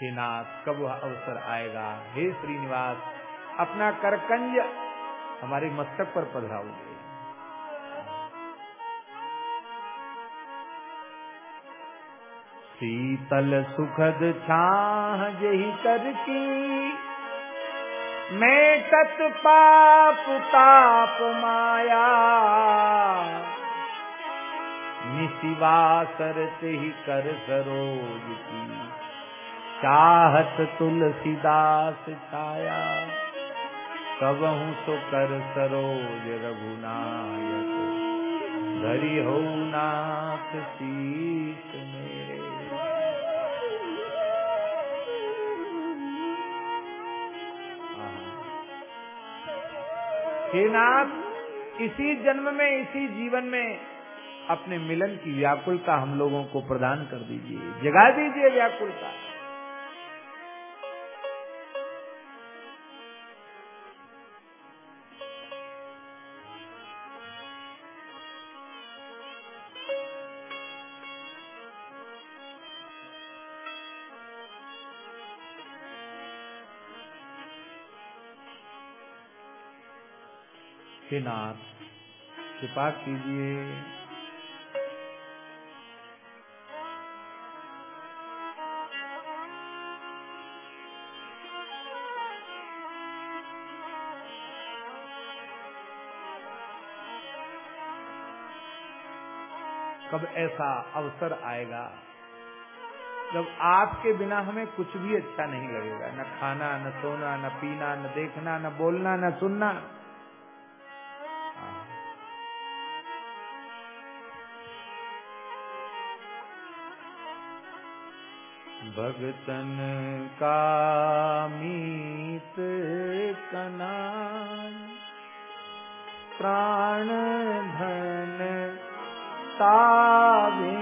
हे नाथ, कब वह अवसर आएगा? हे श्रीनिवास, अपना करकंज हमारे मस्तक पर पधराओगे। शीतल सुखद छाह जही कर की मैं तत् पाप ताप माया निशिवा सरत ही कर सरोज की। चाहत तुलसीदास छाया, कबहू तो कर सरोज रघुनायक। धरी हो नाथ शीस मेरे। हे नाथ, इसी जन्म में, इसी जीवन में अपने मिलन की व्याकुलता हम लोगों को प्रदान कर दीजिए। जगा दीजिए व्याकुलता। नाथ, कृपा कीजिए कब ऐसा अवसर आएगा? जब आपके बिना हमें कुछ भी अच्छा नहीं लगेगा। न खाना, न सोना, न पीना, न देखना, न बोलना, न सुनना। भगतन का मीत कना प्राण धन ताबिन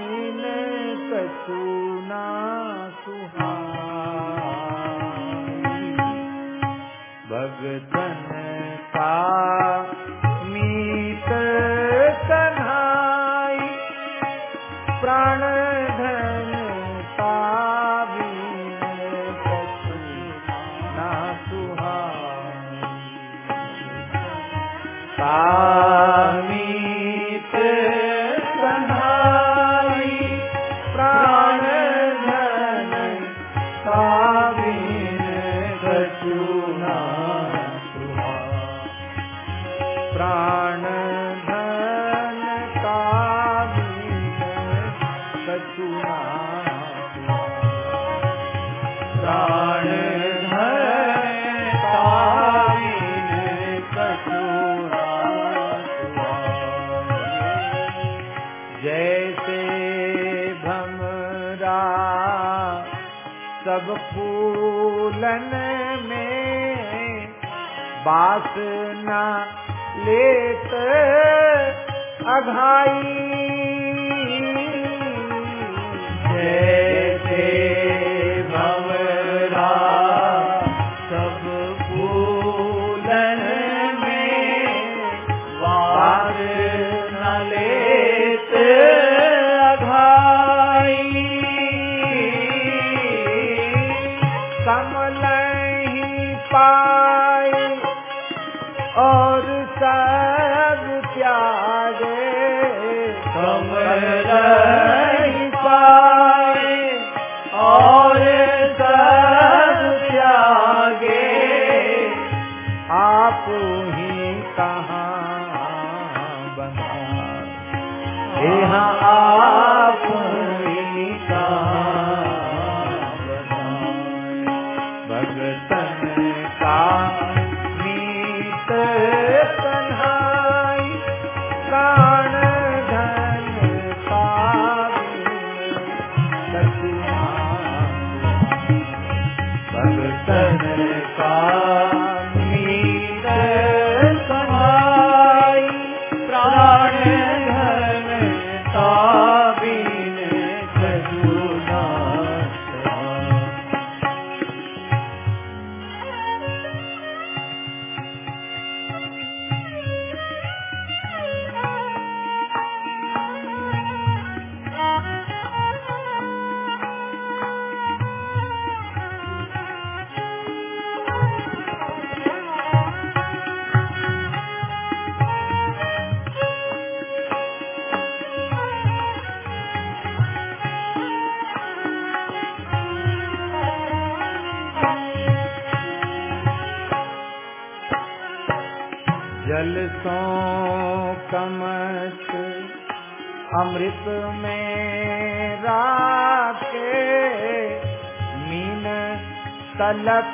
तलक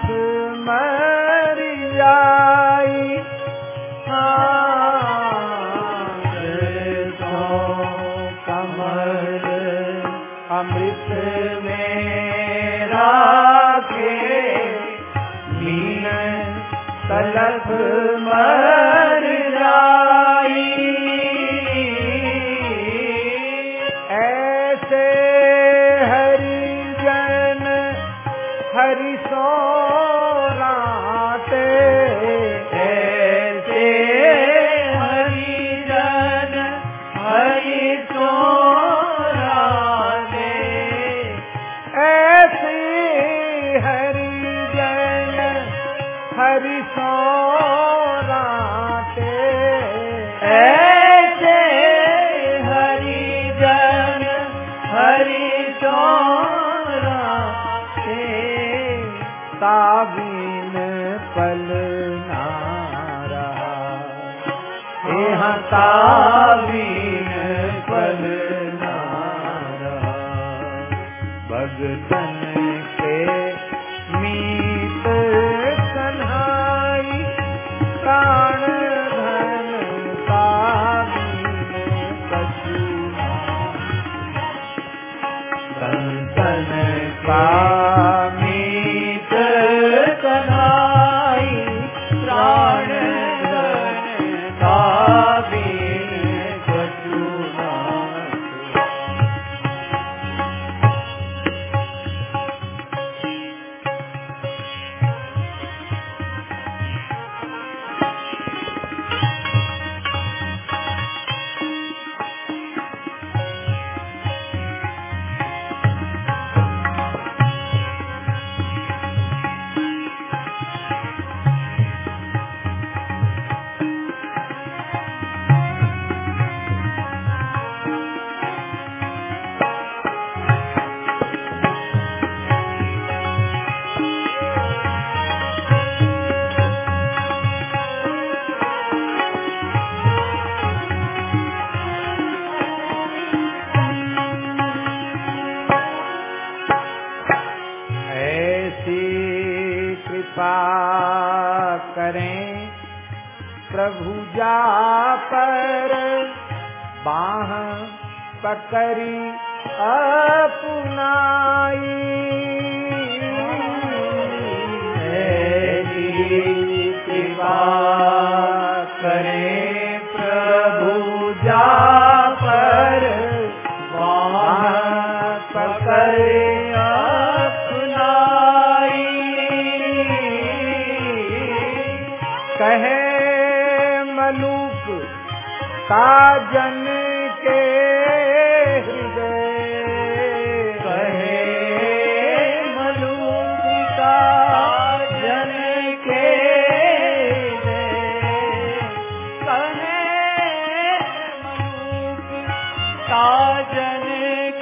मलूका जन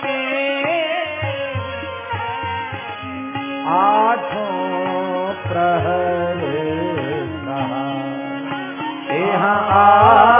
के आठों प्रहर यहाँ आठों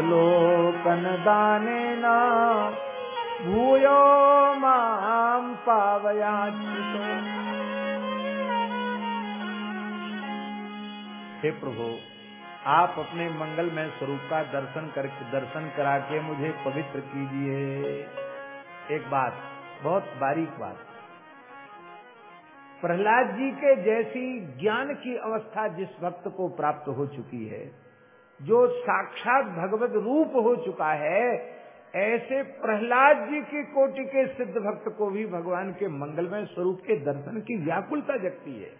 प्रपन्नातिहर प्रसादं कुरु केशव अवलोकन दाने न। भूयो माम पावयाचितो हे प्रभु, आप अपने मंगलमय स्वरूप का दर्शन कर, दर्शन करा के मुझे पवित्र कीजिए। एक बात, बहुत बारीक बात। प्रहलाद जी के जैसी ज्ञान की अवस्था जिस भक्त को प्राप्त हो चुकी है जो साक्षात भगवत रूप हो चुका है, ऐसे प्रहलाद जी की कोटि के सिद्ध भक्त को भी भगवान के मंगलमय स्वरूप के दर्शन की व्याकुलता जगती है।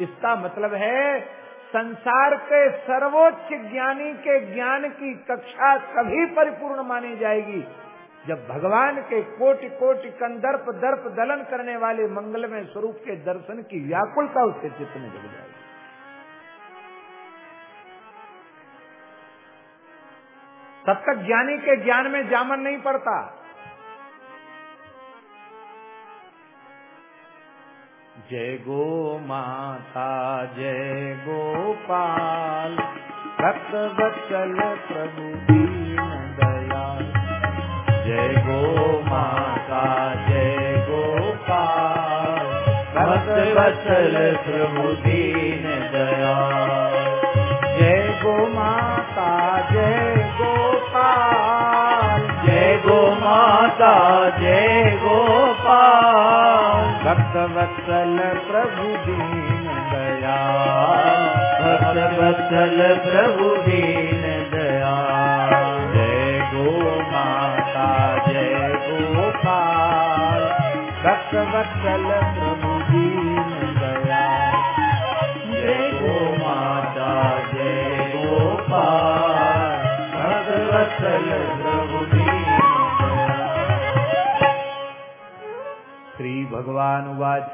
इसका मतलब है, संसार के सर्वोच्च ज्ञानी के ज्ञान की कक्षा कभी परिपूर्ण मानी जाएगी, जब भगवान के कोटि कोटि कंदर्प दर्प दलन करने वाले मंगलमय स्वरूप के दर्शन की व्याकुलता उसके चित्त में जग जाएगी। तब तक ज्ञानी के ज्ञान में जामन नहीं पड़ता। जय गो माता, जय गोपाल भक्त बचल प्रभु दीन दयाल। जय गो माता, जय गोपाल भक्त बचल प्रभु दीन दयाल। जय गोपाल। भक्त वत्सल प्रभु दीन दयाल भक्त वत्सल प्रभु दीन दयाल जय गो माता जय गोपाल। भक्त वत्सल भगवान उवाच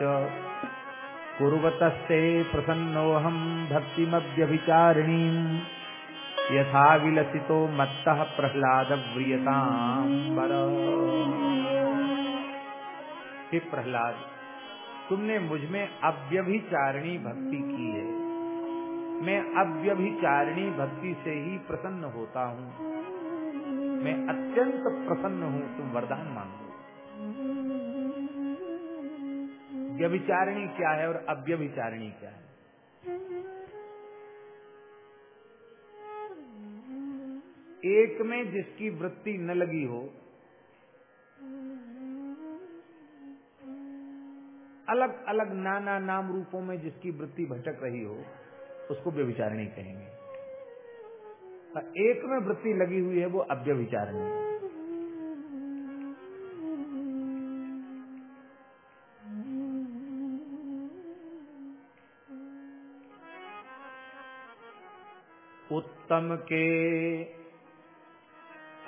कुर्वतस्ते प्रसन्नोऽहं भक्तिमभ्यभिचारिणीम् यथा विलसितो मत्तः प्रह्लादव्रियताम्बर हे प्रहलाद, तुमने मुझमें अव्यभिचारिणी भक्ति की है। मैं अव्यभिचारिणी भक्ति से ही प्रसन्न होता हूँ। मैं अत्यंत प्रसन्न हूँ, तुम वरदान मांगो। व्यभिचारिणी क्या है और अव्यभिचारिणी क्या है? एक में जिसकी वृत्ति न लगी हो अलग अलग नाना नाम रूपों में जिसकी वृत्ति भटक रही हो, उसको व्यभिचारिणी कहेंगे। एक में वृत्ति लगी हुई है, वो अव्यभिचारिणी है। उत्तम के।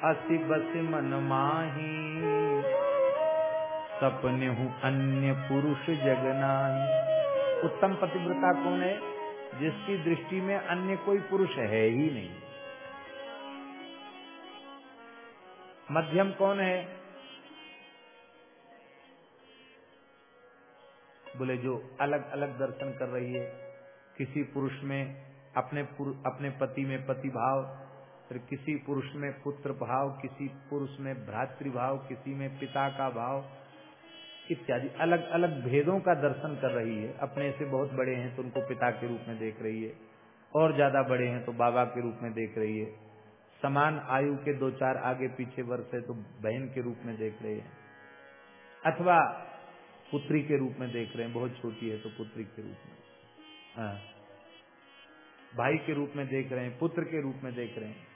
असी बस मन माही। सपने हूँ अन्य पुरुष जगनाही उत्तम पतिव्रता कौन है? जिसकी दृष्टि में अन्य कोई पुरुष है ही नहीं। मध्यम कौन है? बोले, जो अलग अलग दर्शन कर रही है, किसी पुरुष में अपने अपने पति में पति भाव फिर किसी पुरुष में पुत्र भाव किसी पुरुष में भ्रातृभाव, किसी में पिता का भाव, इत्यादि। अलग अलग भेदों का दर्शन कर रही है। अपने से बहुत बड़े हैं तो उनको पिता के रूप में देख रही है। और ज़्यादा बड़े हैं तो बाबा के रूप में देख रही है। समान आयु के दो चार आगे पीछे वर्ष है तो बहन के रूप में देख रहे हैं। अथवा पुत्री के रूप में देख रहे हैं। बहुत छोटी है तो पुत्री के रूप में। हाँ। भाई के रूप में देख रहे हैं, पुत्र के रूप में देख रहे हैं।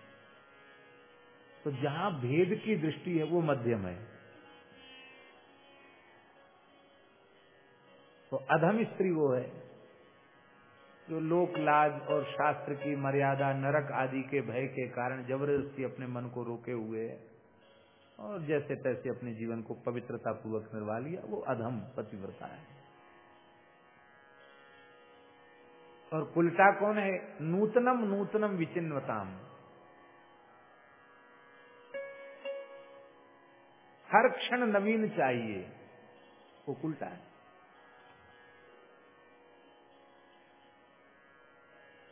तो जहाँ भेद की दृष्टि है, वो मध्यम है। तो अधम स्त्री वो है, जो लोक लाज और शास्त्र की मर्यादा, नरक आदि के भय के कारण ज़बरदस्ती अपने मन को रोके हुए है। और जैसे तैसे अपने जीवन को पवित्रता पूर्वक निर्वा लिया, वो अधम, पतिव्रता है। और उल्टा कौन है? नूतनम नूतनम विचिन्वताम। हर क्षण नवीन चाहिए वो उल्टा है।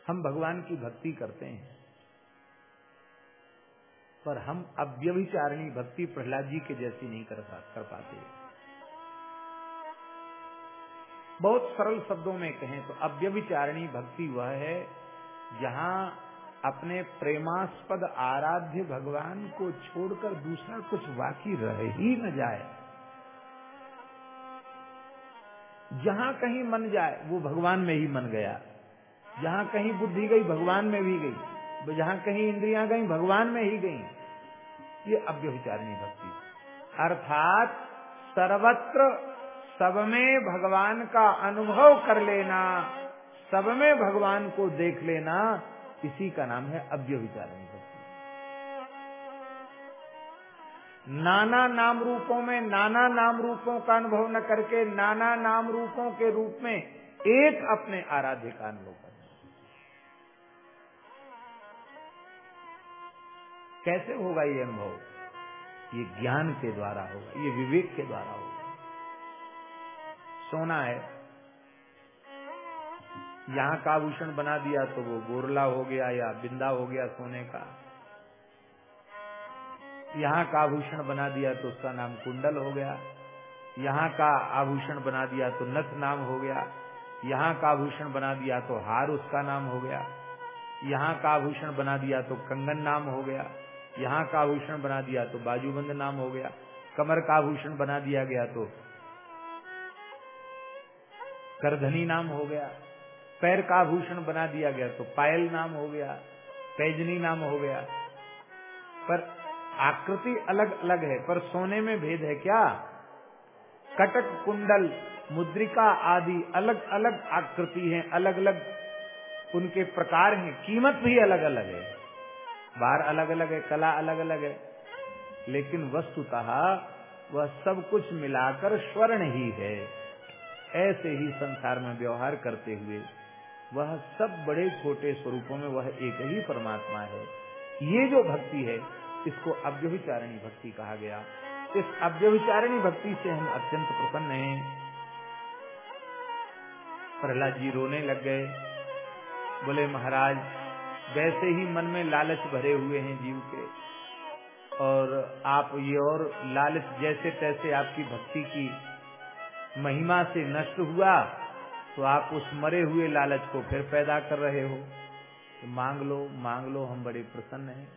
हम भगवान की भक्ति करते हैं पर हम अव्यभिचारिणी भक्ति प्रहलाद जी के जैसी नहीं कर, कर पाते। बहुत सरल शब्दों में कहें तो अव्यभिचारिणी भक्ति वह है, जहाँ अपने प्रेमास्पद आराध्य भगवान को छोड़कर दूसरा कुछ बाकी रह ही न जाए। जहाँ कहीं मन जाए, वो भगवान में ही मन गया। जहाँ कहीं बुद्धि गई, भगवान में भी गई। जहाँ कहीं इंद्रियाँ गई, भगवान में ही गई। ये अव्यभिचारिणी भक्ति। अर्थात सर्वत्र सब में भगवान का अनुभव कर लेना, सब में भगवान को देख लेना, इसी का नाम है अव्यभिचारिणी भक्ति। नाना नाम रूपों में, नाना नाम रूपों का अनुभव न करके, नाना नाम रूपों के रूप में एक अपने आराध्य का अनुभव करना। कैसे होगा ये अनुभव? ये ज्ञान के द्वारा होगा, ये विवेक के द्वारा होगा। सोना है। यहाँ का आभूषण बना दिया तो वो गोरला हो गया या बिंदा हो गया सोने का। यहाँ का आभूषण बना दिया तो उसका नाम कुंडल हो गया। यहाँ का आभूषण बना दिया तो नथ नाम हो गया। यहाँ का आभूषण बना दिया तो हार उसका नाम हो गया। यहाँ का आभूषण बना दिया तो कंगन नाम हो गया। यहाँ का आभूषण बना दिया तो बाजूबंद नाम हो गया। कमर का आभूषण बना दिया गया तो करधनी नाम हो गया, पैर का आभूषण बना दिया गया तो पायल नाम हो गया पैजनी नाम हो गया। पर आकृति अलग अलग है, पर सोने में भेद है क्या? कटक कुंडल, मुद्रिका आदि अलग अलग आकृति है अलग अलग उनके प्रकार हैं, कीमत भी अलग अलग है। बार अलग अलग है, कला अलग अलग है, लेकिन वस्तुतः वह सब कुछ मिलाकर स्वर्ण ही है। ऐसे ही संसार में व्यवहार करते हुए, वह सब बड़े छोटे स्वरूपों में वह एक ही परमात्मा है। ये जो भक्ति है, इसको अव्यभिचारिणी भक्ति कहा गया। इस अव्यभिचारिणी भक्ति से हम अत्यंत प्रसन्न हैं। प्रहलाद जी रोने लग गए। बोले, महाराज, वैसे ही मन में लालच भरे हुए हैं जीव के, और आप ये और लालच जैसे तैसे आपकी भक्ति की महिमा से नष्ट हुआ तो आप उस मरे हुए लालच को फिर पैदा कर रहे हो। तो मांग लो मांग लो, हम बड़े प्रसन्न हैं।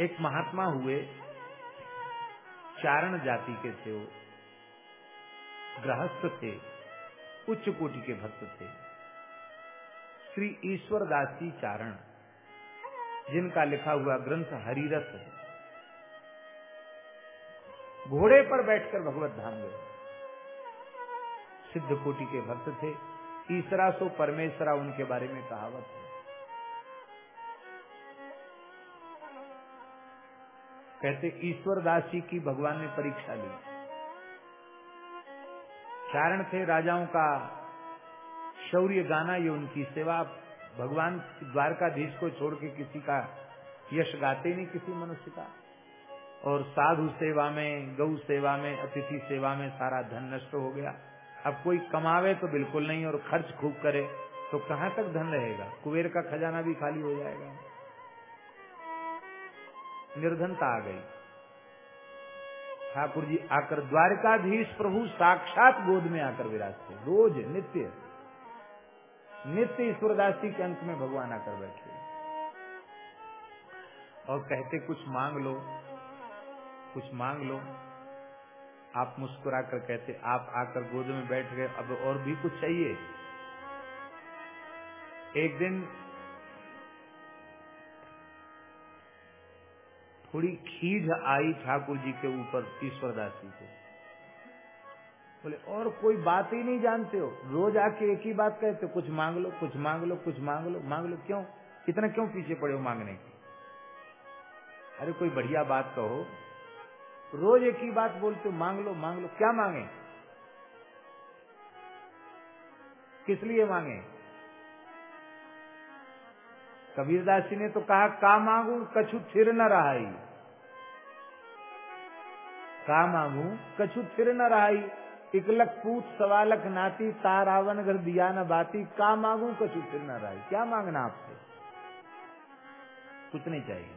एक महात्मा हुए, चारण जाति के थे वो। गृहस्थ थे, उच्च कोटि के भक्त थे। श्री ईश्वर दास जी चारण। जिनका लिखा हुआ ग्रंथ हरिरथ है। घोड़े पर बैठकर भगवत धाम गए। सिद्ध कोटि के भक्त थे। ईसरा सो परमेश्वरा उनके बारे में कहावत है। कहते ईश्वर दास जी की भगवान ने परीक्षा ली। कारण थे राजाओं का शौर्य गाना, ये उनकी सेवा। भगवान द्वारकाधीश को छोड़ के किसी का यश गाते नहीं किसी मनुष्य का। और साधु सेवा में, गौ सेवा में, अतिथि सेवा में सारा धन नष्ट हो गया। अब कोई कमावे तो बिल्कुल नहीं और खर्च खूब करे तो कहाँ तक धन रहेगा? कुबेर का खजाना भी खाली हो जाएगा। निर्धनता आ गई। ठाकुर जी आकर द्वारकाधीश प्रभु साक्षात गोद में आकर विराजते रोज, नित्य। नित्य ईश्वरदास के अंत में भगवान आकर बैठे। और कहते, कुछ मांग लो, कुछ मांग लो। आप मुस्कुरा कर कहते, आप आकर गोद में बैठ गए, अब और भी कुछ चाहिए? एक दिन थोड़ी खीज आई ठाकुर जी के ऊपर ईश्वरदास जी को। बोले, और कोई बात ही नहीं जानते हो? रोज आके एक ही बात कहते हो, कुछ मांग लो, कुछ मांग लो, कुछ मांग लो मांग लो, क्यों? इतना क्यों पीछे पड़े हो मांगने? की अरे, कोई बढ़िया बात कहो। रोज एक ही बात बोलते हो, मांग लो मांग लो, क्या मांगे? किस लिए मांगे? कबीरदास जी ने तो कहा, का मांगू, कछु थिर न रहा का मांगू, कछु थिर न रहा इकलक पूत सवालक नाती तारावन घर दिया न बाती, का मांगू कछु फिर न राय क्या मांगना आपसे? कुछ नहीं चाहिए।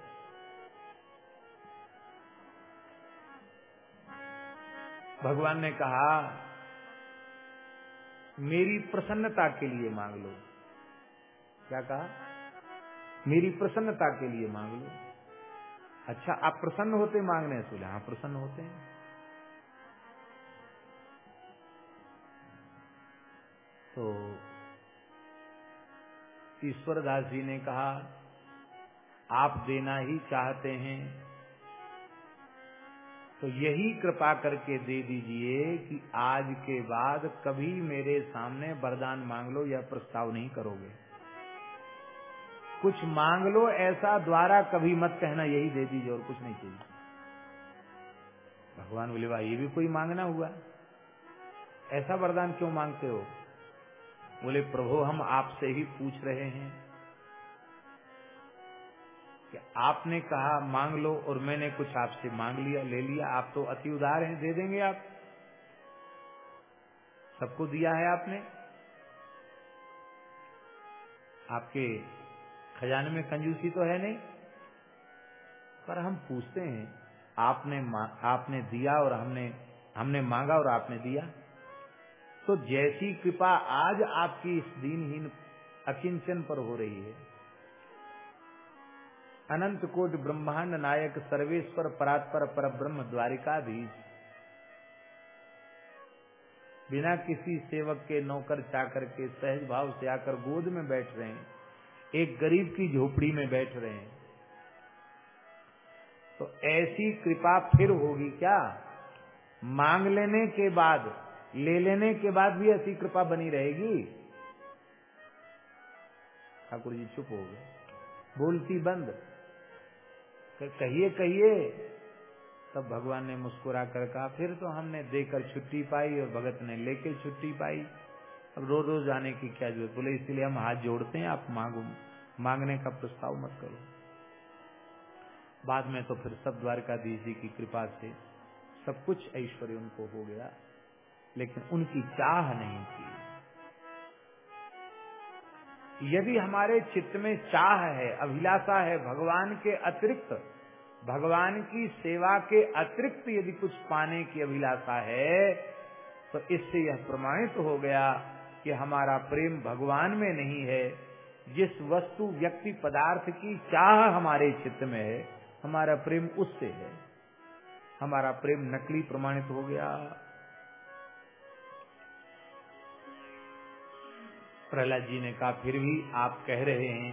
भगवान ने कहा, मेरी प्रसन्नता के लिए मांग लो। क्या कहा? मेरी प्रसन्नता के लिए मांग लो। अच्छा आप प्रसन्न होते मांगने से हाँ प्रसन्न होते हैं। तो ईश्वरदास जी ने कहा, आप देना ही चाहते हैं तो यही कृपा करके दे दीजिए कि आज के बाद कभी मेरे सामने वरदान मांग लो या प्रस्ताव नहीं करोगे। कुछ मांग लो, ऐसा द्वारा कभी मत कहना, यही दे दीजिए और कुछ नहीं चाहिए। भगवान बोले भाई ये भी कोई मांगना हुआ? ऐसा वरदान क्यों मांगते हो? बोले, प्रभु, हम आपसे ही पूछ रहे हैं कि आपने कहा, मांग लो और मैंने कुछ आपसे मांग लिया, ले लिया, आप तो अति उदार हैं, दे देंगे आप। सबको दिया है आपने? आपके खजाने में कंजूसी तो है नहीं? पर हम पूछते हैं, आपने आपने दिया और हमने हमने मांगा और आपने दिया? तो जैसी कृपा आज आपकी इस दीनहीन अकिंचन पर हो रही है। अनंत कोट ब्रह्मांड नायक सर्वेश्वर परात्पर पर ब्रह्म द्वारिकाधीश। बिना किसी सेवक के नौकर चाकर के सहज भाव से आकर गोद में बैठ रहे हैं, एक गरीब की झोपड़ी में बैठ रहे हैं। तो ऐसी कृपा फिर होगी क्या? मांग लेने के बाद ले लेने के बाद भी ऐसी कृपा बनी रहेगी। ठाकुर जी चुप हो गए। बोलती बंद। कहिए कहिए। तब भगवान ने मुस्कुरा कर कहा, फिर तो हमने देकर छुट्टी पाई और भगत ने लेकर छुट्टी पाई। अब रोज रोज आने की क्या ज़रूरत? बोले, इसलिए हम हाथ जोड़ते हैं, आप मांगो, मांगने का प्रस्ताव मत करो। बाद में तो फिर सब द्वारकाधीश जी की कृपा से सब कुछ ऐश्वर्य उनको हो गया। लेकिन उनकी चाह नहीं थी। यदि हमारे चित्त में चाह है, अभिलाषा है भगवान के अतिरिक्त, भगवान की सेवा के अतिरिक्त यदि कुछ पाने की अभिलाषा है तो इससे यह प्रमाणित हो गया कि हमारा प्रेम भगवान में नहीं है। जिस वस्तु, व्यक्ति, पदार्थ की चाह हमारे चित्त में है, हमारा प्रेम उससे है। हमारा प्रेम नकली प्रमाणित हो गया। प्रहलाद जी ने कहा, फिर भी आप कह रहे हैं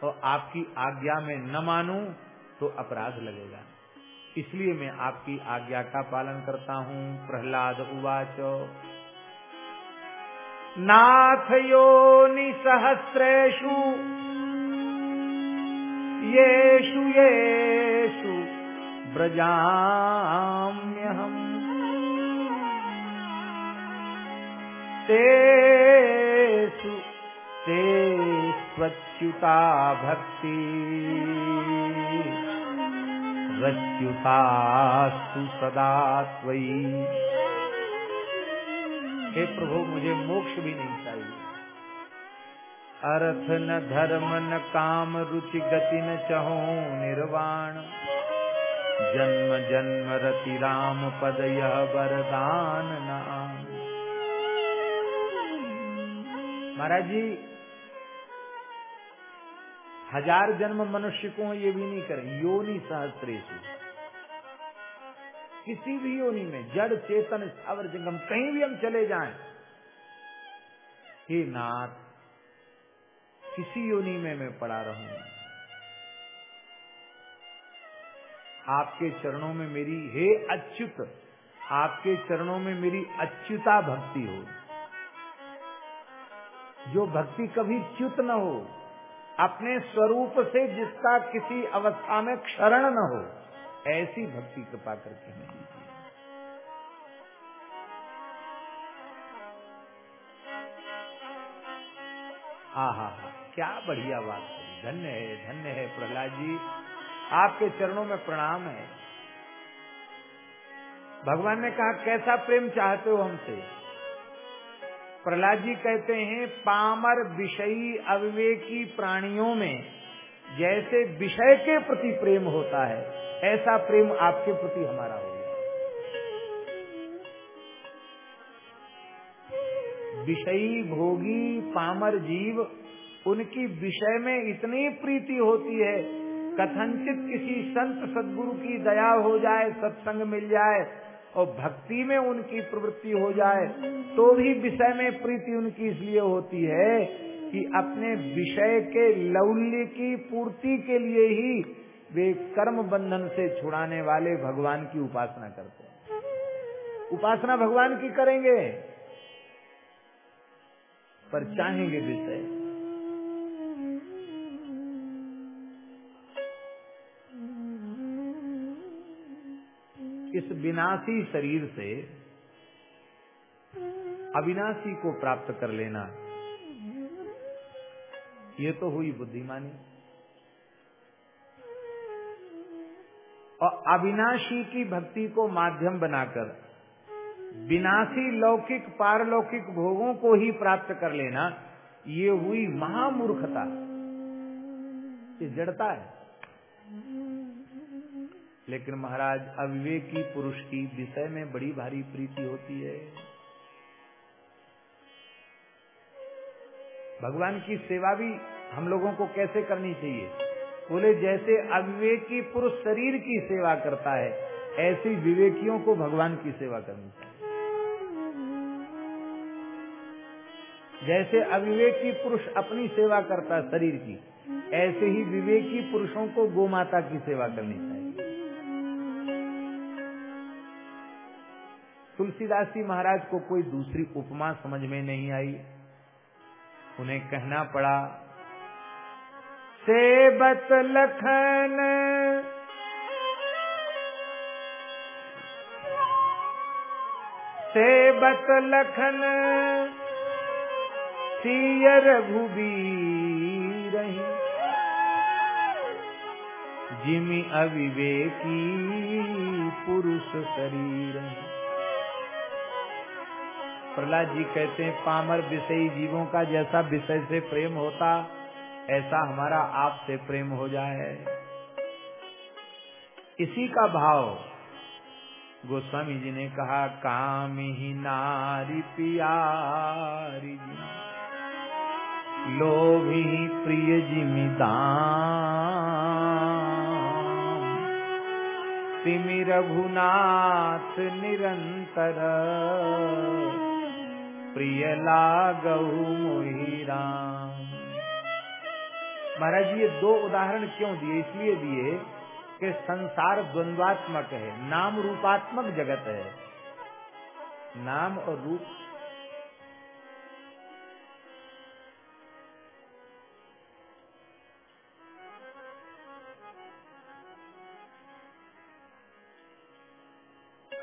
तो आपकी आज्ञा में न मानूं तो अपराध लगेगा। इसलिए मैं आपकी आज्ञा का पालन करता हूँ, प्रहलाद उवाच। नाथ यो योनि सहस्रेषु, येषु येषु ब्रजाम्यहम्। तेषु ते स्वच्युता भक्ति। रच्युतास्तु सदा त्वयि। हे प्रभु, मुझे मोक्ष भी नहीं चाहिए। अर्थ न धर्म न काम, रुचि गति न चहो निर्वाण। जन्म जन्म रति राम पद, यह वरदान नाम महाराज जी हज़ार जन्म मनुष्य को ये भी नहीं करें, योनि सहस्त्रेशु किसी भी योनि में, जड़, चेतन, स्थावर, जंगम, कहीं भी हम चले जाएँ, हे नाथ, किसी योनि में मैं पड़ा रहूँ। आपके चरणों में मेरी हे अच्युत, आपके चरणों में मेरी अच्युता भक्ति हो। जो भक्ति कभी च्युत न हो अपने स्वरूप से जिसका किसी अवस्था में क्षरण न हो, ऐसी भक्ति कृपा करके हमें दीजिए। आहा हा क्या बढ़िया बात है धन्य है धन्य है प्रहलाद जी। आपके चरणों में प्रणाम है। भगवान ने कहा, कैसा प्रेम चाहते हो हमसे? प्रहलाद जी कहते हैं, पामर विषयी अविवेकी प्राणियों में जैसे विषय के प्रति प्रेम होता है, ऐसा प्रेम आपके प्रति हमारा हो विषयी भोगी पामर जीव, उनकी विषय में इतनी प्रीति होती है कथनचित किसी संत सदगुरु की दया हो जाए, सत्संग मिल जाए और भक्ति में उनकी प्रवृत्ति हो जाए तो भी विषय में प्रीति उनकी इसलिए होती है कि अपने विषय के लौल्य की पूर्ति के लिए ही वे कर्म बंधन से छुड़ाने वाले भगवान की उपासना करते हैं। उपासना भगवान की करेंगे, पर चाहेंगे विषय। इस विनाशी शरीर से अविनाशी को प्राप्त कर लेना। ये तो हुई बुद्धिमानी। और अविनाशी की भक्ति को माध्यम बनाकर विनाशी लौकिक, पारलौकिक भोगों को ही प्राप्त कर लेना, ये हुई महामूर्खता। ये जड़ता है। लेकिन महाराज, अविवेकी पुरुष की विषय में बड़ी भारी प्रीति होती है। भगवान की सेवा भी हम लोगों को कैसे करनी चाहिए? बोले, जैसे अविवेकी पुरुष शरीर की सेवा करता है, ऐसी विवेकियों को भगवान की सेवा करनी चाहिए। जैसे अविवेकी पुरुष अपनी सेवा करता है शरीर की, ऐसे ही विवेकी पुरुषों को गोमाता की सेवा करनी चाहिए। तुलसीदास जी महाराज को कोई दूसरी उपमा समझ में नहीं आई। उन्हें कहना पड़ा सेबत लखन सेबत लखन, सियर रही जिमी अविवेकी पुरुष शरीर प्रहलाद जी कहते हैं, पामर विषयी जीवों का जैसा विषय से प्रेम होता, ऐसा हमारा आपसे प्रेम हो जाए। इसी का भाव गोस्वामी जी ने कहा, काम ही नारी पियारी जी ही प्रिय जिमिदाम तिमि रघुनाथ निरंतर प्रिय लागहु मोहि राम। महाराज ये दो उदाहरण क्यों दिए? इसलिए दिए कि संसार द्वंद्वात्मक है, नाम रूपात्मक जगत है। नाम और रूप।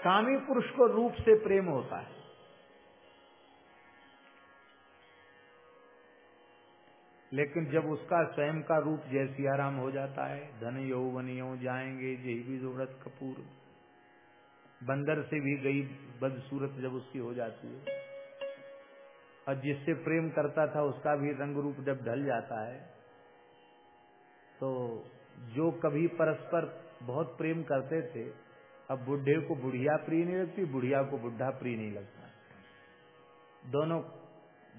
कामी पुरुष को रूप से प्रेम होता है। लेकिन जब उसका स्वयं का रूप जय सियाराम हो जाता है, धन यौवनियों जाएँगे जय भी जोड़त कपूर। बंदर से भी गई बदसूरत जब उसकी हो जाती है। और जिससे प्रेम करता था, उसका भी रंग रूप जब ढल जाता है तो जो कभी परस्पर बहुत प्रेम करते थे, अब बुढ़े को बुढ़िया प्रिय नहीं लगती, बुढ़िया को बुढ़ा प्रिय नहीं लगता। दोनों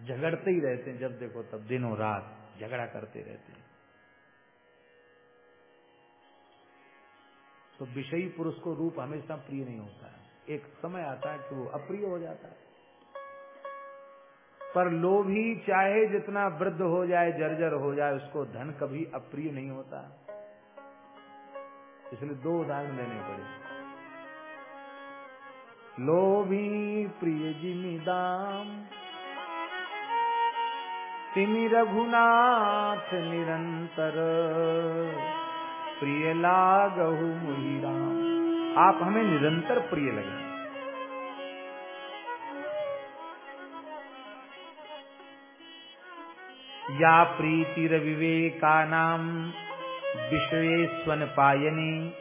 झगड़ते ही रहते हैं, जब देखो तब दिनों रात। झगड़ा करते रहते हैं। तो विषयी पुरुष को रूप हमेशा प्रिय नहीं होता है। एक समय आता है कि वो अप्रिय हो जाता है। पर लोभी चाहे जितना वृद्ध हो जाए, जर्जर हो जाए, उसको धन कभी अप्रिय नहीं होता। इसलिए दो उदाहरण देने पड़े। लोभी प्रिय जिमिदाम तिमि रघुनाथ निरंतर। प्रिय लागहु मुहि राम। आप हमें निरंतर प्रिय लगे। या प्रीतिर विवेका नाम विश्वेश्वन पायनी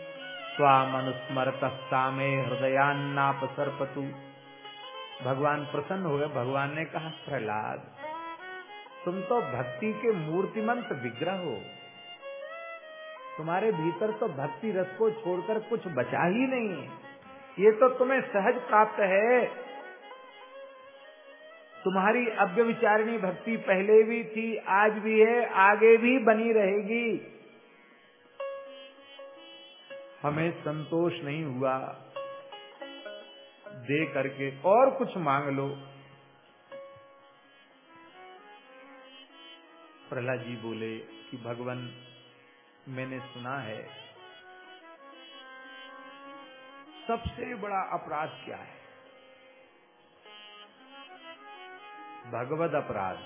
स्वामनुस्मरत सामे हृदयान्नाप सरपतु भगवान प्रसन्न हो गए। भगवान ने कहा, प्रहलाद तुम तो भक्ति के मूर्तिमंत विग्रह हो। तुम्हारे भीतर तो भक्ति रस को छोड़कर कुछ बचा ही नहीं ये तो तुम्हें सहज प्राप्त है। तुम्हारी अव्यविचारिणी भक्ति पहले भी थी, आज भी है, आगे भी बनी रहेगी। हमें संतोष नहीं हुआ। दे करके और कुछ मांग लो। प्रहलाद जी बोले कि भगवान, मैंने सुना है, सबसे बड़ा अपराध क्या है? भगवत अपराध,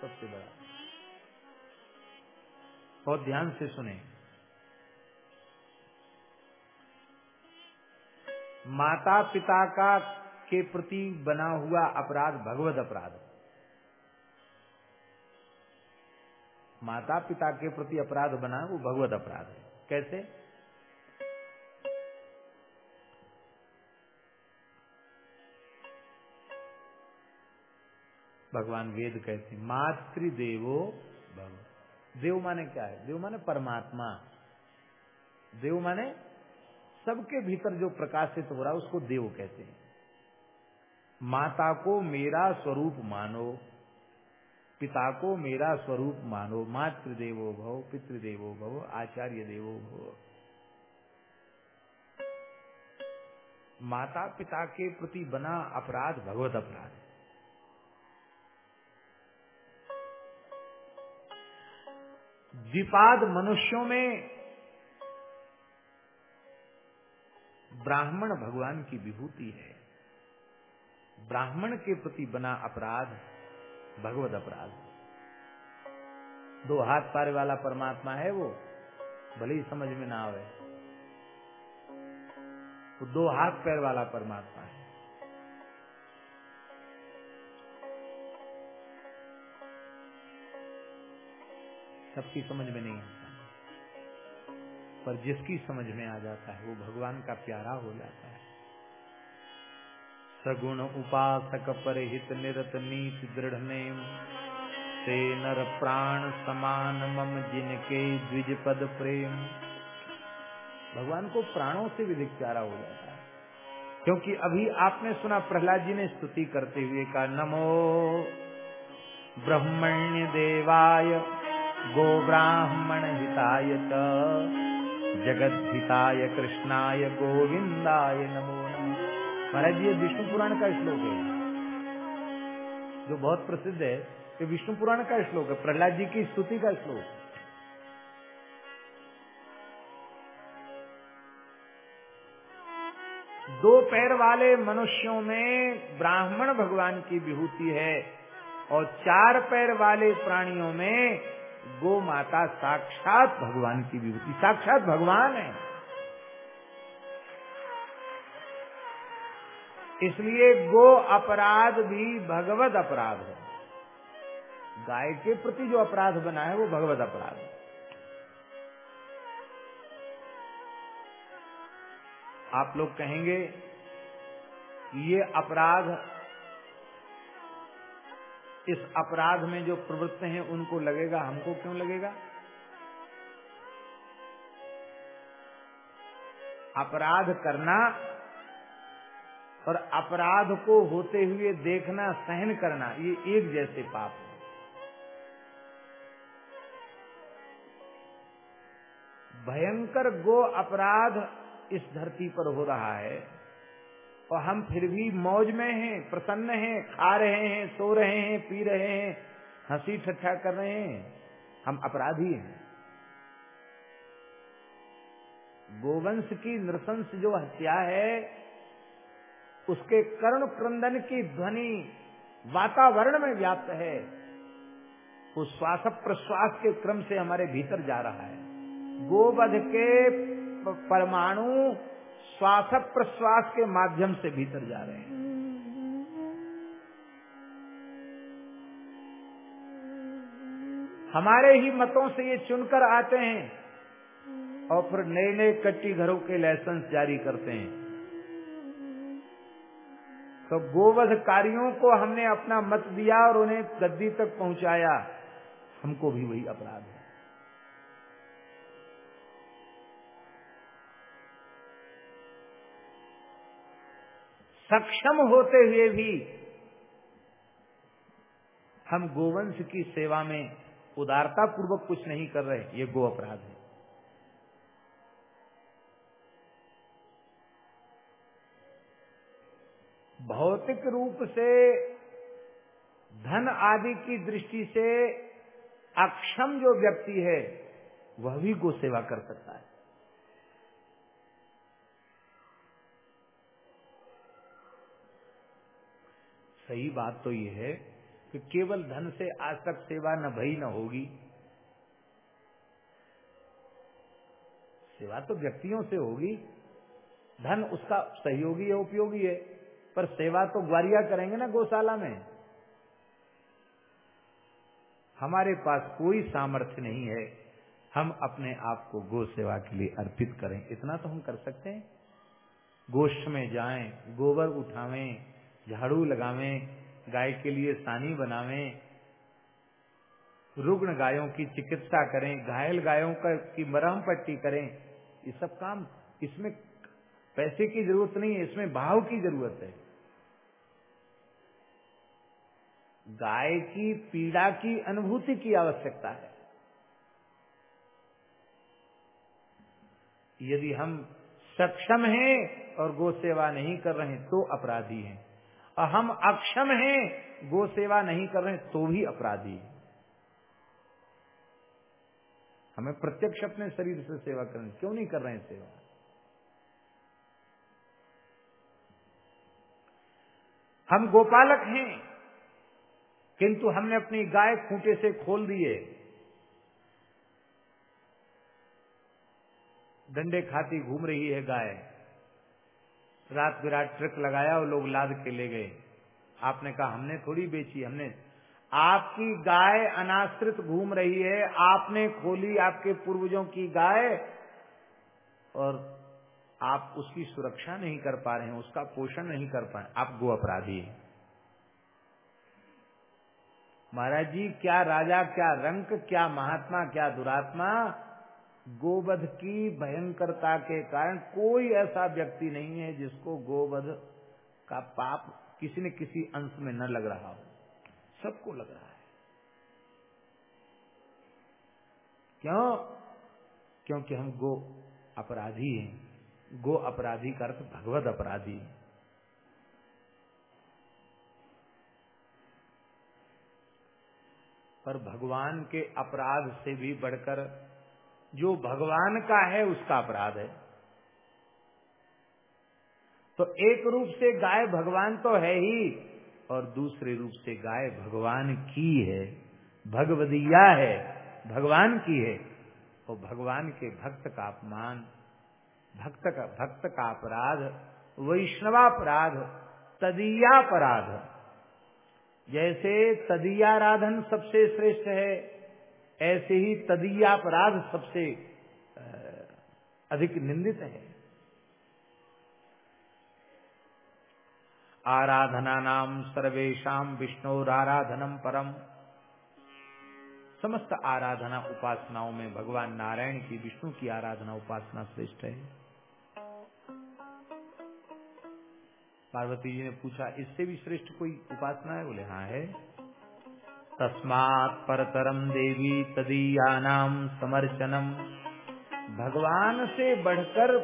सबसे बड़ा। बहुत ध्यान से सुने। माता पिता का के प्रति बना हुआ अपराध भगवत अपराध। माता पिता के प्रति अपराध बना, वो भगवत अपराध है। कैसे? भगवान वेद कहते मातृदेवो भव। देव माने क्या है? देव माने परमात्मा। देव माने सबके भीतर जो प्रकाशित हो रहा है, उसको देव कहते हैं। माता को मेरा स्वरूप मानो। पिता को मेरा स्वरूप मानो, मातृदेवो भव, पितृदेवो भव आचार्य देवो भव। माता पिता के प्रति बना अपराध भगवत अपराध है। द्विपाद मनुष्यों में ब्राह्मण भगवान की विभूति है। ब्राह्मण के प्रति बना अपराध भगवत अपराध। दो हाथ पारे वाला परमात्मा है वो, भले ही समझ में ना आवे। वो दो हाथ पैर वाला परमात्मा है। सबकी समझ में नहीं आता। पर जिसकी समझ में आ जाता है, वो भगवान का प्यारा हो जाता है। सगुण उपासक परहित निरत नीति दृढ़ नेम। से नर प्राण समान मम जिनके द्विज पद प्रेम। भगवान को प्राणों से भी अधिक हो जाता है। क्योंकि अभी आपने सुना प्रहलाद जी ने स्तुति करते हुए कहा, नमो ब्रह्मण्य देवाय, गो ब्राह्मण हिताय जगत हिताय कृष्णाय गोविंदाय नमो महाराज, ये विष्णु पुराण का श्लोक है, जो बहुत प्रसिद्ध है। ये विष्णु पुराण का श्लोक है, प्रहलाद जी की स्तुति का श्लोक दो पैर वाले मनुष्यों में ब्राह्मण भगवान की विभूति है, और चार पैर वाले प्राणियों में गो माता साक्षात भगवान की विभूति। साक्षात भगवान है। इसलिए गो अपराध भी भगवत अपराध है। गाय के प्रति जो अपराध बना है, वो भगवत अपराध है। आप लोग कहेंगे, ये अपराध, इस अपराध में जो प्रवृत्त हैं, उनको लगेगा, हमको क्यों लगेगा? अपराध करना और अपराध को होते हुए देखना, सहन करना, ये एक जैसे पाप भयंकर गो अपराध इस धरती पर हो रहा है। और हम फिर भी मौज में हैं, प्रसन्न हैं, खा रहे हैं, सो रहे हैं, पी रहे हैं, हँसी ठट्ठा कर रहे हैं। हम अपराधी हैं। गोवंश की नृशंस जो हत्या है उसके कर्ण क्रंदन की ध्वनि वातावरण में व्याप्त है। वो श्वास प्रश्वास के क्रम से हमारे भीतर जा रहा है। गोवध के परमाणु श्वास प्रश्वास के माध्यम से भीतर जा रहे हैं। हमारे ही मतों से ये चुनकर आते हैं और फिर नए नए कच्ची घरों के लाइसेंस जारी करते हैं। तो गोवधकारियों को हमने अपना मत दिया और उन्हें गद्दी तक पहुँचाया। हमको भी वही अपराध है। सक्षम होते हुए भी हम गोवंश की सेवा में उदारता पूर्वक कुछ नहीं कर रहे। ये गो अपराध है। भौतिक रूप से, धन आदि की दृष्टि से अक्षम जो व्यक्ति है, वह भी गो सेवा कर सकता है। सही बात तो यह है कि केवल धन से आज तक सेवा न भई न होगी। सेवा तो व्यक्तियों से होगी। धन उसका सहयोगी है उपयोगी है। पर सेवा तो ग्वारिया करेंगे ना गौशाला में? हमारे पास कोई सामर्थ्य नहीं है। हम अपने आप को गो सेवा के लिए अर्पित करें। इतना तो हम कर सकते हैं। गोष्ठ में जाएँ, गोबर उठावें, झाड़ू लगावें, गाय के लिए सानी बनावें, रुग्ण गायों की चिकित्सा करें, घायल गायों का की मरहम पट्टी करें। ये सब काम इसमें पैसे की ज़रूरत नहीं है, इसमें भाव की ज़रूरत है। गाय की, पीड़ा की अनुभूति की आवश्यकता है। यदि हम सक्षम हैं और गो सेवा नहीं कर रहे तो अपराधी हैं। और हम अक्षम हैं, गो सेवा नहीं कर रहे तो भी अपराधी है। हमें प्रत्यक्ष अपने शरीर से सेवा करनी, क्यों नहीं कर रहे हैं सेवा? हम गोपालक हैं किंतु हमने अपनी गाय खूंटे से खोल दिए। डंडे खाती घूम रही है गाय। रात बिरात ट्रक लगाया और लोग लाद के ले गए। आपने कहा, हमने थोड़ी बेची, हमने आपकी गाय अनाश्रित घूम रही है, आपने खोली आपके पूर्वजों की गाय और आप उसकी सुरक्षा नहीं कर पा रहे हैं, उसका पोषण नहीं कर पा रहे आप गो अपराधी हैं। महाराज जी, क्या राजा, क्या रंक, क्या महात्मा, क्या दुरात्मा? गोवध की भयंकरता के कारण कोई ऐसा व्यक्ति नहीं है जिसको गोवध का पाप किसी न किसी अंश में न लग रहा हो। सबको लग रहा है। क्यों? क्योंकि हम गो अपराधी हैं। गो अपराधी का अर्थ भगवत अपराधी पर भगवान के अपराध से भी बढ़कर जो भगवान का है उसका अपराध है। तो एक रूप से गाय भगवान तो है ही और दूसरे रूप से गाय भगवान की है। भगवदिया है, भगवान की है। और भगवान के भक्त का अपमान, भक्त का भक्त का अपराध, वैष्णवापराध, तदीयापराध। जैसे तदीयाराधन सबसे श्रेष्ठ है, ऐसे ही तदीयापराध सबसे अधिक निंदित है। आराधना नाम सर्वेशम विष्णुराराधनम परम। समस्त आराधना उपासनाओं में भगवान नारायण की, विष्णु की आराधना उपासना श्रेष्ठ है। पार्वती जी ने पूछा, इससे भी श्रेष्ठ कोई उपासना है? बोले हाँ है। तस्मात परतरम देवी तदीया नाम समर्चनम। भगवान से बढ़कर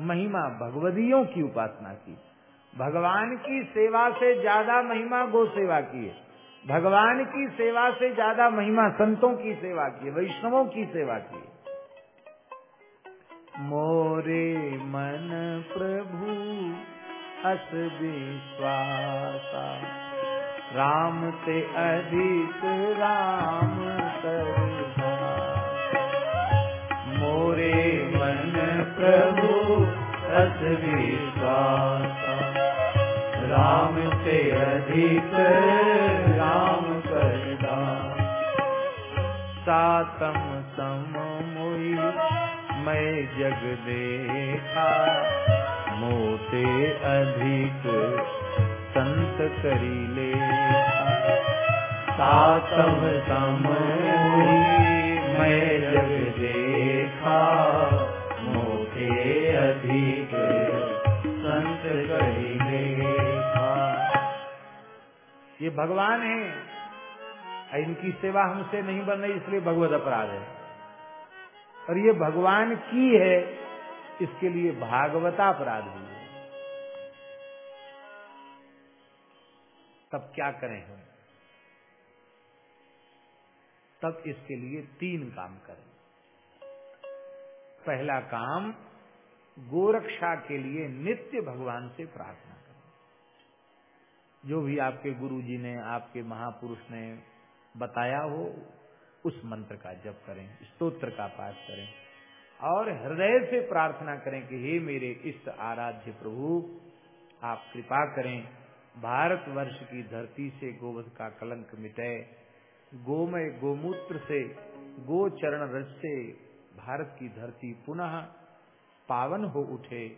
महिमा, भगवदियों की उपासना की। भगवान की सेवा से ज़्यादा महिमा गो सेवा की है। भगवान की सेवा से ज़्यादा महिमा संतों की सेवा की वैष्णवों की सेवा की मोरे मन प्रभु, अस विश्वासा। राम से अधिक राम मोरे मन प्रभु रस विश्वास। राम से अधिक राम करना सातम सम मैं जग देखा। मोते अधिक संत करी ले सातम सम मैं जग देखा। मोते अधिक संत करी देखा ये भगवान है। इनकी सेवा हमसे नहीं बन रही, इसलिए भगवत अपराध है। और ये भगवान की है, इसके लिए भागवता अपराध हुई है। तब क्या करें हम? तब इसके लिए तीन काम करें। पहला काम, गोरक्षा के लिए नित्य भगवान से प्रार्थना करें। जो भी आपके गुरु जी ने, आपके महापुरुष ने बताया हो उस मंत्र का जप करें, स्तोत्र का पाठ करें और हृदय से प्रार्थना करें कि हे मेरे इष्ट आराध्य प्रभु, आप कृपा करें, भारत वर्ष की धरती से गोवध का कलंक मिटे, गोमय गोमूत्र से गो चरण रज से भारत की धरती पुनः पावन हो उठे,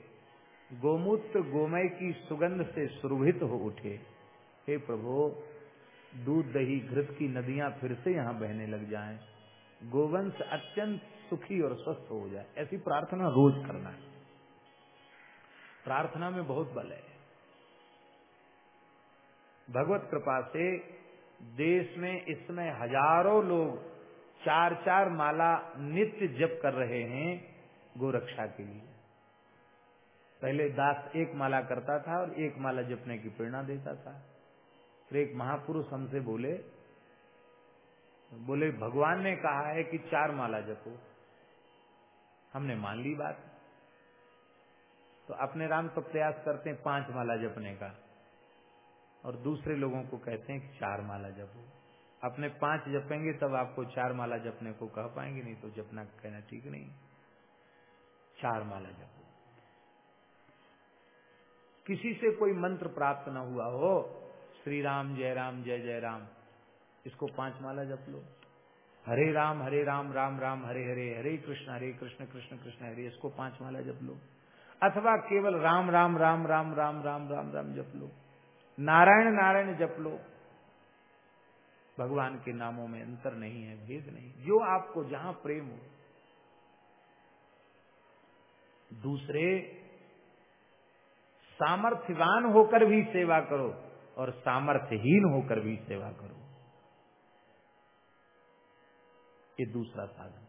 गोमूत्र गोमय की सुगंध से सुरभित हो उठे। हे प्रभु दूध दही घृत की नदियाँ फिर से यहाँ बहने लग जाएँ। गोवंश अत्यंत सुखी और स्वस्थ हो जाए। ऐसी प्रार्थना रोज करना है। प्रार्थना में बहुत बल है। भगवत कृपा से देश में इस समय हज़ारों लोग चार चार माला नित्य जप कर रहे हैं गोरक्षा के लिए। पहले दास एक माला करता था और एक माला जपने की प्रेरणा देता था। फिर एक महापुरुष हमसे बोले बोले, भगवान ने कहा है कि चार माला जपो। हमने मान ली बात। तो अपने राम तो प्रयास करते हैं पाँच माला जपने का। और दूसरे लोगों को कहते हैं कि चार माला जपो। अपने पाँच जपेंगे तब आपको चार माला जपने को कह पाएँगे, नहीं तो जपना कहना ठीक नहीं। चार माला जपो। किसी से कोई मंत्र प्राप्त न हुआ हो श्री राम जय राम, जय जय राम। इसको पाँच माला जप लो। हरे राम हरे राम राम राम, हरे हरे हरे कृष्ण हरे कृष्ण कृष्ण कृष्ण, हरे। इसको पाँच माला जप लो। अथवा केवल राम राम राम राम राम राम राम राम जप लो। नारायण नारायण जप लो। भगवान के नामों में अंतर नहीं है, भेद नहीं। जो आपको जहाँ प्रेम हो। दूसरे, सामर्थ्यवान होकर भी सेवा करो। और सामर्थ्यहीन होकर भी सेवा करो। ये दूसरा साधन।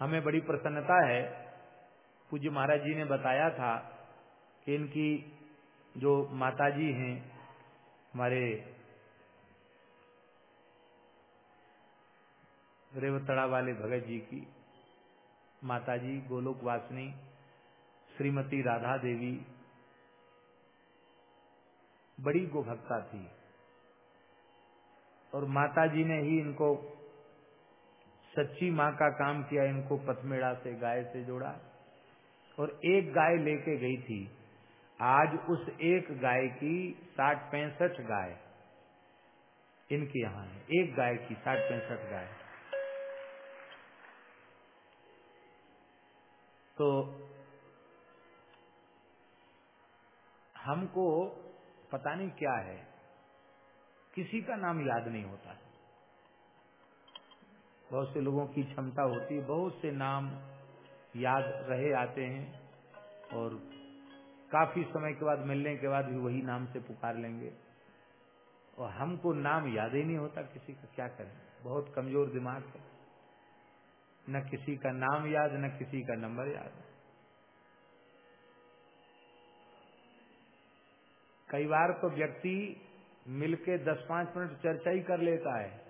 हमें बड़ी प्रसन्नता है, पूज्य महाराज जी ने बताया था कि इनकी जो माताजी हैं, हमारे रेवतड़ा वाले भगत जी की, माताजी गोलोक वासनी, श्रीमती राधा देवी बड़ी गोभक्ता थी। और माता जी ने ही इनको, सच्ची माँ का काम किया, इनको पथमेड़ा से, गाय से जोड़ा। और एक गाय लेके गई थी। आज उस एक गाय की साठ पैंसठ गाय इनके यहाँ है। एक गाय की साठ पैंसठ गाय। तो हमको पता नहीं क्या है। किसी का नाम याद नहीं होता है। बहुत से लोगों की क्षमता होती है बहुत से नाम याद रहे आते हैं और काफ़ी समय के बाद, मिलने के बाद भी वही नाम से पुकार लेंगे। और हमको नाम याद ही नहीं होता किसी का क्या करें। बहुत कमज़ोर दिमाग है। न किसी का नाम याद, न किसी का नंबर याद। कई बार तो व्यक्ति मिलके दस पाँच मिनट चर्चा ही कर लेता है।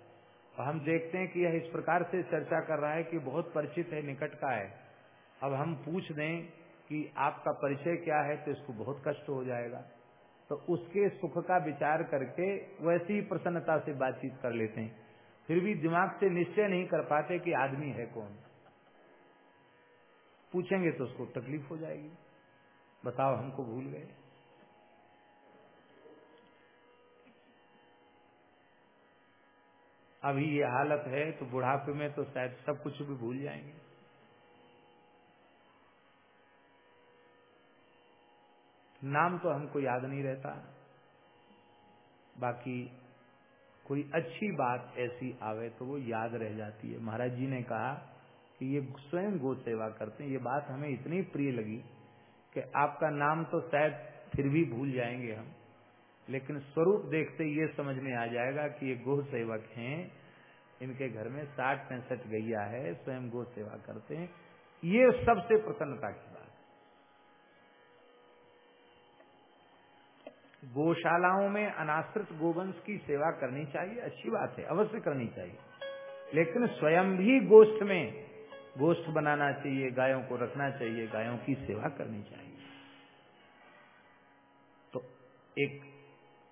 और हम देखते हैं कि यह इस प्रकार से चर्चा कर रहा है कि बहुत परिचित है, निकट का है। अब हम पूछ दें कि आपका परिचय क्या है तो इसको बहुत कष्ट हो जाएगा। तो उसके सुख का विचार करके वैसी प्रसन्नता से बातचीत कर लेते हैं। फिर भी दिमाग से निश्चय नहीं कर पाते कि आदमी है कौन। पूछेंगे तो उसको तकलीफ़ हो जाएगी। बताओ, हमको भूल गए। अभी ये हालत है तो बुढ़ापे में तो शायद सब कुछ भी भूल जाएँगे। नाम तो हमको याद नहीं रहता। बाकी कोई अच्छी बात ऐसी आवे तो वो याद रह जाती है। महाराज जी ने कहा कि ये स्वयं गो सेवा करते हैं। ये बात हमें इतनी प्रिय लगी कि आपका नाम तो शायद फिर भी भूल जाएँगे हम। लेकिन स्वरूप देखते ये समझ में आ जाएगा कि ये गो सेवक हैं। इनके घर में साठ पैंसठ गैया है, स्वयं गो सेवा करते हैं। ये सबसे प्रसन्नता की बात गौशालाओं में अनाश्रित गोवंश की सेवा करनी चाहिए, अच्छी बात है, अवश्य करनी चाहिए। लेकिन स्वयं भी गोष्ठ में, गोष्ठ बनाना चाहिए, गायों को रखना चाहिए, गायों की सेवा करनी चाहिए। तो एक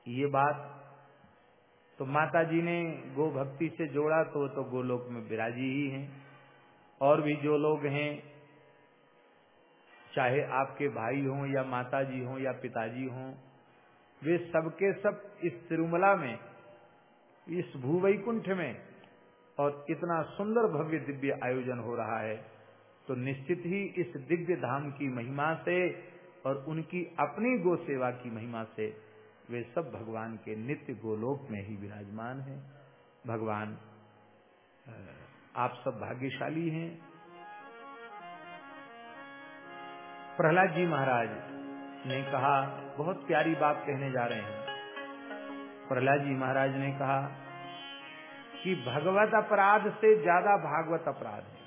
ये बात तो माता जी ने गो भक्ति से जोड़ा तो तो गोलोक में विराजी ही हैं। और भी जो लोग हैं, चाहे आपके भाई हों या माता जी हों या पिताजी हों, वे सबके सब इस तिरुमला में, इस भूवैकुंठ में और इतना सुंदर भव्य दिव्य आयोजन हो रहा है तो निश्चित ही इस दिव्य धाम की महिमा से और उनकी अपनी गो सेवा की महिमा से वे सब भगवान के नित्य गोलोक में ही विराजमान हैं। भगवान आप सब भाग्यशाली हैं। प्रहलाद जी महाराज ने कहा, बहुत प्यारी बात कहने जा रहे हैं। प्रहलाद जी महाराज ने कहा, कि भगवत अपराध से ज़्यादा भागवत अपराध है।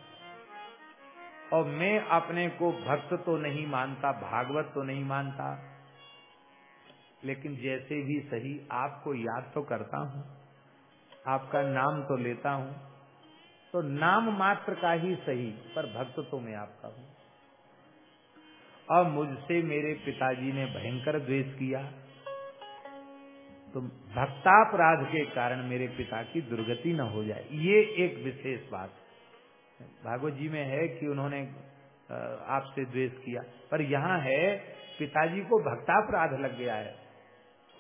और मैं अपने को भक्त तो नहीं मानता, भागवत तो नहीं मानता लेकिन जैसे भी सही आपको याद तो करता हूँ, आपका नाम तो लेता हूँ। तो नाम मात्र का ही सही, पर भक्त तो मैं आपका हूँ। और मुझसे मेरे पिताजी ने भयंकर द्वेष किया। तो भक्तापराध के कारण मेरे पिता की दुर्गति न हो जाए। ये एक विशेष बात भागवत जी में है कि उन्होंने आपसे द्वेष किया। पर यहाँ है, पिताजी को भक्तापराध लग गया है।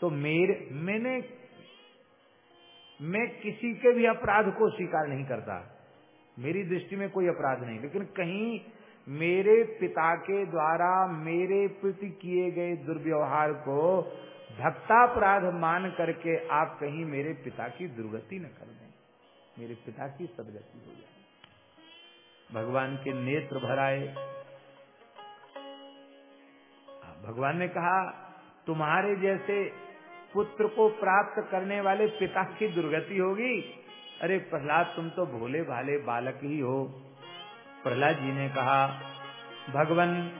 तो मेरे, मैंने, मैं किसी के भी अपराध को स्वीकार नहीं करता। मेरी दृष्टि में कोई अपराध नहीं। लेकिन कहीं मेरे पिता के द्वारा मेरे प्रति किए गए दुर्व्यवहार को भक्तापराध मान करके आप कहीं मेरे पिता की दुर्गति न कर दें। मेरे पिता की सदगति हो जाए। भगवान के नेत्र भराए भगवान ने कहा, तुम्हारे जैसे पुत्र को प्राप्त करने वाले पिता की दुर्गति होगी। अरे प्रहलाद, तुम तो भोले भाले बालक ही हो। प्रहलाद जी ने कहा, भगवान,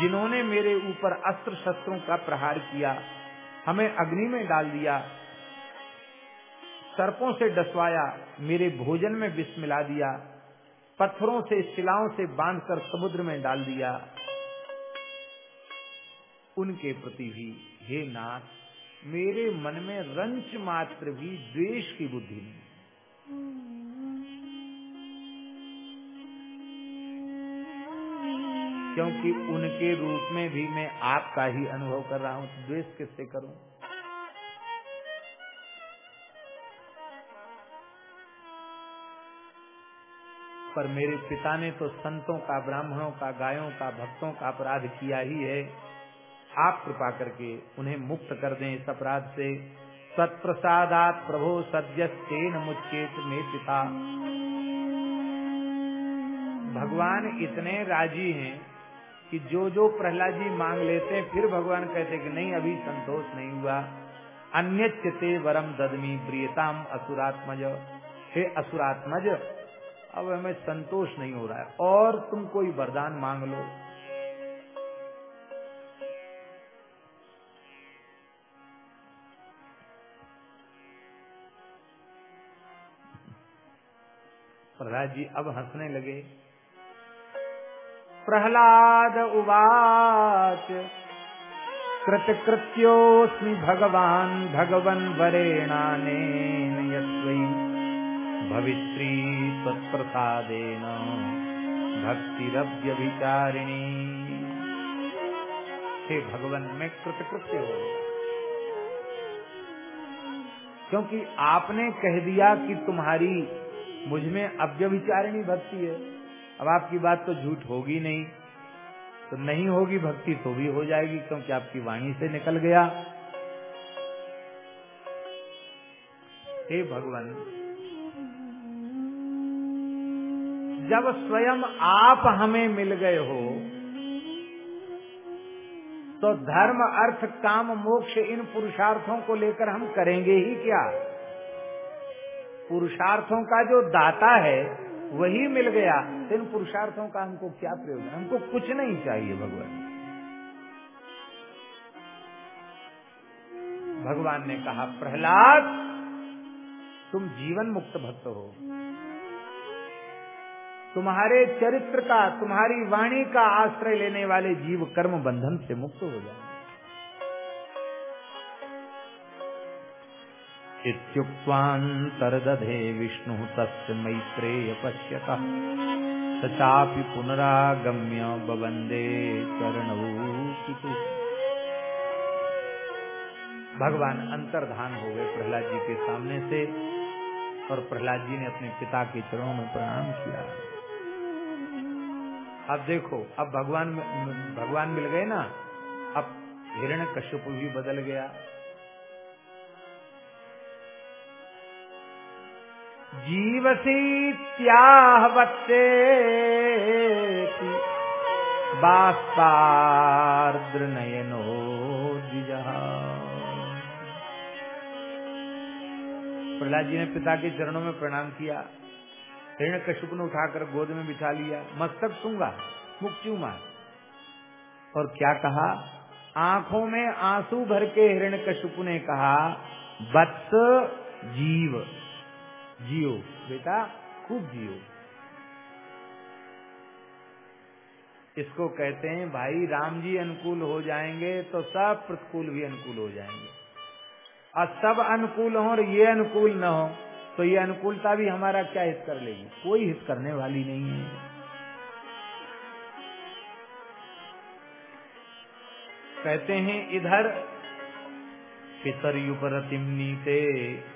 जिन्होंने मेरे ऊपर अस्त्र शस्त्रों का प्रहार किया, हमें अग्नि में डाल दिया, सर्पों से डसवाया, मेरे भोजन में विष मिला दिया, पत्थरों से, शिलाओं से बांधकर समुद्र में डाल दिया। उनके प्रति भी हे नाथ मेरे मन में रंच मात्र भी द्वेष की बुद्धि नहीं। क्योंकि उनके रूप में भी मैं आपका ही अनुभव कर रहा हूँ तो द्वेष किससे करूँ? पर मेरे पिता ने तो संतों का, ब्राह्मणों का, गायों का, भक्तों का अपराध किया ही है। आप कृपा करके उन्हें मुक्त कर दें इस अपराध से। सत्प्रसादात प्रभो सद्यस्तेन मुचेत में पिता। भगवान इतने राज़ी हैं कि जो जो प्रहलाद जी मांग लेते हैं, फिर भगवान कहते कि नहीं, अभी संतोष नहीं हुआ। अन्य चिते वरम ददमी प्रियताम असुरात्मज। हे असुरात्मज, अब हमें संतोष नहीं हो रहा है। और तुम कोई वरदान मांग लो। प्रहलाद जी अब हंसने लगे। प्रहलाद उवाच, कृतकृत्योऽस्मि भगवान्, भगवन् वरेणानेन यस्वै भवित्री त्वत्प्रसादेन भक्तिरव्यभिचारिणी। हे भगवान, मैं कृतकृत्य हो। क्योंकि आपने कह दिया कि तुम्हारी मुझमें अव्यभिचारिणी भक्ति है। अब आपकी बात तो झूठ होगी नहीं। तो नहीं होगी भक्ति तो भी हो जाएगी, क्योंकि आपकी वाणी से निकल गया। हे भगवान, जब स्वयं आप हमें मिल गए हो तो धर्म, अर्थ, काम, मोक्ष इन पुरुषार्थों को लेकर हम करेंगे ही क्या? पुरुषार्थों का जो दाता है, वही मिल गया। इन पुरुषार्थों का हमको क्या प्रयोजन? हमको कुछ नहीं चाहिए भगवान। भगवान ने कहा, प्रहलाद, तुम जीवन मुक्त भक्त हो। तुम्हारे चरित्र का, तुम्हारी वाणी का आश्रय लेने वाले जीव कर्म बंधन से मुक्त हो जाए इत्युक्त्वान्तर्दधे विष्णुः तस्य मैत्रेय पश्यत। स चापि पुनरागम्य बवन्दे चरणौ भगवान अंतर्धान हो गए प्रहलाद जी के सामने से और प्रहलाद जी ने अपने पिता के चरणों में प्रणाम किया। अब देखो, अब भगवान भगवान मिल गए ना? अब हिरण कश्यप भी बदल गया। जीवसी बच्चे बाष्पार्द्र नयनो प्रहलाद जी ने पिता के चरणों में प्रणाम किया, हिरण कश्यप ने उठाकर गोद में बिठा लिया, मस्तक सूँगा मुख चूमा। और क्या कहा? आँखों में आँसू भर के हिरण कश्यप ने कहा, बत्स जीव। जियो। बेटा, खूब जियो। इसको कहते हैं, भाई, राम जी अनुकूल हो जाएँगे तो सब प्रतिकूल भी अनुकूल हो जाएँगे। और सब अनुकूल हो और ये अनुकूल न हो तो ये अनुकूलता भी हमारा क्या हित कर लेगी? कोई हित करने वाली नहीं है। कहते हैं, इधर, पितरयुपरतिमनीते नरसिंह स्वरूपिणा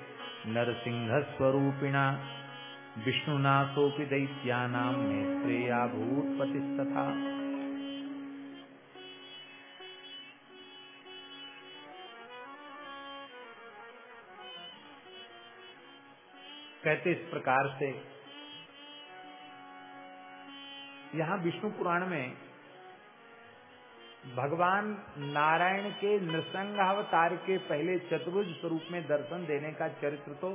विष्णुना सोपि दैत्यानाम मैत्रेया भूतपतिस्तथा कहते इस प्रकार से यहाँ विष्णु पुराण में भगवान नारायण के नृसंग अवतार के पहले चतुर्भुज स्वरूप में दर्शन देने का चरित्र तो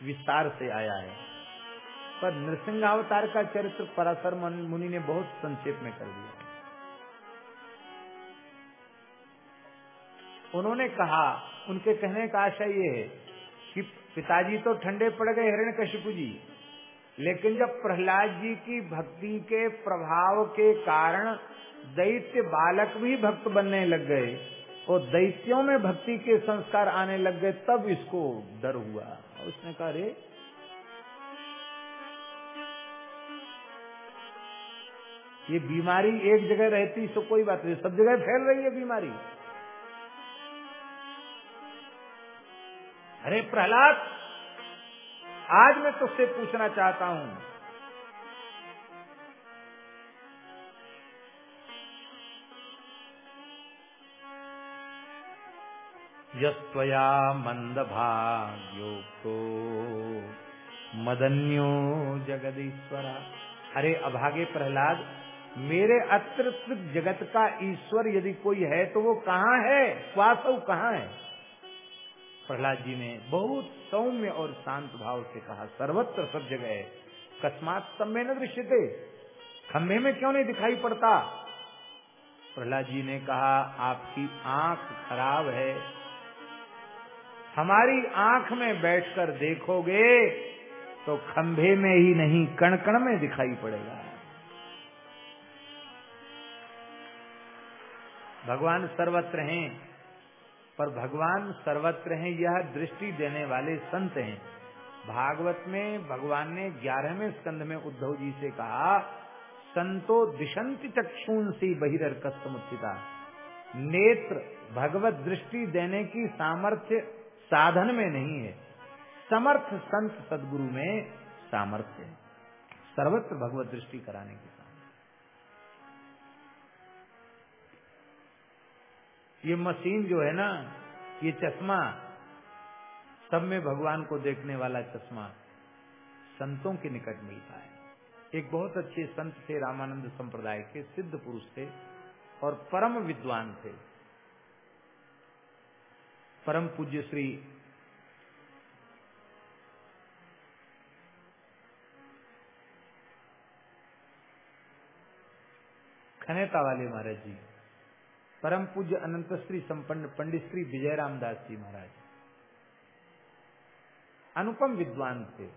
विस्तार से आया है। पर नृसिंगावतार का चरित्र पराशर मुनि ने बहुत संक्षेप में कर दिया। उन्होंने कहा, उनके कहने का आशय ये है कि पिताजी तो ठंडे पड़ गए हिरण कशिपु जी, लेकिन जब प्रहलाद जी की भक्ति के प्रभाव के कारण दैत्य बालक भी भक्त बनने लग गए और दैत्यों में भक्ति के संस्कार आने लग गए, तब इसको डर हुआ। उसने कहा रे ये बीमारी एक जगह रहती तो कोई बात नहीं, सब जगह फैल रही है बीमारी। अरे, प्रहलाद, आज मैं तुझसे पूछना चाहता हूँ यस्त्वया मंदभाग्योक्तो। मदन्यो जगदीश्वरा। अरे अभागे प्रहलाद, मेरे अतिरिक्त जगत का ईश्वर यदि कोई है तो वो कहाँ है? वासव कहाँ है? प्रहलाद जी ने बहुत सौम्य और शांत भाव से कहा, सर्वत्र सब जगह है। कस्मात सब में न दृश्य थे खंभे में क्यों नहीं दिखाई पड़ता? प्रहलाद जी ने कहा, आपकी आँख खराब है हमारी आँख में बैठकर देखोगे तो खंभे में ही नहीं कण कण में दिखाई पड़ेगा। भगवान सर्वत्र हैं, पर भगवान सर्वत्र हैं, यह दृष्टि देने वाले संत हैं। भागवत में भगवान ने ग्यारहवें स्कंद में उद्धव जी से कहा, संतो दिशंति चक्षुंसी बहिर्कस्तमुत्थिता नेत्र, भगवत दृष्टि देने की सामर्थ्य साधन में नहीं है। समर्थ संत सदगुरु में सामर्थ्य है। सर्वत्र भगवत दृष्टि कराने के ये मशीन जो है ना, ये चश्मा, सब में भगवान को देखने वाला चश्मा संतों के निकट मिलता है। एक बहुत अच्छे संत थे रामानंद संप्रदाय के, सिद्ध पुरुष थे और परम विद्वान थे। परम पूज्य श्री खनेता वाले महाराज जी, परम पूज्य अनंत श्री संपन्न पंडित श्री विजय रामदास जी महाराज, अनुपम विद्वान थे।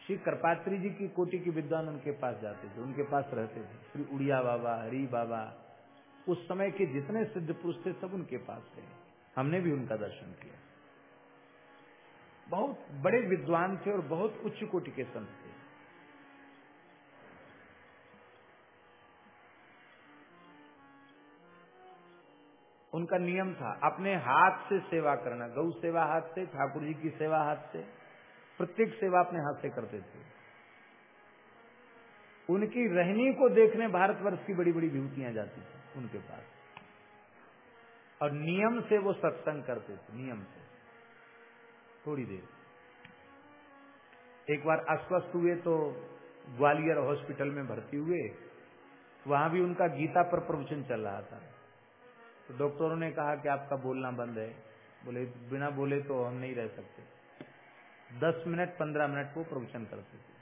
श्री कृपात्री जी की कोटि के विद्वान उनके पास जाते थे, उनके पास रहते थे। श्री उड़िया बाबा, हरी बाबा उस समय के जितने सिद्ध पुरुष थे, सब उनके पास थे। हमने भी उनका दर्शन किया। बहुत बड़े विद्वान थे और बहुत उच्च कोटि के संत थे। उनका नियम था, अपने हाथ से सेवा करना। गौ सेवा हाथ से, ठाकुर जी की सेवा हाथ से। प्रत्येक सेवा अपने हाथ से करते थे। उनकी रहनी को देखने भारतवर्ष की बड़ी बड़ी विभूतियाँ जाती थी। उनके पास। और नियम से वो सत्संग करते थे, नियम से। थोड़ी देर। एक बार अस्वस्थ हुए तो ग्वालियर हॉस्पिटल में भर्ती हुए, वहाँ भी उनका गीता पर प्रवचन चल रहा था। तो डॉक्टरों ने कहा कि आपका बोलना बंद है। बोले, बिना बोले तो हम नहीं रह सकते। दस मिनट, पंद्रह मिनट वो प्रवचन करते थे।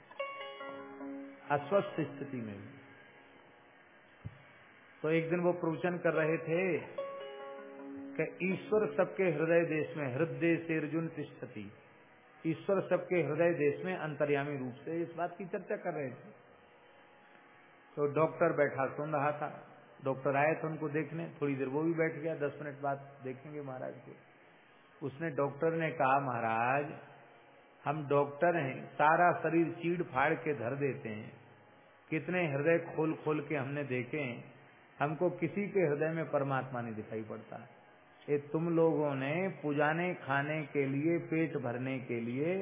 अस्वस्थ स्थिति में भी। तो एक दिन वो प्रवचन कर रहे थे कि ईश्वर सबके हृदय देश में, हृदय से अर्जुन तिष्ठती। ईश्वर सबके हृदय देश में अंतर्यामी रूप से इस बात की चर्चा कर रहे थे। तो डॉक्टर बैठा सुन रहा था। डॉक्टर आए थे उनको देखने। थोड़ी देर वो भी बैठ गया। दस मिनट बाद देखेंगे महाराज को। उसने डॉक्टर ने कहा, महाराज, हम डॉक्टर हैं। सारा शरीर चीड़ फाड़ के धर देते हैं। कितने हृदय खोल खोल के हमने देखे हैं। हमको किसी के हृदय में परमात्मा नहीं दिखाई पड़ता। ये तुम लोगों ने पुजाने, खाने के लिए, पेट भरने के लिए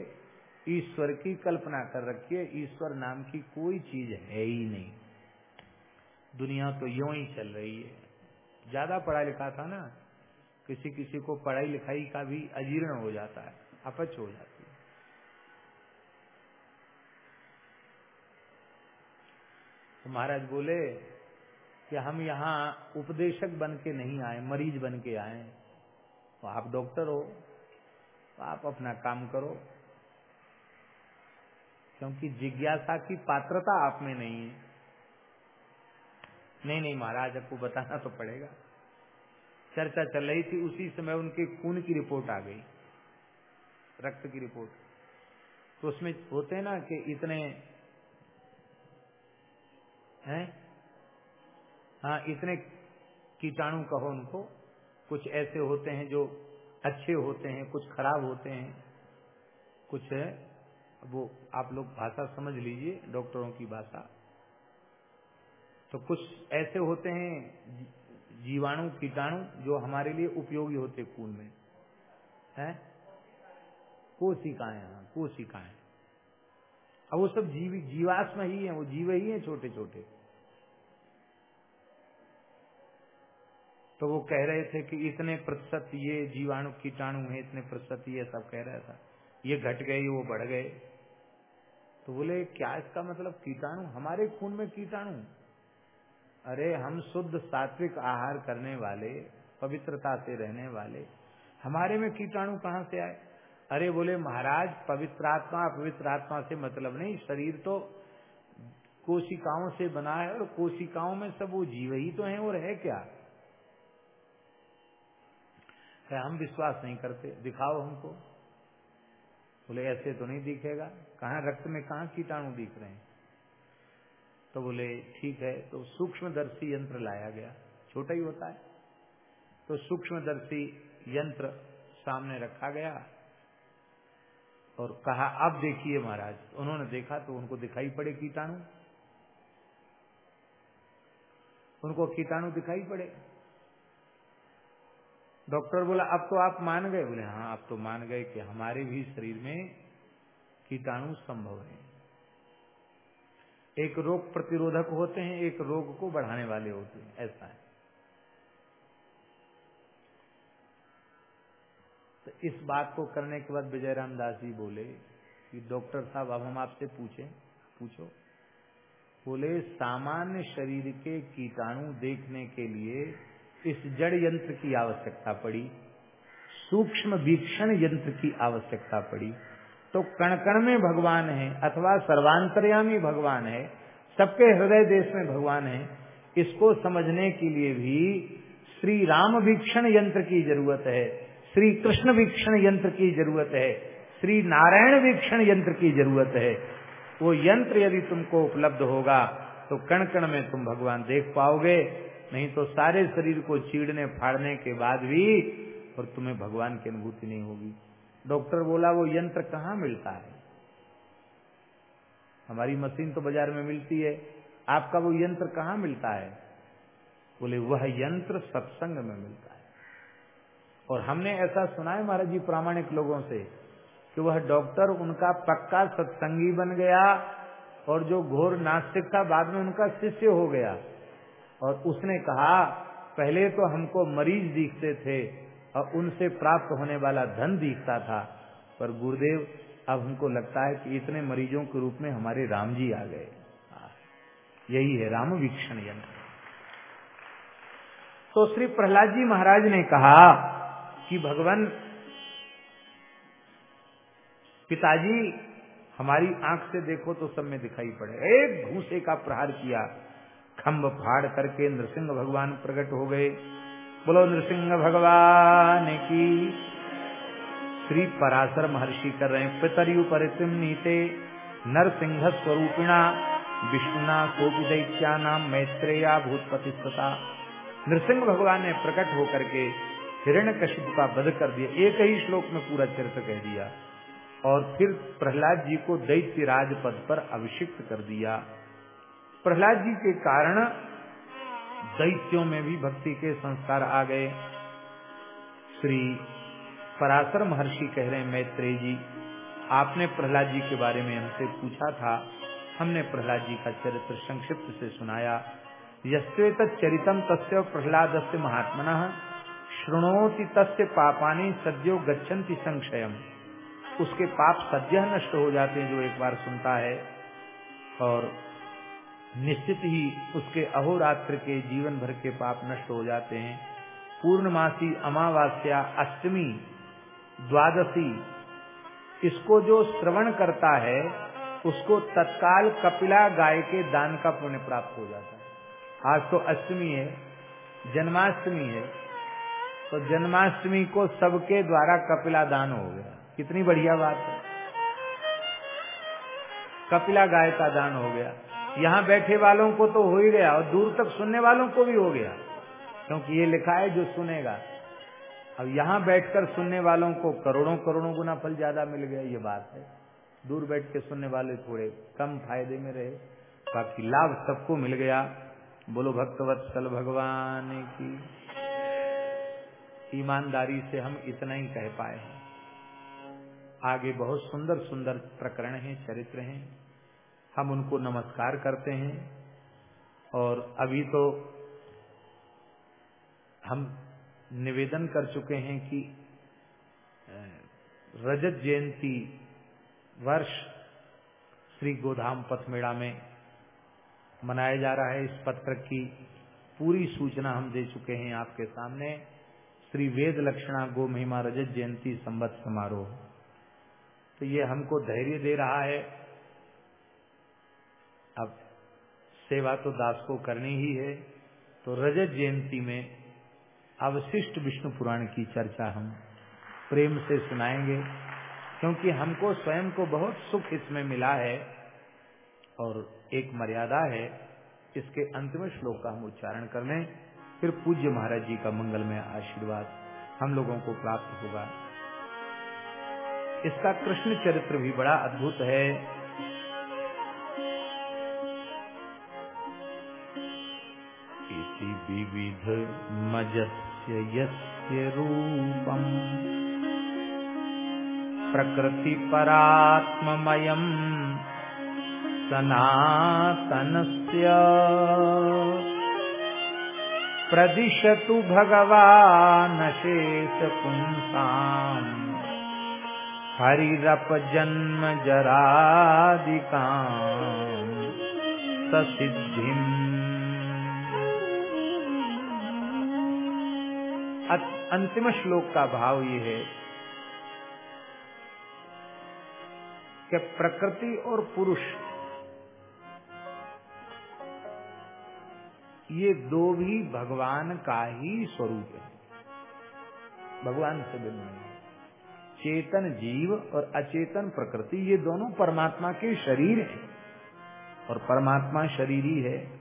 ईश्वर की कल्पना कर रखी है। ईश्वर नाम की कोई चीज़ है ही नहीं। दुनिया तो यूँ ही चल रही है। ज़्यादा पढ़ा लिखा था ना, किसी किसी को पढ़ाई लिखाई का भी अजीर्ण हो जाता है, अपच हो जाती है। तो महाराज बोले कि हम यहाँ उपदेशक बन के नहीं आए, मरीज़ बन के आए। तो आप डॉक्टर हो तो आप अपना काम करो। क्योंकि जिज्ञासा की पात्रता आप में नहीं है। नहीं नहीं, महाराज, आपको बताना तो पड़ेगा। चर्चा चल रही थी, उसी समय उनके खून की रिपोर्ट आ गई। रक्त की रिपोर्ट। तो उसमें होते ना कि इतने हैं हाँ इतने कीटाणु कहो उनको। कुछ ऐसे होते हैं जो अच्छे होते हैं, कुछ खराब होते हैं। कुछ है, वो आप लोग भाषा समझ लीजिए, डॉक्टरों की भाषा। तो कुछ ऐसे होते हैं जीवाणु, कीटाणु, जो हमारे लिए उपयोगी होते खून में। है? कोशिकाएँ हाँ कोशिकाएँ। अब वो सब जीवी, जीवाश्म ही है, वो जीव ही है छोटे छोटे तो वो कह रहे थे कि इतने प्रतिशत ये जीवाणु कीटाणु है, इतने प्रतिशत ये सब कह रहा था। ये घट गए, वो बढ़ गए। तो बोले, क्या इसका मतलब कीटाणु? हमारे खून में कीटाणु अरे, हम शुद्ध सात्विक आहार करने वाले, पवित्रता से रहने वाले। हमारे में कीटाणु कहाँ से आए? अरे, बोले, महाराज, पवित्र आत्मा पवित्र आत्मा से मतलब नहीं। शरीर तो कोशिकाओं से बना है और कोशिकाओं में सब वो जीव ही तो हैं, और है क्या? है, हम विश्वास नहीं करते, दिखाओ हमको। बोले, ऐसे तो नहीं दिखेगा। कहा, रक्त में कहा कीटाणु दिख रहे हैं? तो बोले, ठीक है तो सूक्ष्मदर्शी यंत्र लाया गया। छोटा ही होता है। तो सूक्ष्मदर्शी यंत्र सामने रखा गया और कहा, अब देखिए महाराज। उन्होंने देखा तो उनको दिखाई पड़े कीटाणु। उनको कीटाणु दिखाई पड़े। डॉक्टर बोला, अब तो आप मान गए। बोले हाँ आप तो मान गए कि हमारे भी शरीर में कीटाणु संभव है। एक रोग प्रतिरोधक होते हैं, एक रोग को बढ़ाने वाले होते हैं, ऐसा है। तो इस बात को करने के बाद विजय राम दास जी बोले कि, डॉक्टर साहब, अब हम आपसे पूछें, पूछो। बोले, सामान्य शरीर के कीटाणु देखने के लिए इस जड़ यंत्र की आवश्यकता पड़ी, सूक्ष्म वीक्षण यंत्र की आवश्यकता पड़ी तो कण कण में भगवान है अथवा सर्वांतर्यामी भगवान है, सबके हृदय देश में भगवान है, इसको समझने के लिए भी श्री राम वीक्षण यंत्र की ज़रूरत है श्री कृष्ण वीक्षण यंत्र की ज़रूरत है श्री नारायण वीक्षण यंत्र की ज़रूरत है। वो यंत्र यदि तुमको उपलब्ध होगा तो कण कण में तुम भगवान देख पाओगे। नहीं तो सारे शरीर को चीड़ने फाड़ने के बाद भी और तुम्हें भगवान की अनुभूति नहीं होगी। डॉक्टर बोला, वो यंत्र कहाँ मिलता है? हमारी मशीन तो बाज़ार में मिलती है। आपका वो यंत्र कहाँ मिलता है? बोले, वह यंत्र सत्संग में मिलता है। और हमने ऐसा सुना है महाराज जी प्रामाणिक लोगों से कि वह डॉक्टर, उनका पक्का सत्संगी बन गया और जो घोर नास्तिक था, बाद में उनका शिष्य हो गया। और उसने कहा, पहले तो हमको मरीज़ दिखते थे और उनसे प्राप्त होने वाला धन दिखता था, पर गुरुदेव, अब हमको लगता है कि इतने मरीजों के रूप में हमारे राम जी आ गए। यही है राम वीक्षण यंत्र। तो श्री प्रहलाद जी महाराज ने कहा कि भगवान पिताजी, हमारी आँख से देखो तो सब में दिखाई पड़े। एक घूसे का प्रहार किया। खम्ब फाड़ करके नृसिंह भगवान प्रकट हो गए। बोलो, नृसिंह भगवान की श्री पराशर महर्षि कर रहे हैं। पितरयु परितिम नीते नरसिंह स्वरूपिणा, विष्णुना कोपि दैत्या नाम मैत्रेया भूतपति नृसिंह भगवान ने प्रकट होकर के हिरण्य कशिप का वध कर दिया। एक ही श्लोक में पूरा चरित्र कह दिया और फिर प्रहलाद जी को दैत्य राज पद पर अभिषिक्त कर दिया। प्रहलाद जी के कारण दैत्यों में भी भक्ति के संस्कार आ गए। श्री पराशर महर्षि कह रहे हैं, मैत्रेय जी, आपने प्रहलाद जी के बारे में हमसे पूछा था। हमने प्रहलाद जी का चरित्र संक्षिप्त से सुनाया। यस्वेत चरितम तस्य प्रहलाद से महात्मना श्रृणोति तस्य पापानी सद्यो गच्छन्ति संक्षयम उसके पाप सद्य नष्ट हो जाते हैं, जो एक बार सुनता है। और निश्चित ही उसके अहोरात्र के जीवन भर के पाप नष्ट हो जाते हैं। पूर्णमासी अमावास्या अष्टमी, द्वादशी, इसको जो श्रवण करता है, उसको तत्काल कपिला गाय के दान का पुण्य प्राप्त हो जाता है। आज तो अष्टमी है, जन्माष्टमी है तो जन्माष्टमी को सबके द्वारा कपिला दान हो गया। कितनी बढ़िया बात है। कपिला गाय का दान हो गया। यहाँ बैठे वालों को तो हो ही गया और दूर तक सुनने वालों को भी हो गया। क्योंकि ये लिखा है जो सुनेगा। अब यहाँ बैठकर सुनने वालों को करोड़ों करोड़ों गुना फल ज़्यादा मिल गया, ये बात है। दूर बैठ के सुनने वाले थोड़े कम फ़ायदे में रहे, बाकी लाभ सबको मिल गया। बोलो भक्तवत्सल भगवान की ईमानदारी से हम इतना ही कह पाए हैं। आगे बहुत सुंदर सुंदर प्रकरण हैं, चरित्र हैं। हम उनको नमस्कार करते हैं। और अभी तो हम निवेदन कर चुके हैं कि रजत जयंती वर्ष श्री गोधाम पथ मेला में मनाया जा रहा है। इस पत्र की पूरी सूचना हम दे चुके हैं आपके सामने। श्री वेद लक्षणा गो महिमा रजत जयंती संबत समारोह। तो ये हमको धैर्य दे रहा है अब सेवा तो दास को करनी ही है। तो रजत जयंती में अवशिष्ट विष्णु पुराण की चर्चा हम प्रेम से सुनाएँगे, क्योंकि हमको स्वयं को बहुत सुख इसमें मिला है और एक मर्यादा है, इसके अंतिम श्लोक का हम उच्चारण करने फिर पूज्य महाराज जी का मंगलमय आशीर्वाद हम लोगों को प्राप्त होगा। इसका कृष्ण चरित्र भी बड़ा अद्भुत है। विविधमजस्य यस्य रूपम्। प्रकृतिपरात्ममयम् सनातनस्य। प्रदिशतु भगवानशेषपुंसाम् हरिरपजन्मजरादिकाम्। ससिद्धिम्। अंतिम श्लोक का भाव ये है कि प्रकृति और पुरुष, ये दो भी भगवान का ही स्वरूप है। भगवान से भिन्न नहीं चेतन जीव और अचेतन प्रकृति, ये दोनों परमात्मा के शरीर हैं। और परमात्मा शरीर ही है।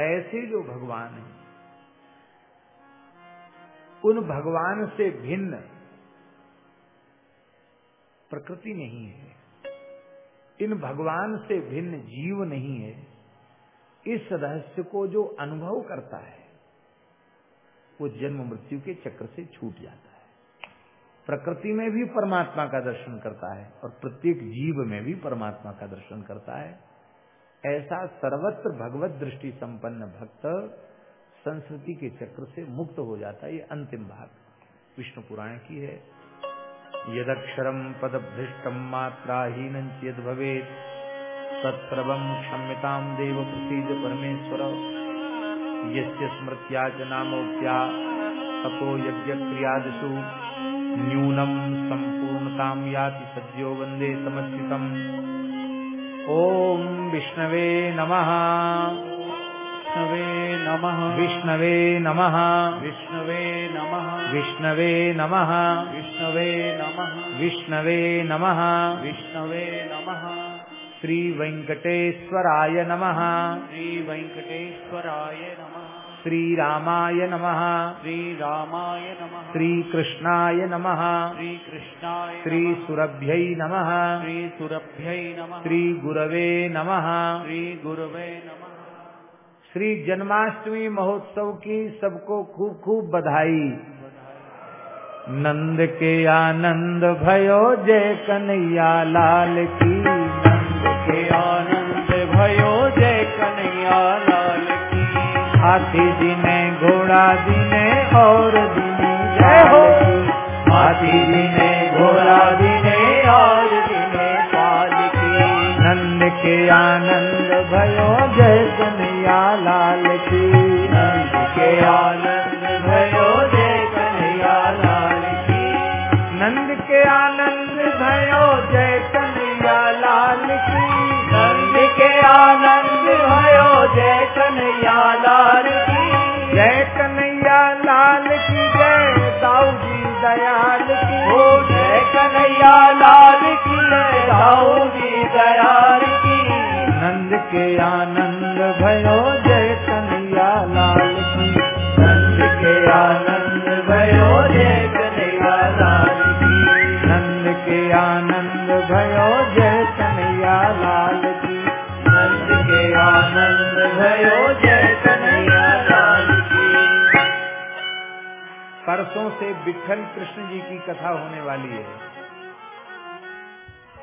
ऐसे जो भगवान हैं, उन भगवान से भिन्न प्रकृति नहीं है। इन भगवान से भिन्न जीव नहीं है। इस रहस्य को जो अनुभव करता है, वो जन्म मृत्यु के चक्र से छूट जाता है। प्रकृति में भी परमात्मा का दर्शन करता है और प्रत्येक जीव में भी परमात्मा का दर्शन करता है। ऐसा सर्वत्र भगवत दृष्टि संपन्न भक्त संस्कृति के चक्र से मुक्त हो जाता है, ये अंतिम भाग। विष्णु पुराण की है। यदक्षरम पदभ्रष्टम मात्राहीन यद भवे तत्सर्वम क्षम्यताम देव प्रसीद परमेश्वर। यस्य स्मृत्या च नामोक्त्या ततो यज्ञक्रियादिषु। न्यूनम संपूर्णताम याति सद्यो वंदे समर्थितम ओम विष्णवे नमः। विष्णवे नमः। विष्णवे नमः। विष्णवे नमः। विष्णवे नमः। विष्णवे नमः विष्णवे नमः विष्णवे नमः श्री वेंकटेश्वराय नमः श्री वेंकटेश्वराय नमः। श्री रामाय नमः। श्री रामाय नमः। श्री कृष्णाय नमः। श्री कृष्णाय श्री नमः। सुरभ्यै नमः। श्री सुरभ्यै नमः। श्री गुरवे नमः। श्री गुरवे नमः। श्री जन्माष्टमी महोत्सव की सबको खूब खूब बधाई। नंद के आनंद भयो जय कन्हैया लाल की। नंद के आनंद भयो हाथी दिने घोड़ा दिने और दिने जय हो। हाथी दिने घोड़ा दिने और दिने पाल की। नंद के आनंद परसों से विठल कृष्ण जी की कथा होने वाली है।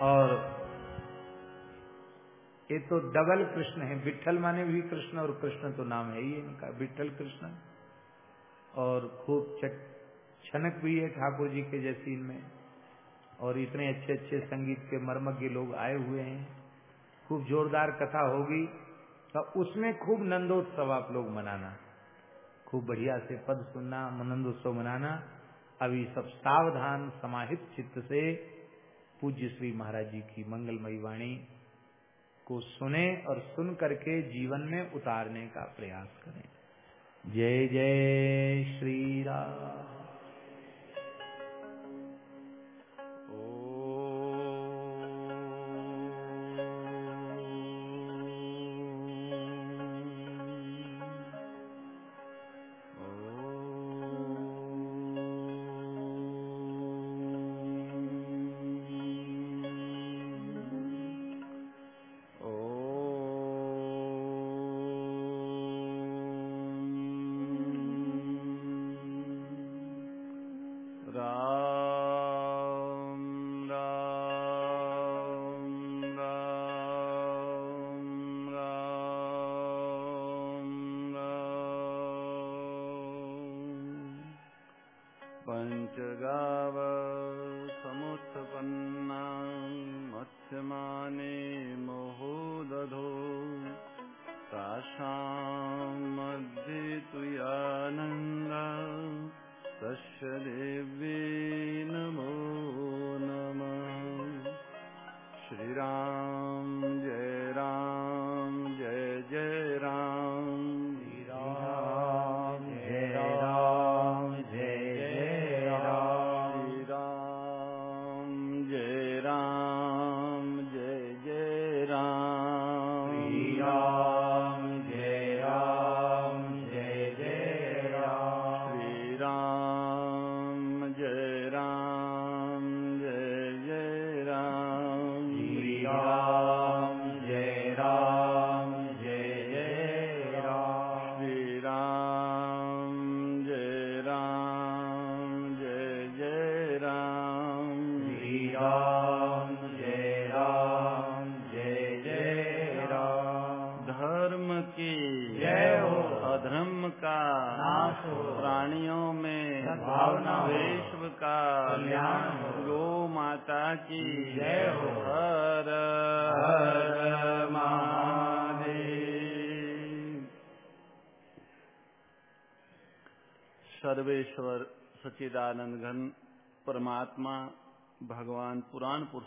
और ये तो डबल कृष्ण है। विठल माने भी कृष्ण और कृष्ण तो नाम है ही इनका। विठल कृष्ण और खूब छनक भी है ठाकुर जी के जैसी इनमें। और इतने अच्छे अच्छे संगीत के मर्मज्ञ लोग आए हुए हैं। खूब जोरदार कथा होगी। तो उसमें खूब नंदोत्सव आप लोग मनाना। खूब बढ़िया से पद सुनना मनंद उत्सव मनाना अभी सब सावधान, समाहित चित्त से पूज्य श्री महाराज जी की मंगलमयी वाणी को सुने और सुन करके जीवन में उतारने का प्रयास करें। जय जय श्री राम।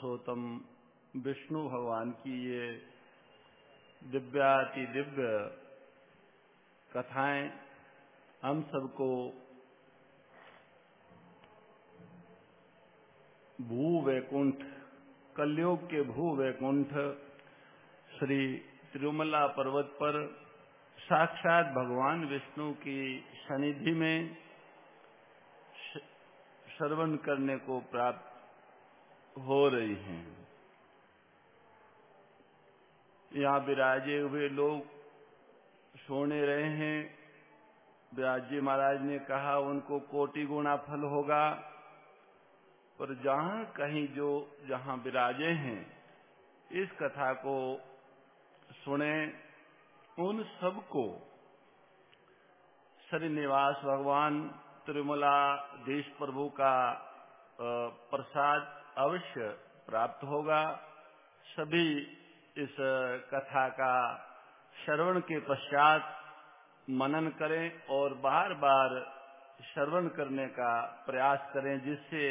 पुरुषोत्तम विष्णु भगवान की ये दिव्याति दिव्य कथाएँ हम सबको भू वैकुंठ कलयुग के भू वैकुंठ श्री तिरुमला पर्वत पर साक्षात भगवान विष्णु की सनिधि में श्रवण करने को प्राप्त हो रही हैं। यहाँ विराजे हुए लोग सोने रहे हैं। व्यास जी महाराज ने कहा, उनको कोटि गुणा फल होगा। पर जहाँ कहीं जो, जहाँ विराजे हैं, इस कथा को सुने, उन सबको श्रीनिवास भगवान त्रिमला देश प्रभु का प्रसाद अवश्य प्राप्त होगा। सभी इस कथा का श्रवण के पश्चात मनन करें और बार बार श्रवण करने का प्रयास करें, जिससे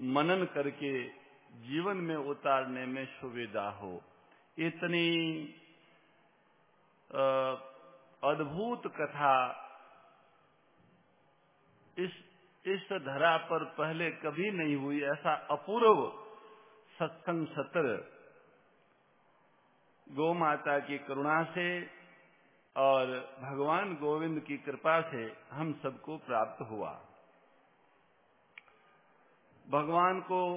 मनन करके जीवन में उतारने में सुविधा हो। इतनी अद्भुत कथा इस इस धरा पर पहले कभी नहीं हुई, ऐसा अपूर्व सत्संग सत्र गौ माता की करुणा से और भगवान गोविंद की कृपा से हम सबको प्राप्त हुआ। भगवान को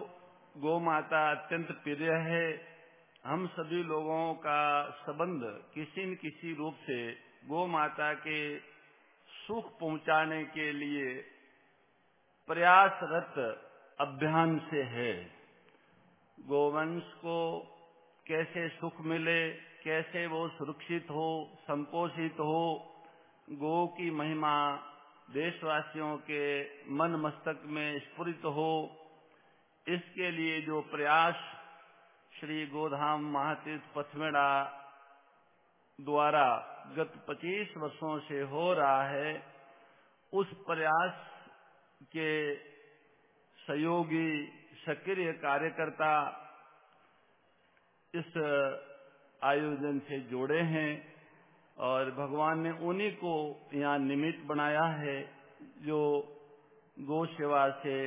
गौ माता अत्यंत प्रिय है। हम सभी लोगों का संबंध किसी न किसी रूप से गौ माता के सुख पहुँचाने के लिए प्रयासरत अभियान से है। गोवंश को कैसे सुख मिले, कैसे वो सुरक्षित हो, संपोषित हो, गो की महिमा देशवासियों के मन मस्तक में स्फुरित हो, इसके लिए जो प्रयास श्री गोधाम महातीर्थ पथमेड़ा द्वारा गत 25 वर्षों से हो रहा है, उस प्रयास के सहयोगी, सक्रिय कार्यकर्ता इस आयोजन से जुड़े हैं और भगवान ने उन्हीं को यहाँ निमित्त बनाया है जो गौ सेवा से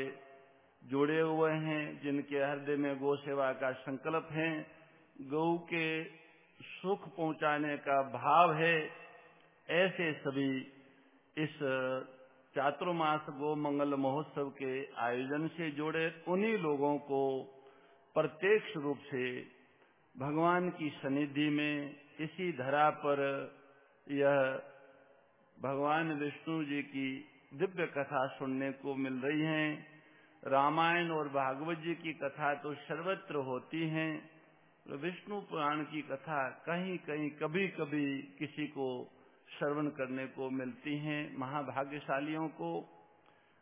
जुड़े हुए हैं, जिनके हृदय में गौ सेवा का संकल्प है। गौ के सुख पहुँचाने का भाव है, ऐसे सभी इस चातुर्मास गो मंगल महोत्सव के आयोजन से जुड़े उन्हीं लोगों को प्रत्यक्ष रूप से भगवान की सनिधि में इसी धरा पर यह भगवान विष्णु जी की दिव्य कथा सुनने को मिल रही है। रामायण और भागवत जी की कथा तो सर्वत्र होती हैं। विष्णु पुराण की कथा कहीं कहीं कभी कभी किसी को श्रवण करने को मिलती हैं। महाभाग्यशालियों को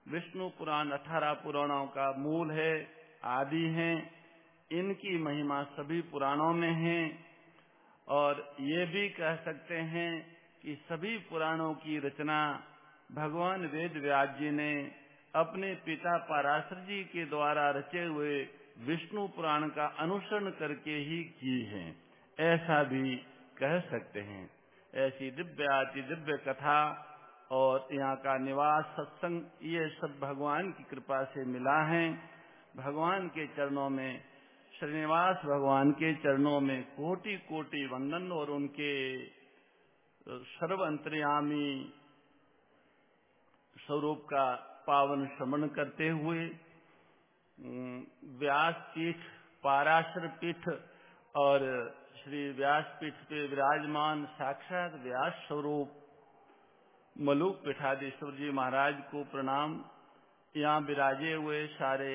विष्णु पुराण, अठारह पुराणों का मूल है, आदि हैं। इनकी महिमा सभी पुराणों में है। और ये भी कह सकते हैं कि सभी पुराणों की रचना भगवान वेद व्यास जी ने अपने पिता पराशर जी के द्वारा रचे हुए विष्णु पुराण का अनुसरण करके ही की है। ऐसा भी कह सकते हैं। ऐसी दिव्य आदि दिव्य कथा और यहाँ का निवास सत्संग, ये सब भगवान की कृपा से मिला है। भगवान के चरणों में, श्रीनिवास भगवान के चरणों में कोटि कोटि वंदन और उनके सर्व अंतर्यामी स्वरूप का पावन श्रमण करते हुए व्यास पीठ, पाराशर पीठ और श्री व्यासपीठ पे विराजमान साक्षात व्यास स्वरूप मलुक पीठाधीश्वर जी महाराज को प्रणाम। यहाँ विराजे हुए सारे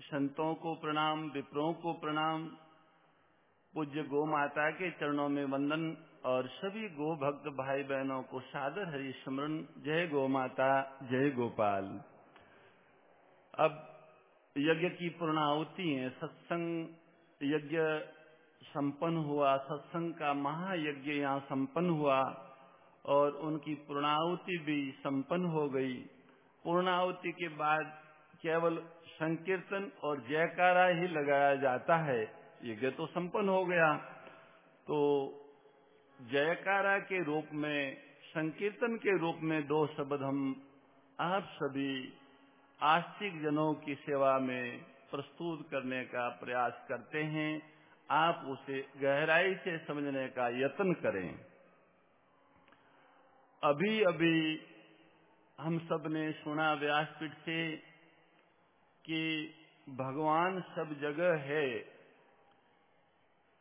संतों को प्रणाम, विप्रों को प्रणाम। पूज्य गो माता के चरणों में वंदन और सभी गो भक्त भाई बहनों को सादर हरि स्मरण जय गो माता, जय गोपाल। अब यज्ञ की पूर्णाहुति है। सत्संग यज्ञ संपन्न हुआ, सत्संग का महायज्ञ यहाँ संपन्न हुआ और उनकी पूर्णाहुति भी संपन्न हो गई। पूर्णावती के बाद केवल संकीर्तन और जयकारा ही लगाया जाता है। यज्ञ तो संपन्न हो गया। तो जयकारा के रूप में, संकीर्तन के रूप में दो शब्द हम, आप सभी आस्तिक जनों की सेवा में प्रस्तुत करने का प्रयास करते हैं। आप उसे गहराई से समझने का यत्न करें। अभी अभी हम सबने सुना व्यासपीठ से कि भगवान सब जगह है।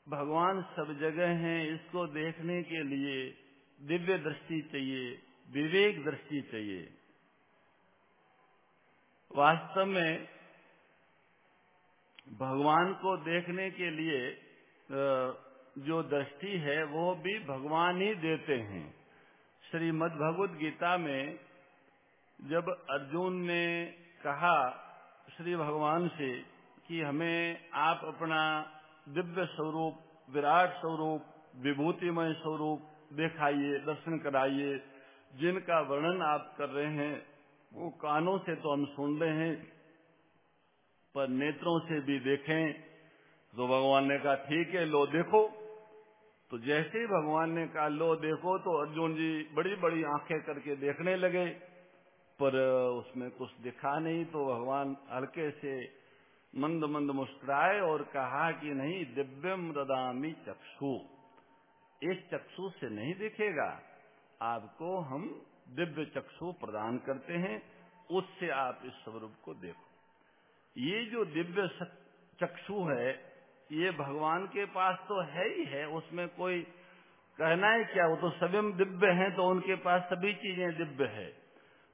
भगवान सब जगह है, इसको देखने के लिए दिव्य दृष्टि चाहिए, विवेक दृष्टि चाहिए। वास्तव में भगवान को देखने के लिए जो दृष्टि है, वो भी भगवान ही देते हैं। श्रीमद भगवद गीता में जब अर्जुन ने कहा श्री भगवान से कि हमें आप अपना दिव्य स्वरूप, विराट स्वरूप, विभूतिमय स्वरूप दिखाइए, दर्शन कराइए, जिनका वर्णन आप कर रहे हैं, वो कानों से तो हम सुन रहे हैं पर नेत्रों से भी देखें तो भगवान ने कहा, ठीक है, लो देखो। तो जैसे ही भगवान ने कहा, लो देखो तो अर्जुन जी बड़ी बड़ी आँखें करके देखने लगे, पर उसमें कुछ दिखा नहीं। तो भगवान हल्के से मंद मंद मुस्कुराए और कहा कि, नहीं, दिव्यम रदामी चक्षु। इस चक्षु से नहीं दिखेगा। आपको हम दिव्य चक्षु प्रदान करते हैं। उससे आप इस स्वरूप को देखो। ये जो दिव्य चक्षु है, ये भगवान के पास तो है ही है, उसमें कोई कहना है क्या? वो तो सभी दिव्य हैं तो उनके पास सभी चीज़ें दिव्य है।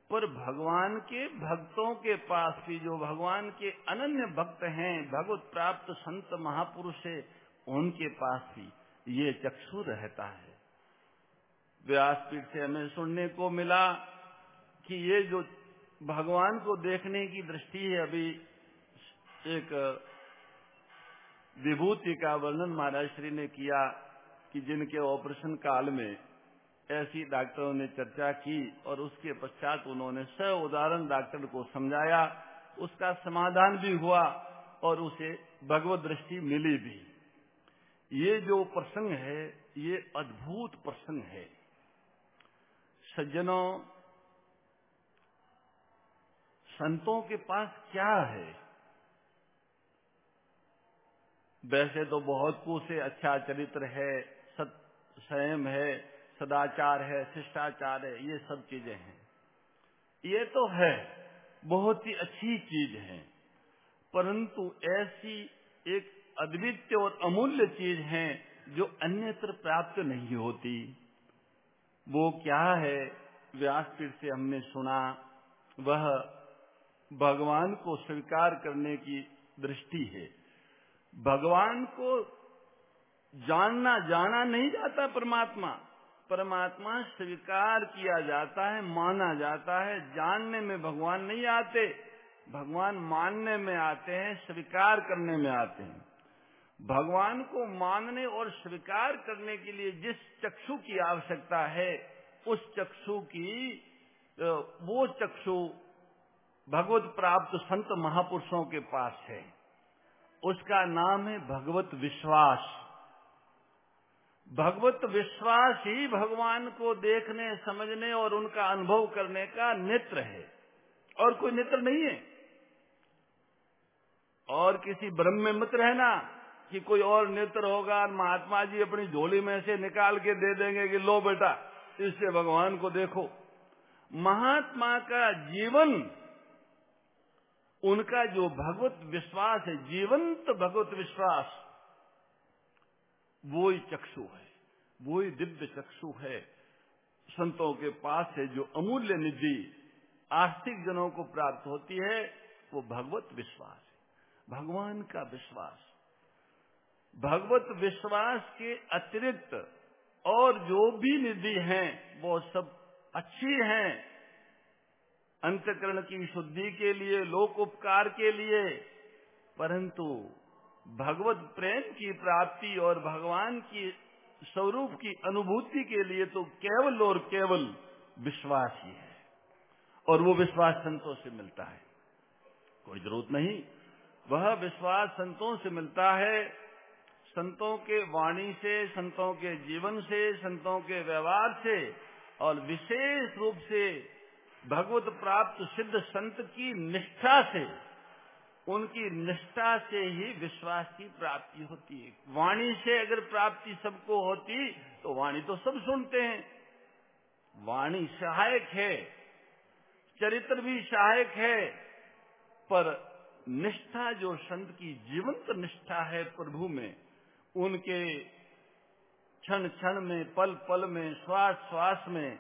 पर भगवान के भक्तों के पास भी जो भगवान के अनन्य भक्त हैं, भगवत प्राप्त संत महापुरुष है, उनके पास भी ये चक्षु रहता है। व्यासपीठ से हमें सुनने को मिला कि ये जो भगवान को देखने की दृष्टि है अभी एक विभूति का वर्णन महाराज श्री ने किया कि जिनके ऑपरेशन काल में ऐसी डॉक्टरों ने चर्चा की और उसके पश्चात उन्होंने स उदाहरण डॉक्टर को समझाया, उसका समाधान भी हुआ और उसे भगवत दृष्टि मिली भी। ये जो प्रसंग है, ये अद्भुत प्रसंग है। सज्जनों, संतों के पास क्या है? वैसे तो बहुत कुछ अच्छा चरित्र है, सत संयम है, सदाचार है, शिष्टाचार है, ये सब चीज़ें हैं। ये तो है, बहुत ही अच्छी चीज़ है। परंतु ऐसी एक अद्वितीय और अमूल्य चीज़ है जो अन्यत्र प्राप्त नहीं होती। वो क्या है? व्यासपीठ से हमने सुना, वह भगवान को स्वीकार करने की दृष्टि है। भगवान को जानना, जाना नहीं जाता परमात्मा। परमात्मा स्वीकार किया जाता है, माना जाता है, जानने में भगवान नहीं आते। भगवान मानने में आते हैं, स्वीकार करने में आते हैं। भगवान को मानने और स्वीकार करने के लिए जिस चक्षु की आवश्यकता है, उस चक्षु की वो चक्षु भगवत प्राप्त संत महापुरुषों के पास है। उसका नाम है भगवत विश्वास। भगवत विश्वास ही भगवान को देखने, समझने और उनका अनुभव करने का नेत्र है। और कोई नेत्र नहीं है। और किसी ब्रह्म में मत रहना कि कोई और नेत्र होगा महात्मा जी अपनी झोली में से निकाल के दे देंगे कि लो बेटा, इससे भगवान को देखो। महात्मा का जीवन उनका जो भगवत विश्वास है, जीवंत भगवत विश्वास, वो ही चक्षु है, वो ही दिव्य चक्षु है। संतों के पास से जो अमूल्य निधि आस्तिक जनों को प्राप्त होती है, वो भगवत विश्वास है, भगवान का विश्वास। भगवत विश्वास के अतिरिक्त और जो भी निधि हैं, वो सब अच्छी हैं अंतकरण की शुद्धि के लिए लोक उपकार के लिए, परंतु भगवत प्रेम की प्राप्ति और भगवान की स्वरूप की अनुभूति के लिए तो केवल और केवल विश्वास ही है। और वो विश्वास संतों से मिलता है। कोई ज़रूरत नहीं। वह विश्वास संतों से मिलता है। संतों के वाणी से, संतों के जीवन से, संतों के व्यवहार से और विशेष रूप से भगवत प्राप्त सिद्ध संत की निष्ठा से, उनकी निष्ठा से ही विश्वास की प्राप्ति होती है। वाणी से अगर प्राप्ति सबको होती तो वाणी तो सब सुनते हैं। वाणी सहायक है, चरित्र भी सहायक है, पर निष्ठा जो संत की जीवंत निष्ठा है प्रभु में, उनके क्षण क्षण में, पल पल में, श्वास श्वास में,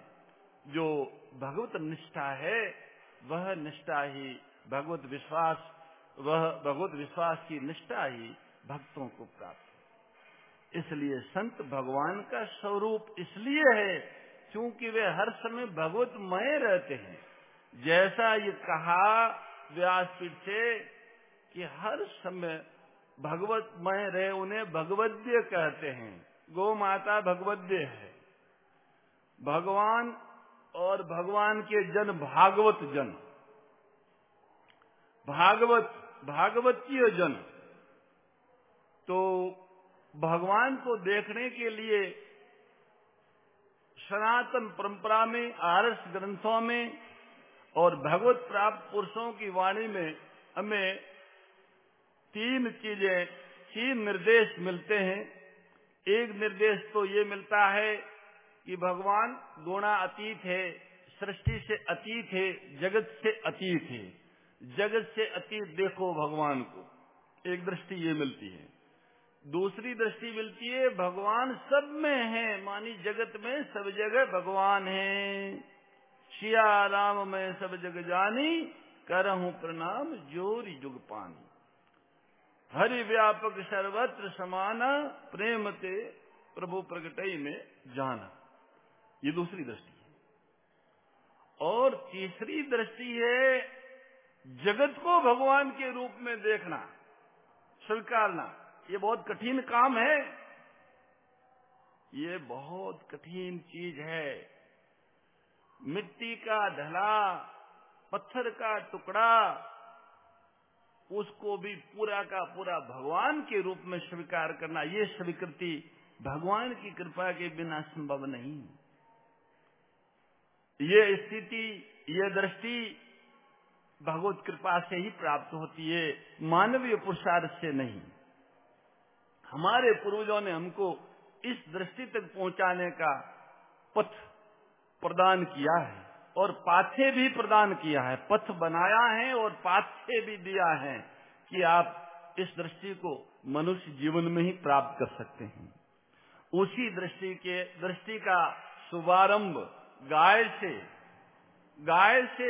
जो भगवत निष्ठा है, वह निष्ठा ही भगवत विश्वास, वह भगवत विश्वास की निष्ठा ही भक्तों को प्राप्त इसलिए संत भगवान का स्वरूप इसलिए है, क्योंकि वे हर समय भगवतमय रहते हैं। जैसा ये कहा व्यासपीठ से कि हर समय भगवतमय रहे, उन्हें भगवद्य कहते हैं। गो माता भगवद्य है। भगवान और भगवान के जन भागवत जन। भागवत, भागवतीय जन। तो भगवान को देखने के लिए सनातन परंपरा में आरस ग्रंथों में और भगवत प्राप्त पुरुषों की वाणी में हमें तीन चीज़ें, तीन निर्देश मिलते हैं। एक निर्देश तो ये मिलता है कि भगवान गुणा अतीत है, सृष्टि से अतीत है, जगत से अतीत है। जगत से अतीत देखो भगवान को, एक दृष्टि ये मिलती है। दूसरी दृष्टि मिलती है, भगवान सब में है, मानी जगत में सब जगह भगवान है। शिया राम में सब जग जानी कर करहूं प्रणाम जोरी जुग पानी। हरि व्यापक सर्वत्र समाना, प्रेम ते प्रभु प्रगटई में जाना। ये दूसरी दृष्टि है। और तीसरी दृष्टि है जगत को भगवान के रूप में देखना, स्वीकारना। ये बहुत कठिन काम है। ये बहुत कठिन चीज़ है। मिट्टी का ढला पत्थर का टुकड़ा, उसको भी पूरा का पूरा भगवान के रूप में स्वीकार करना, ये स्वीकृति भगवान की कृपा के बिना संभव नहीं। ये स्थिति, ये दृष्टि भगवत कृपा से ही प्राप्त होती है, मानवीय पुरुषार्थ से नहीं। हमारे पूर्वजों ने हमको इस दृष्टि तक पहुँचाने का पथ प्रदान किया है, और पाथे भी प्रदान किया है। पथ बनाया है और पाथे भी दिया है कि आप इस दृष्टि को मनुष्य जीवन में ही प्राप्त कर सकते हैं। उसी दृष्टि के, दृष्टि का शुभारंभ गाय से गाय से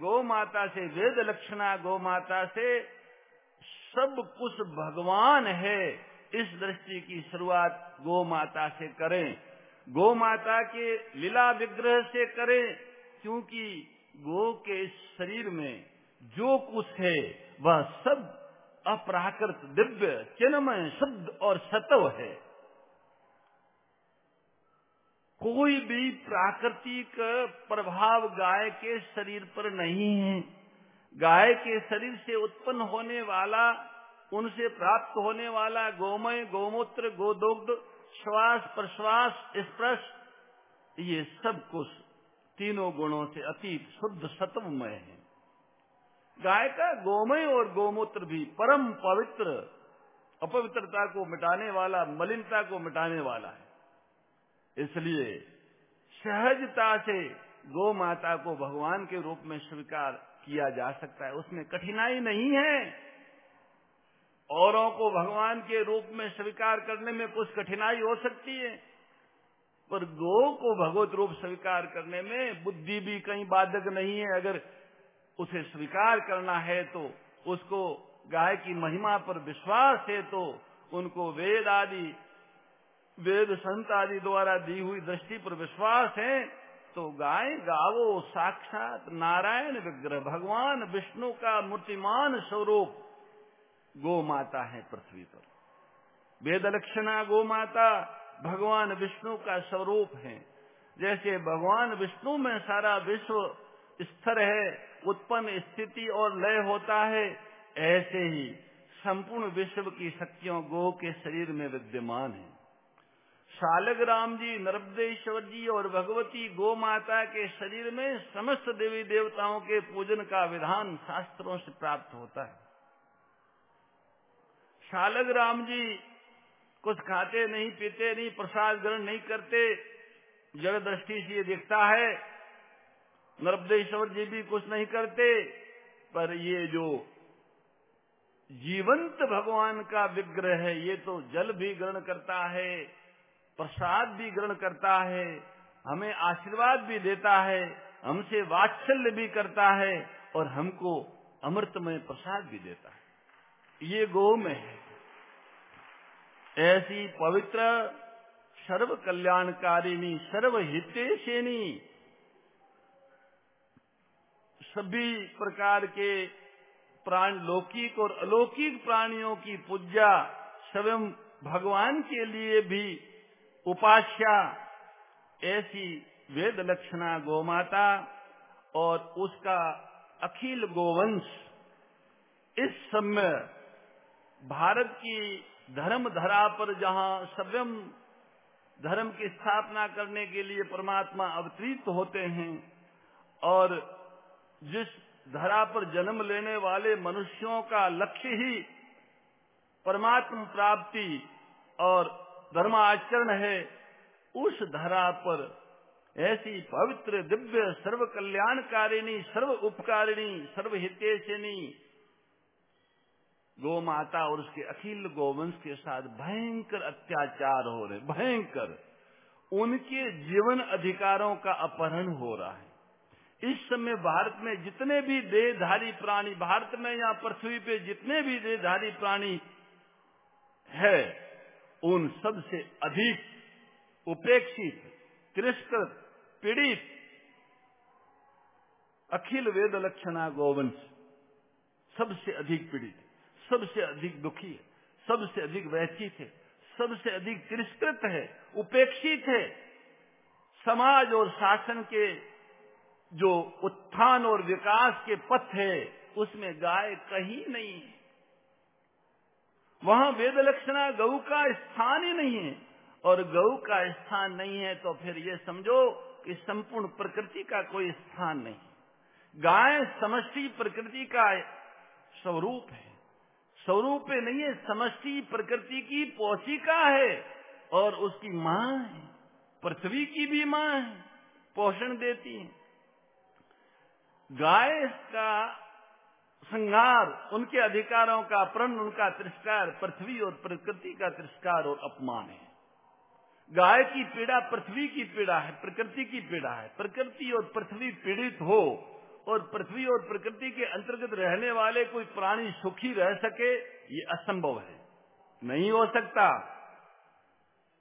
गौ माता से, वेद लक्षणा गौ माता से सब कुछ भगवान है। इस दृष्टि की शुरुआत गौ माता से करें। गो माता के लीला विग्रह से करें, क्योंकि गो के शरीर में जो कुछ है, वह सब अपराकृत, दिव्य, चिन्मय, शुद्ध और सतव है। कोई भी प्राकृतिक प्रभाव गाय के शरीर पर नहीं है। गाय के शरीर से उत्पन्न होने वाला, उनसे प्राप्त होने वाला गोमय, गोमूत्र, गोदुग्ध, श्वास, प्रश्वास, स्पर्श, ये सब कुछ तीनों गुणों से अति शुद्ध सत्वमय है। गाय का गोमय और गोमूत्र भी परम पवित्र, अपवित्रता को मिटाने वाला, मलिनता को मिटाने वाला है। इसलिए सहजता से गो माता को भगवान के रूप में स्वीकार किया जा सकता है। उसमें कठिनाई नहीं है। औरों को भगवान के रूप में स्वीकार करने में कुछ कठिनाई हो सकती है, पर गो को भगवत रूप स्वीकार करने में बुद्धि भी कहीं बाधक नहीं है। अगर उसे स्वीकार करना है तो उसको गाय की महिमा पर विश्वास है तो उनको वेद आदि वेद संत आदि द्वारा दी हुई दृष्टि पर विश्वास है तो गाय गावो, साक्षात नारायण विग्रह, भगवान विष्णु का मूर्तिमान स्वरूप गो माता है पृथ्वी पर। वेद लक्षणा गो माता भगवान विष्णु का स्वरूप है। जैसे भगवान विष्णु में सारा विश्व स्थिर है, उत्पन्न स्थिति और लय होता है, ऐसे ही संपूर्ण विश्व की शक्तियों गो के शरीर में विद्यमान है। शालग राम जी नर्मदेश्वर जी और भगवती गो माता के शरीर में समस्त देवी देवताओं के पूजन का विधान शास्त्रों से प्राप्त होता है। शालग राम जी कुछ खाते नहीं, पीते नहीं, प्रसाद ग्रहण नहीं करते, जड़ दृष्टि से ये दिखता है। नर्मदेश्वर जी भी कुछ नहीं करते, पर ये जो जीवंत भगवान का विग्रह है, ये तो जल भी ग्रहण करता है। प्रसाद भी ग्रहण करता है, हमें आशीर्वाद भी देता है, हमसे वात्सल्य भी करता है और हमको अमृतमय प्रसाद भी देता है। ये गो में है। ऐसी पवित्र सर्व कल्याणकारिणी सर्व हितेशिनी सभी प्रकार के प्राण, लौकिक और अलौकिक प्राणियों की पूजा स्वयं भगवान के लिए भी उपास्या, ऐसी वेद लक्षणा गोमाता और उसका अखिल गोवंश, इस समय भारत की धर्म धरा पर जहाँ स्वयं धर्म की स्थापना करने के लिए परमात्मा अवतरित होते हैं और जिस धरा पर जन्म लेने वाले मनुष्यों का लक्ष्य ही परमात्म प्राप्ति और धर्माचरण है, उस धरा पर ऐसी पवित्र, दिव्य सर्व कल्याणकारिणी सर्व उपकारिणी सर्व हितेशिनी गो माता और उसके अखिल गोवंश के साथ भयंकर अत्याचार हो रहे भयंकर। उनके जीवन अधिकारों का अपहरण हो रहा है। इस समय भारत में जितने भी देहधारी प्राणी, भारत में या पृथ्वी पे जितने भी देहधारी प्राणी है उन सबसे अधिक उपेक्षित, तिरस्कृत, पीड़ित, अखिल वेद लक्षणा गोवंश, सबसे अधिक पीड़ित, सबसे अधिक दुखी है, सबसे अधिक वैचित है, सबसे अधिक तिरस्कृत है, उपेक्षित है। समाज और शासन के जो उत्थान और विकास के पथ है, उसमें गाय कहीं नहीं है। वहाँ वेद लक्षणा गऊ का स्थान ही नहीं है। और गऊ का स्थान नहीं है तो फिर ये समझो कि संपूर्ण प्रकृति का कोई स्थान नहीं। गाय समष्टि प्रकृति का स्वरूप है। स्वरूप नहीं है, समष्टि प्रकृति की पोषिका है और उसकी माँ है। पृथ्वी की भी माँ है, पोषण देती है। गाय का संहार उनके अधिकारों का प्रण, उनका तिरस्कार, पृथ्वी और प्रकृति का तिरस्कार और अपमान है। गाय की पीड़ा पृथ्वी की पीड़ा है, प्रकृति की पीड़ा है। प्रकृति और पृथ्वी पीड़ित हो और पृथ्वी और प्रकृति के अंतर्गत रहने वाले कोई प्राणी सुखी रह सके, ये असंभव है। नहीं हो सकता।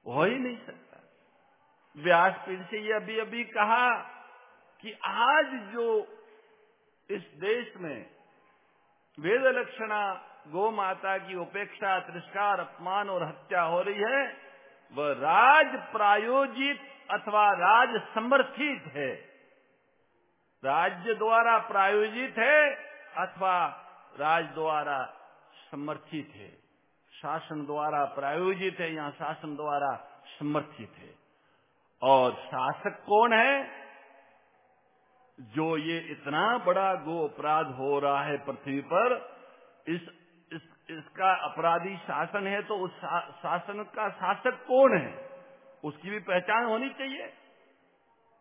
हो ही नहीं सकता। व्यासपीठ से ये अभी अभी कहा कि आज जो इस देश में वेद लक्षणा गौ माता की उपेक्षा, तिरस्कार, अपमान और हत्या हो रही है। वह राज प्रायोजित अथवा राज समर्थित है। राज्य द्वारा प्रायोजित है अथवा राज द्वारा समर्थित है। शासन द्वारा प्रायोजित है या शासन द्वारा समर्थित है। और शासक कौन है? जो ये इतना बड़ा गो अपराध हो रहा है पृथ्वी पर इस, इस इसका अपराधी शासन है तो उस शासन का शासक कौन है? उसकी भी पहचान होनी चाहिए।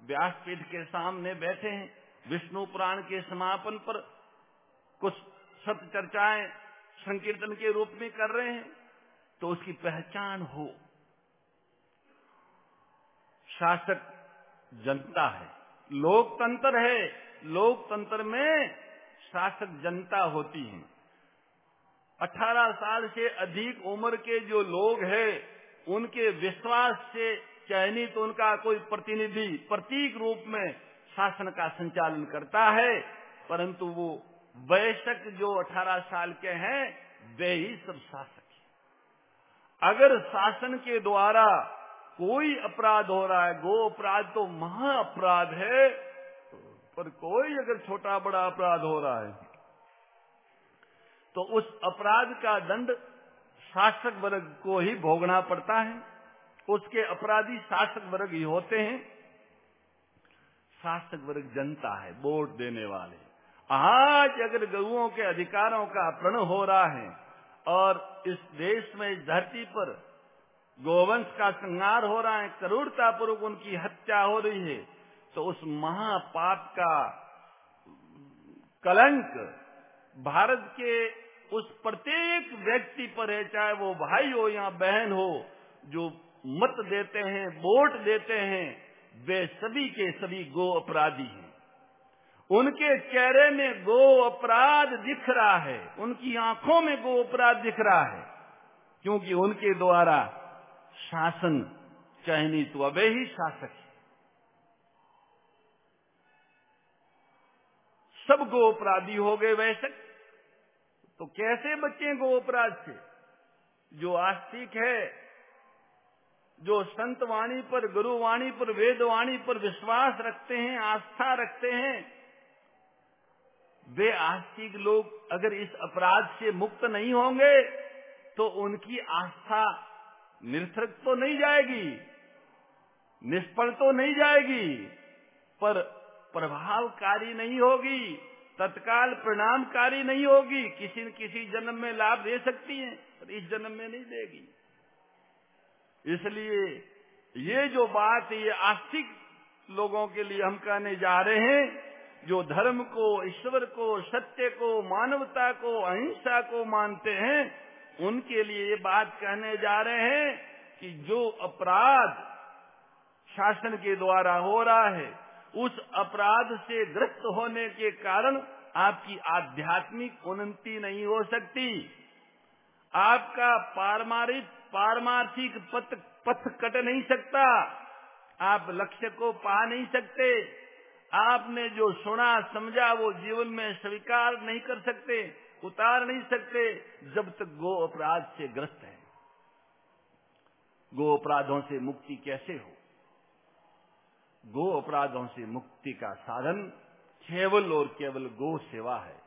व्यासपीठ के सामने बैठे हैं विष्णु पुराण के समापन पर कुछ सत्य चर्चाएँ संकीर्तन के रूप में कर रहे हैं तो उसकी पहचान हो। शासक जनता है। लोकतंत्र है, लोकतंत्र में शासक जनता होती है। 18 साल से अधिक उम्र के जो लोग हैं, उनके विश्वास से चयनित उनका कोई प्रतिनिधि प्रतीक रूप में शासन का संचालन करता है, परंतु वो वयस्क जो 18 साल के हैं, वे ही सब शासक हैं। अगर शासन के द्वारा कोई अपराध हो रहा है गो अपराध तो महा अपराध है, पर कोई अगर छोटा बड़ा अपराध हो रहा है तो उस अपराध का दंड शासक वर्ग को ही भोगना पड़ता है। उसके अपराधी शासक वर्ग ही होते हैं। शासक वर्ग जनता है, वोट देने वाले। आज अगर गऊओं के अधिकारों का प्रण हो रहा है और इस देश में धरती पर गोवंश का संहार हो रहा है करूरता पूर्वक उनकी हत्या हो रही है तो उस महापाप का कलंक भारत के उस प्रत्येक व्यक्ति पर है, चाहे वो भाई हो या बहन हो, जो मत देते हैं, वोट देते हैं, वे सभी के सभी गो अपराधी हैं। उनके चेहरे में गो अपराध दिख रहा है, उनकी आँखों में गो अपराध दिख रहा है, क्योंकि उनके द्वारा शासन चयनित तो वे ही शासक सब गो अपराधी हो गए वैसे। तो कैसे बचे गो अपराध से? जो आस्तिक है, जो संत वाणी पर, गुरु वाणी पर, वेद वाणी पर विश्वास रखते हैं, आस्था रखते हैं, वे आस्तिक लोग अगर इस अपराध से मुक्त नहीं होंगे तो उनकी आस्था निर्थक तो नहीं जाएगी, निष्फल तो नहीं जाएगी, पर प्रभावकारी नहीं होगी, तत्काल परिणामकारी नहीं होगी, किसी न किसी जन्म में लाभ दे सकती है, पर इस जन्म में नहीं देगी। इसलिए ये जो बात, ये आस्तिक लोगों के लिए हम कहने जा रहे हैं, जो धर्म को, ईश्वर को, सत्य को, मानवता को, अहिंसा को मानते हैं उनके लिए ये बात कहने जा रहे हैं कि जो अपराध शासन के द्वारा हो रहा है, उस अपराध से ग्रस्त होने के कारण आपकी आध्यात्मिक उन्नति नहीं हो सकती। आपका पारमारिक, पारमार्थिक पथ पथ कट नहीं सकता। आप लक्ष्य को पा नहीं सकते। आपने जो सुना, समझा, वो जीवन में स्वीकार नहीं कर सकते। उतार नहीं सकते जब तक गो अपराध से ग्रस्त है। गो अपराधों से मुक्ति कैसे हो? गो अपराधों से मुक्ति का साधन केवल और केवल गो सेवा है।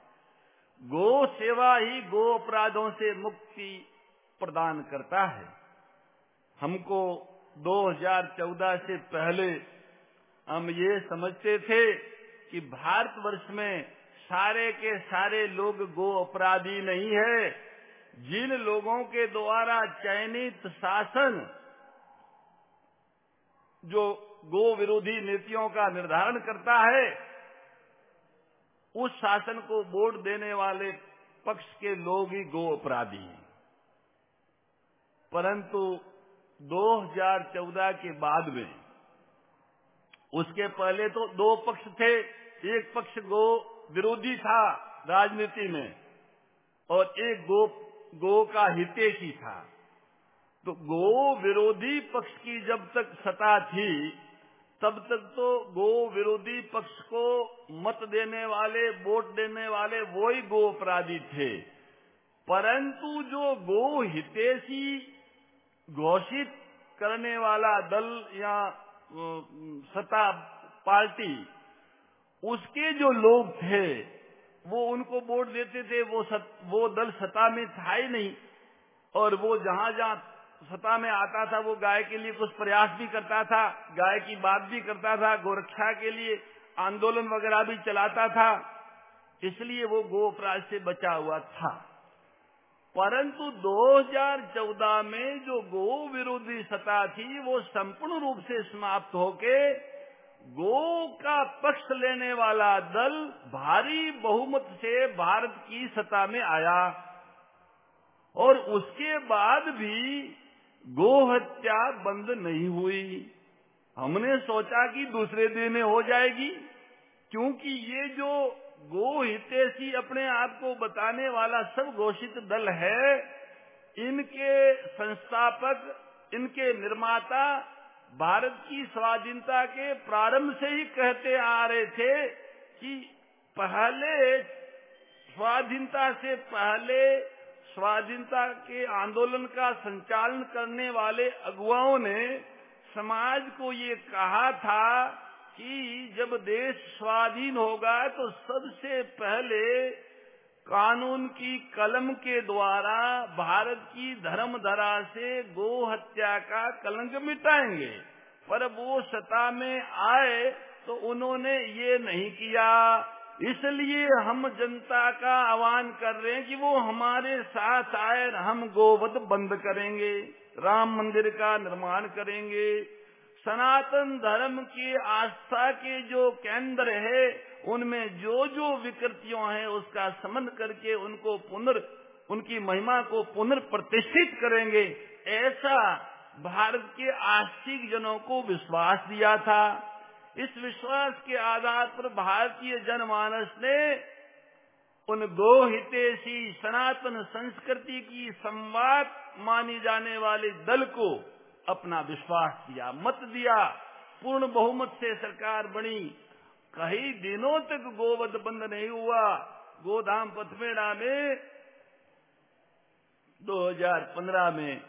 गो सेवा ही गो अपराधों से मुक्ति प्रदान करता है। हमको 2014 से पहले हम ये समझते थे कि भारतवर्ष में सारे के सारे लोग गो अपराधी नहीं है। जिन लोगों के द्वारा चयनित शासन जो गो विरोधी नीतियों का निर्धारण करता है, उस शासन को वोट देने वाले पक्ष के लोग ही गो अपराधी हैं। परंतु 2014 के बाद में, उसके पहले तो दो पक्ष थे, एक पक्ष गो विरोधी था राजनीति में और एक गो गो का हितेशी था। तो गो विरोधी पक्ष की जब तक सत्ता थी, तब तक तो गो विरोधी पक्ष को मत देने वाले, वोट देने वाले वो ही गो अपराधी थे। परंतु जो गो हितेशी घोषित करने वाला दल या सत्ता पार्टी उसके जो लोग थे वो उनको वोट देते थे वो सत, वो दल सत्ता में था ही नहीं। और वो जहाँ जहाँ सत्ता में आता था वो गाय के लिए कुछ प्रयास भी करता था गाय की बात भी करता था गोरक्षा के लिए आंदोलन वगैरह भी चलाता था। इसलिए वो गो अपराध से बचा हुआ था। परंतु 2014 में जो गो विरोधी सत्ता थी वो संपूर्ण रूप से समाप्त होके गो का पक्ष लेने वाला दल भारी बहुमत से भारत की सत्ता में आया और उसके बाद भी गो हत्या बंद नहीं हुई। हमने सोचा कि दूसरे दिन हो जाएगी, क्योंकि ये जो गो हितेशी अपने आप को बताने वाला सब घोषित दल है, इनके संस्थापक, इनके निर्माता भारत की स्वाधीनता के प्रारंभ से ही कहते आ रहे थे कि पहले स्वाधीनता से पहले स्वाधीनता के आंदोलन का संचालन करने वाले अगुवाओं ने समाज को ये कहा था कि जब देश स्वाधीन होगा तो सबसे पहले कानून की कलम के द्वारा भारत की धर्म धरा से गो हत्या का कलंक मिटाएँगे। पर वो सत्ता में आए तो उन्होंने ये नहीं किया। इसलिए हम जनता का आह्वान कर रहे हैं कि वो हमारे साथ आए हम गोवध बंद करेंगे, राम मंदिर का निर्माण करेंगे। सनातन धर्म की आस्था के जो केंद्र है उनमें जो जो विकृतियों हैं, उसका समन करके उनको पुनर्, उनकी महिमा को पुनर्प्रतिष्ठित करेंगे। ऐसा भारत के आस्तिक जनों को विश्वास दिया था। इस विश्वास के आधार पर भारतीय जनमानस ने उन दो हितेशी सनातन संस्कृति की संवाद मानी जाने वाले दल को अपना विश्वास दिया, मत दिया। पूर्ण बहुमत से सरकार बनी। कई दिनों तक गोवध बंद नहीं हुआ। गोधाम पथमेड़ा में 2015 में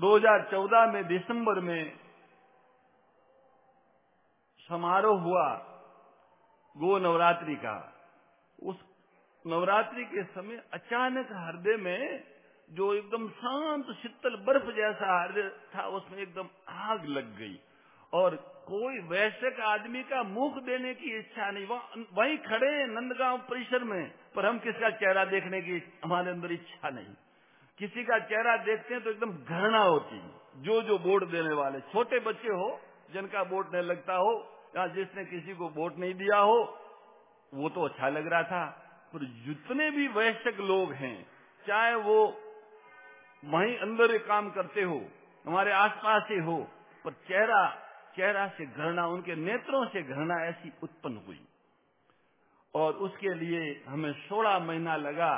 2014 में, दिसंबर में समारोह हुआ गो नवरात्रि का। उस नवरात्रि के समय अचानक हृदय में जो एकदम शांत शीतल बर्फ़ जैसा हृदय था, उसमें एकदम आग लग गई और कोई वैश्यक आदमी का मुख देने की इच्छा नहीं। वहीं खड़े नंदगांव परिसर में, पर हम किसका चेहरा देखने की हमारे अंदर इच्छा नहीं। किसी का चेहरा देखते हैं तो एकदम घृणा होती है। जो जो वोट देने वाले, छोटे बच्चे हो, जिनका वोट नहीं लगता हो, या जिसने किसी को वोट नहीं दिया हो, वो तो अच्छा लग रहा था। पर जितने भी वैश्यक लोग हैं, चाहे वो वहीं अंदर काम करते हो, हमारे आसपास ही हो, पर चेहरा चेहरा से घृणा, उनके नेत्रों से घृणा ऐसी उत्पन्न हुई। और उसके लिए हमें सोलह महीना लगा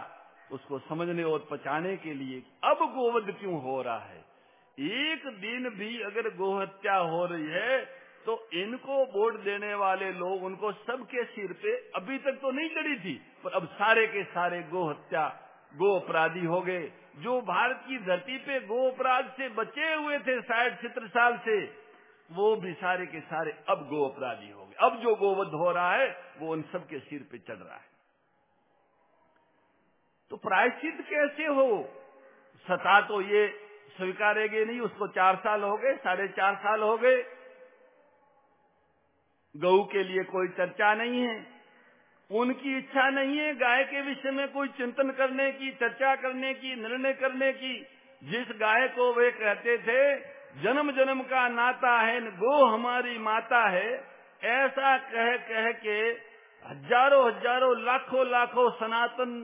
उसको समझने और पचाने के लिए अब गोवध क्यों हो रहा है? एक दिन भी अगर गोहत्या हो रही है तो इनको वोट देने वाले लोग, उनको सबके सिर पे, अभी तक तो नहीं चढ़ी थी, पर अब सारे के सारे गो हत्या गो अपराधी हो गए। जो भारत की धरती पे गो अपराध से बचे हुए थे, साठ सत्तर साल से वो भी सारे के सारे अब गो अपराधी हो गए। अब जो गोवध हो रहा है, वो उन सबके सिर पे चढ़ रहा है। तो प्रायश्चित कैसे हो? सता तो ये स्वीकारेगे नहीं, उसको चार साल हो गए, साढ़े चार साल हो गए। गऊ के लिए कोई चर्चा नहीं है। उनकी इच्छा नहीं है गाय के विषय में कोई चिंतन करने की, चर्चा करने की, निर्णय करने की। जिस गाय को वे कहते थे जन्म जन्म का नाता है गो हमारी माता है, ऐसा कह कह के हज़ारों हज़ारों, लाखों लाखों सनातन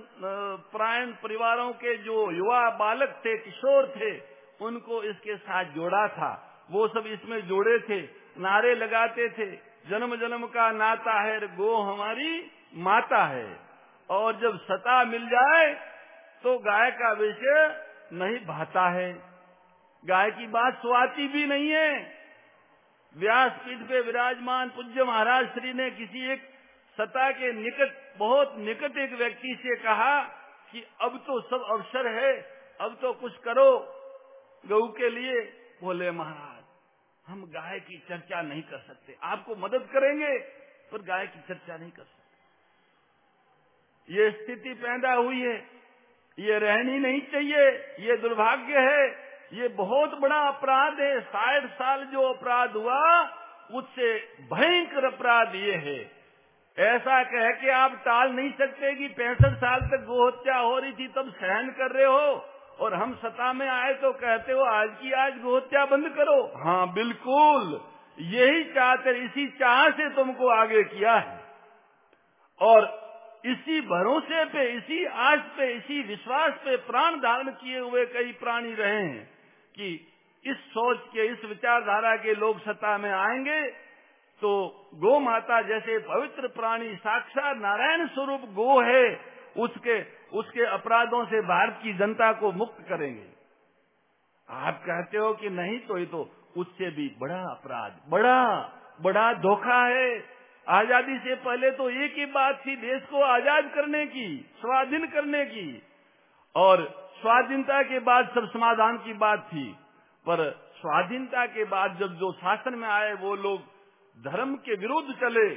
प्रायण परिवारों के जो युवा बालक थे, किशोर थे, उनको इसके साथ जोड़ा था। वो सब इसमें जोड़े थे, नारे लगाते थे। जन्म जन्म का नाता है गो हमारी माता है। और जब सता मिल जाए तो गाय का विषय नहीं भाता है। गाय की बात सुहाती भी नहीं है। व्यासपीठ पे विराजमान पूज्य महाराज श्री ने किसी एक सता के निकट, बहुत निकट एक व्यक्ति से कहा कि अब तो सब अवसर है, अब तो कुछ करो गऊ के लिए। बोले, महाराज, हम गाय की चर्चा नहीं कर सकते। आपको मदद करेंगे, पर गाय की चर्चा नहीं कर सकते। ये स्थिति पैदा हुई है। ये रहनी नहीं चाहिए। ये दुर्भाग्य है ये बहुत बड़ा अपराध है। साठ साल जो अपराध हुआ, उससे भयंकर अपराध ये है। ऐसा कह के आप टाल नहीं सकते कि पैंसठ साल तक गोहत्या हो रही थी, तब सहन कर रहे हो। और हम सत्ता में आए तो कहते हो, आज की आज गोहत्या बंद करो। हाँ बिल्कुल। यही चाहते इसी चाह से तुमको आगे किया है। और इसी भरोसे पे, इसी आश पे, इसी विश्वास पे प्राण धारण किए हुए कई प्राणी रहे हैं। कि इस सोच के, इस विचारधारा के लोग सत्ता में आएँगे तो गो माता जैसे पवित्र प्राणी साक्षात नारायण स्वरूप गो है, उसके उसके अपराधों से भारत की जनता को मुक्त करेंगे। आप कहते हो कि नहीं तो ये तो उससे भी बड़ा अपराध, बड़ा बड़ा धोखा है। आज़ादी से पहले तो एक ही बात थी, देश को आज़ाद करने की, स्वाधीन करने की। और स्वाधीनता के बाद सब समाधान की बात थी, पर स्वाधीनता के बाद जब जो शासन में आए, वो लोग धर्म के विरुद्ध चले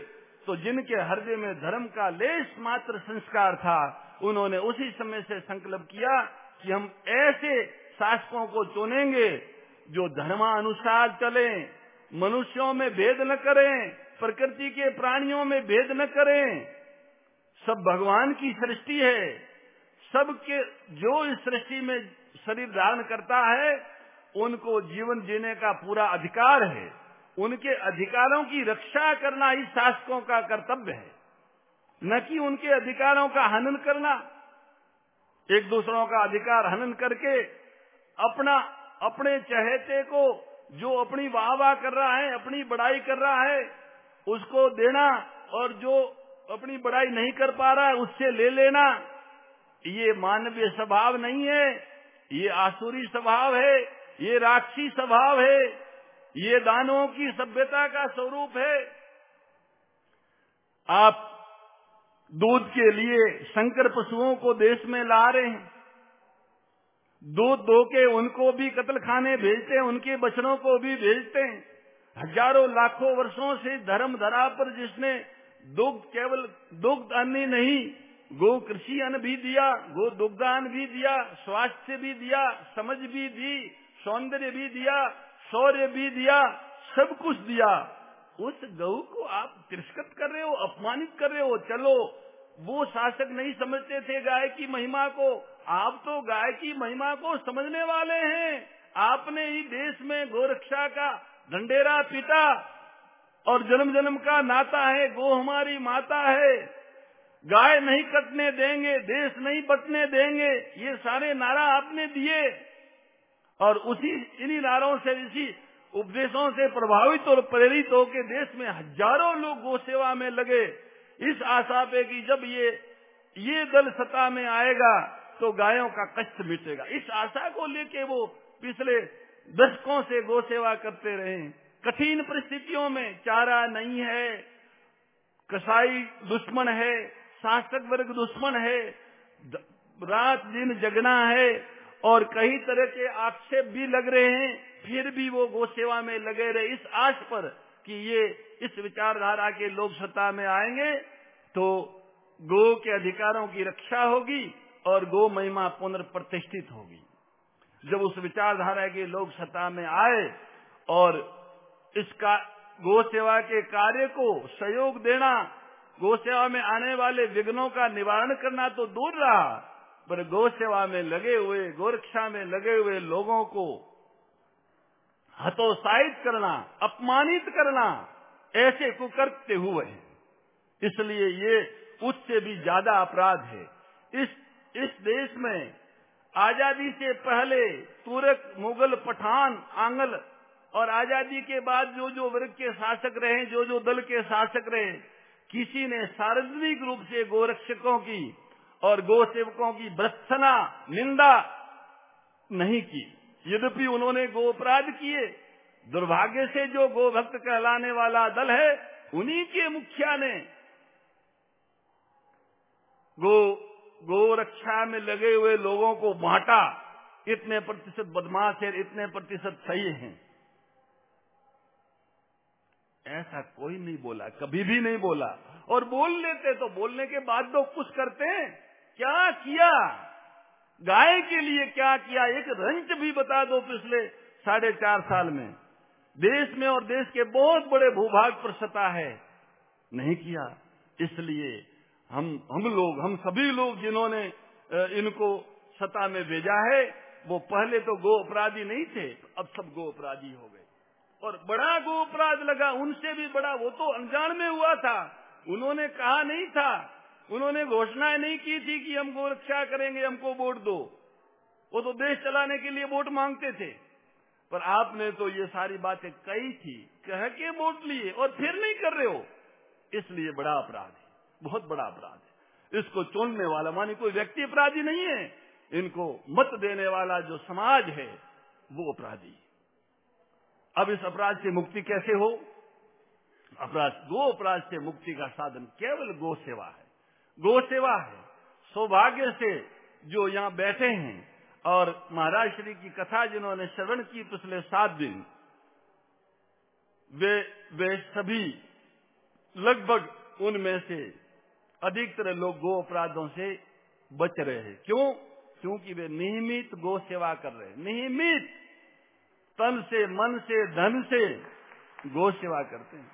तो जिनके हृदय में धर्म का लेस मात्र संस्कार था, उन्होंने उसी समय से संकल्प किया कि हम ऐसे शासकों को चुनेंगे जो धर्मानुसार चले, मनुष्यों में भेद न करें, प्रकृति के प्राणियों में भेद न करें। सब भगवान की सृष्टि है। सबके जो इस सृष्टि में शरीर धारण करता है, उनको जीवन जीने का पूरा अधिकार है। उनके अधिकारों की रक्षा करना ही शासकों का कर्तव्य है। न कि उनके अधिकारों का हनन करना। एक दूसरों का अधिकार हनन करके अपना, अपने चहेते को जो अपनी वाह वाह कर रहा है, अपनी बड़ाई कर रहा है, उसको देना और जो अपनी बड़ाई नहीं कर पा रहा है, उससे ले लेना। ये मानवीय स्वभाव नहीं है, ये आसुरी स्वभाव है, ये राक्षसी स्वभाव है, ये दानों की सभ्यता का स्वरूप है। आप दूध के लिए शंकर पशुओं को देश में ला रहे हैं, दूध दो के उनको भी कत्ल खाने भेजते हैं, उनके बचनों को भी भेजते हैं। हज़ारों लाखों वर्षों से धर्म धरा पर जिसने दुग्ध केवल दुग्ध अन्य नहीं गो कृषि अन्न भी दिया, गो दुग्धान भी दिया, स्वास्थ्य भी दिया, समझ भी दी, सौंदर्य भी दिया, शौर्य भी दिया, सब कुछ दिया। उस गऊ को आप तिरस्कृत कर रहे हो, अपमानित कर रहे हो, चलो। वो शासक नहीं समझते थे गाय की महिमा को। आप तो गाय की महिमा को समझने वाले हैं। आपने ही देश में गोरक्षा का ढंडेरा पीटा और जन्म जन्म का नाता है, गो हमारी माता है। गाय नहीं कटने देंगे, देश नहीं बटने देंगे, ये सारे नारा आपने दिए। और उसी, इन्हीं नारों से, इसी उपदेशों से प्रभावित और प्रेरित होकर देश में हज़ारों लोग गो सेवा में लगे। इस आशा पे कि जब ये ये दल सत्ता में आएगा तो गायों का कष्ट मिटेगा। इस आशा को लेके वो पिछले दशकों से गो सेवा करते रहे कठिन परिस्थितियों में चारा नहीं है, कसाई दुश्मन है शासक वर्ग दुश्मन है रात दिन जगना है, और कई तरह के आक्षेप भी लग रहे हैं, फिर भी वो गो सेवा में लगे रहे। इस आश पर कि ये इस विचारधारा के लोग सत्ता में आएँगे तो गो के अधिकारों की रक्षा होगी, और गो महिमा पुनर्प्रतिष्ठित होगी। जब उस विचारधारा के लोग सत्ता में आए, और इसका गो सेवा के कार्य को सहयोग देना गो सेवा में आने वाले विघ्नों का निवारण करना तो दूर रहा, पर गो सेवा में लगे हुए, गोरक्षा में लगे हुए लोगों को हतोत्साहित करना, अपमानित करना, ऐसे कुकृत्य हुए हैं। इसलिए ये उससे भी ज़्यादा अपराध है। इस इस देश में आज़ादी से पहले तुरक, मुगल, पठान, आंगल और आज़ादी के बाद जो जो वर्ग के शासक रहे, जो जो दल के शासक रहे किसी ने सार्वजनिक रूप से गोरक्षकों की और गो सेवकों की भत्सना निंदा नहीं की। यद्यपि उन्होंने गो अपराध किए, दुर्भाग्य से जो गो भक्त कहलाने वाला दल है, उन्हीं के मुखिया ने गो गो रक्षा में लगे हुए लोगों को बांटा। इतने प्रतिशत बदमाश है, इतने प्रतिशत सही हैं। ऐसा कोई नहीं बोला, कभी भी नहीं बोला। और बोल लेते तो बोलने के बाद तो कुछ करते हैं। क्या किया? गाय के लिए क्या किया? एक रंच भी बता दो पिछले साढ़े चार साल में। देश में और देश के बहुत बड़े भूभाग पर सता है। नहीं किया। इसलिए हम हम लोग, हम सभी लोग जिन्होंने इनको सता में भेजा है, वो पहले तो गो अपराधी नहीं थे, अब सब गो अपराधी हो गए। और बड़ा गो अपराध लगा, उनसे भी बड़ा, वो तो अनजान में हुआ था। उन्होंने कहा नहीं था। उन्होंने घोषणाएँ नहीं की थी कि हम गो रक्षा करेंगे, हमको वोट दो। वो तो देश चलाने के लिए वोट मांगते थे। पर आपने तो ये सारी बातें कही थी, कह के वोट लिए और फिर नहीं कर रहे हो। इसलिए बड़ा अपराध है, बहुत बड़ा अपराध है। इसको चुनने वाला, मानी कोई व्यक्ति अपराधी नहीं है। इनको मत देने वाला जो समाज है, वो अपराधी अब इस अपराध से मुक्ति कैसे हो? अपराध गो अपराध से मुक्ति का साधन केवल गो सेवा है। गो सेवा है। सौभाग्य से जो यहाँ बैठे हैं और महाराज श्री की कथा जिन्होंने श्रवण की पिछले सात दिन, वे वे सभी लगभग उनमें से अधिकतर लोग गो अपराधों से बच रहे हैं। क्यों? क्योंकि वे नियमित गो सेवा कर रहे हैं। नियमित तन से, मन से, धन से गो सेवा करते हैं।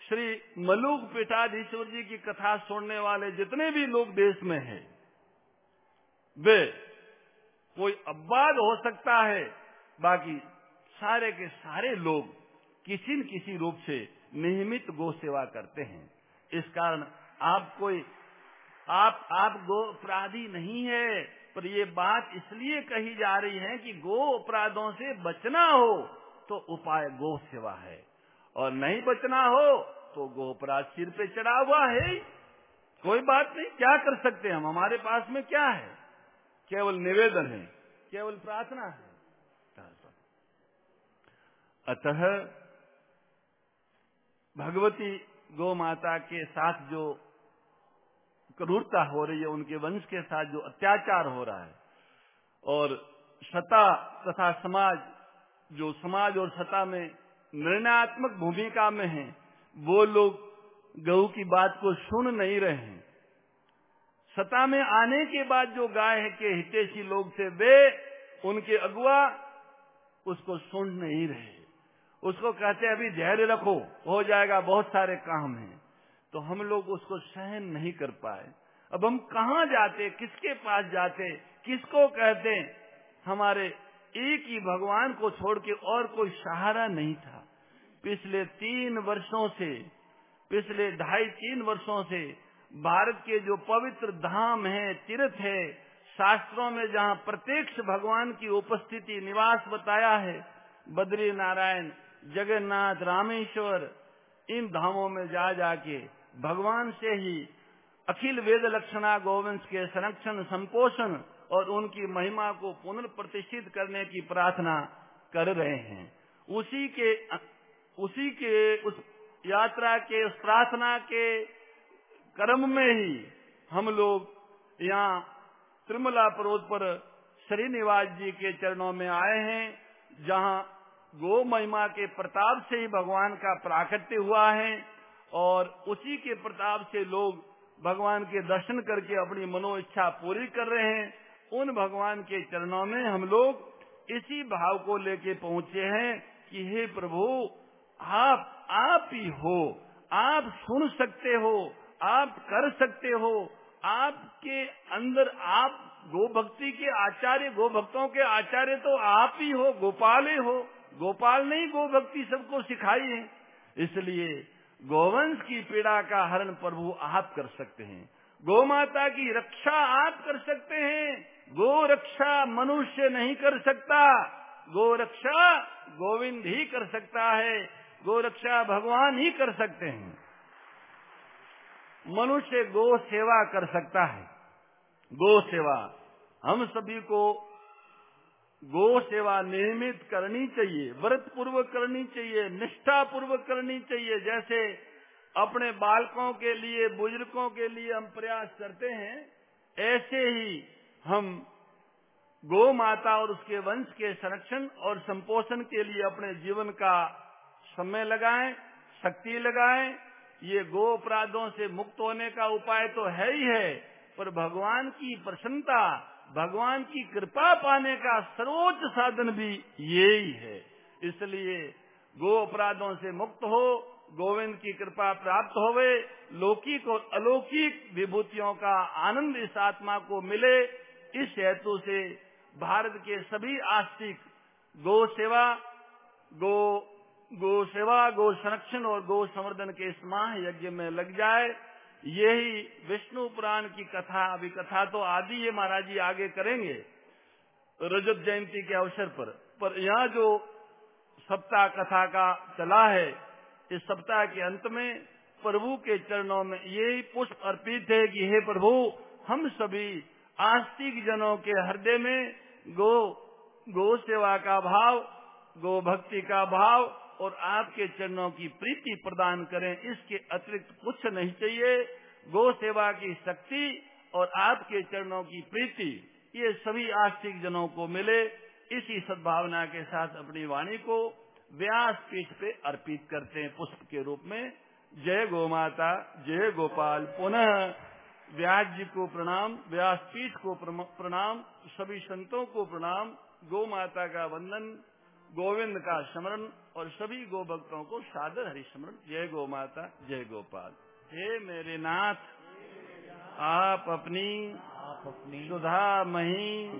श्री मलुक पीठाधीश्वर जी की कथा सुनने वाले जितने भी लोग देश में हैं, वे कोई अपवाद हो सकता है, बाकी सारे के सारे लोग किसी न किसी रूप से नियमित गो सेवा करते हैं। इस कारण आप कोई, आप आप गो अपराधी नहीं है। पर ये बात इसलिए कही जा रही है कि गो अपराधों से बचना हो तो उपाय गो सेवा है। और नहीं बचना हो तो गो अपराध सिर पे चढ़ा हुआ है। कोई बात नहीं, क्या कर सकते हम? हमारे पास में क्या है? केवल निवेदन है, केवल प्रार्थना है। अतः भगवती गो माता के साथ जो क्रूरता हो रही है, उनके वंश के साथ जो अत्याचार हो रहा है, और सता तथा समाज, जो समाज और सता में निर्णयात्मक भूमिका में है, वो लोग गऊ की बात को सुन नहीं रहे हैं। सता में आने के बाद जो गाय के हितेशी लोग थे वे उनके अगुआ उसको सुन नहीं रहे। उसको कहते अभी धैर्य रखो, हो जाएगा, बहुत सारे काम हैं। तो हम लोग उसको सहन नहीं कर पाए। अब हम कहा जाते, किसके पास जाते, किसको कहते? हमारे एक ही भगवान को छोड़ के और कोई सहारा नहीं था। पिछले तीन वर्षों से, पिछले ढाई तीन वर्षों से भारत के जो पवित्र धाम है, तीर्थ है, शास्त्रों में जहाँ प्रत्यक्ष भगवान की उपस्थिति निवास बताया है बद्री नारायण जगन्नाथ, रामेश्वर, इन धामों में जा जाके भगवान से ही अखिल वेद लक्षणा गोवंश के संरक्षण, संपोषण और उनकी महिमा को पुनर्प्रतिष्ठित करने की प्रार्थना कर रहे हैं। उसी के उसी के, उस यात्रा के, उस प्रार्थना के कर्म में ही हम लोग यहाँ त्रिमला पर्वत पर श्रीनिवास जी के चरणों में आए हैं, जहाँ गो महिमा के प्रताप से ही भगवान का प्राकट्य हुआ है। और उसी के प्रताप से लोग भगवान के दर्शन करके अपनी मनो इच्छा पूरी कर रहे हैं। उन भगवान के चरणों में हम लोग इसी भाव को लेके पहुँचे हैं कि हे प्रभु, आप आप ही हो, आप सुन सकते हो, आप कर सकते हो, आपके अंदर आप गो भक्ति के आचार्य गो भक्तों के आचार्य तो आप ही हो, गोपाल ही गोपाल ने ही गो भक्ति सबको सिखाई है। इसलिए गोवंश की पीड़ा का हरण प्रभु आप कर सकते हैं। गौ माता की रक्षा आप कर सकते हैं। गो रक्षा मनुष्य नहीं कर सकता। गो रक्षा गोविंद ही कर सकता है। गो रक्षा भगवान ही कर सकते हैं। मनुष्य गो सेवा कर सकता है। गो सेवा। हम सभी को गो सेवा नियमित करनी चाहिए, व्रत पूर्वक करनी चाहिए, निष्ठा पूर्वक करनी चाहिए। जैसे अपने बालकों के लिए, बुज़ुर्गों के लिए हम प्रयास करते हैं, ऐसे ही हम गो माता और उसके वंश के संरक्षण और संपोषण के लिए अपने जीवन का समय लगाएँ, शक्ति लगाएँ। ये गो अपराधों से मुक्त होने का उपाय तो है ही है, पर भगवान की प्रसन्नता भगवान की कृपा पाने का सर्वोच्च साधन भी यही है। इसलिए गो अपराधों से मुक्त हो, गोविंद की कृपा प्राप्त होवे लौकिक और अलौकिक विभूतियों का आनंद इस आत्मा को मिले, इस हेतु से भारत के सभी आस्तिक गो सेवा, गो गो सेवा, गो संरक्षण और गो संवर्धन के इस माह यज्ञ में लग जाए। यही विष्णु पुराण की कथा, अभी कथा तो आदि ये महाराज जी आगे करेंगे, रजत जयंती के अवसर पर। पर यहाँ जो सप्ताह कथा का चला है, इस सप्ताह के अंत में प्रभु के चरणों में यही पुष्प अर्पित है कि हे प्रभु, हम सभी आस्तिक जनों के हृदय में गो गो सेवा का भाव, गो भक्ति का भाव और आपके चरणों की प्रीति प्रदान करें, इसके अतिरिक्त कुछ नहीं चाहिए। गो सेवा की शक्ति और आपके चरणों की प्रीति, ये सभी आस्तिक जनों को मिले। इसी सद्भावना के साथ अपनी वाणी को व्यास पीठ पे अर्पित करते हैं पुष्प के रूप में। जय गो माता, जय गोपाल। पुनः व्यास जी को प्रणाम व्यास पीठ को प्रणाम, सभी संतों को प्रणाम। गो माता का वंदन, गोविंद का स्मरण और सभी गो भक्तों को सादर हरिस्मरण जय गो माता, जय गोपाल। हे मेरे नाथ आप अपनी आप अपनी सुधा मही।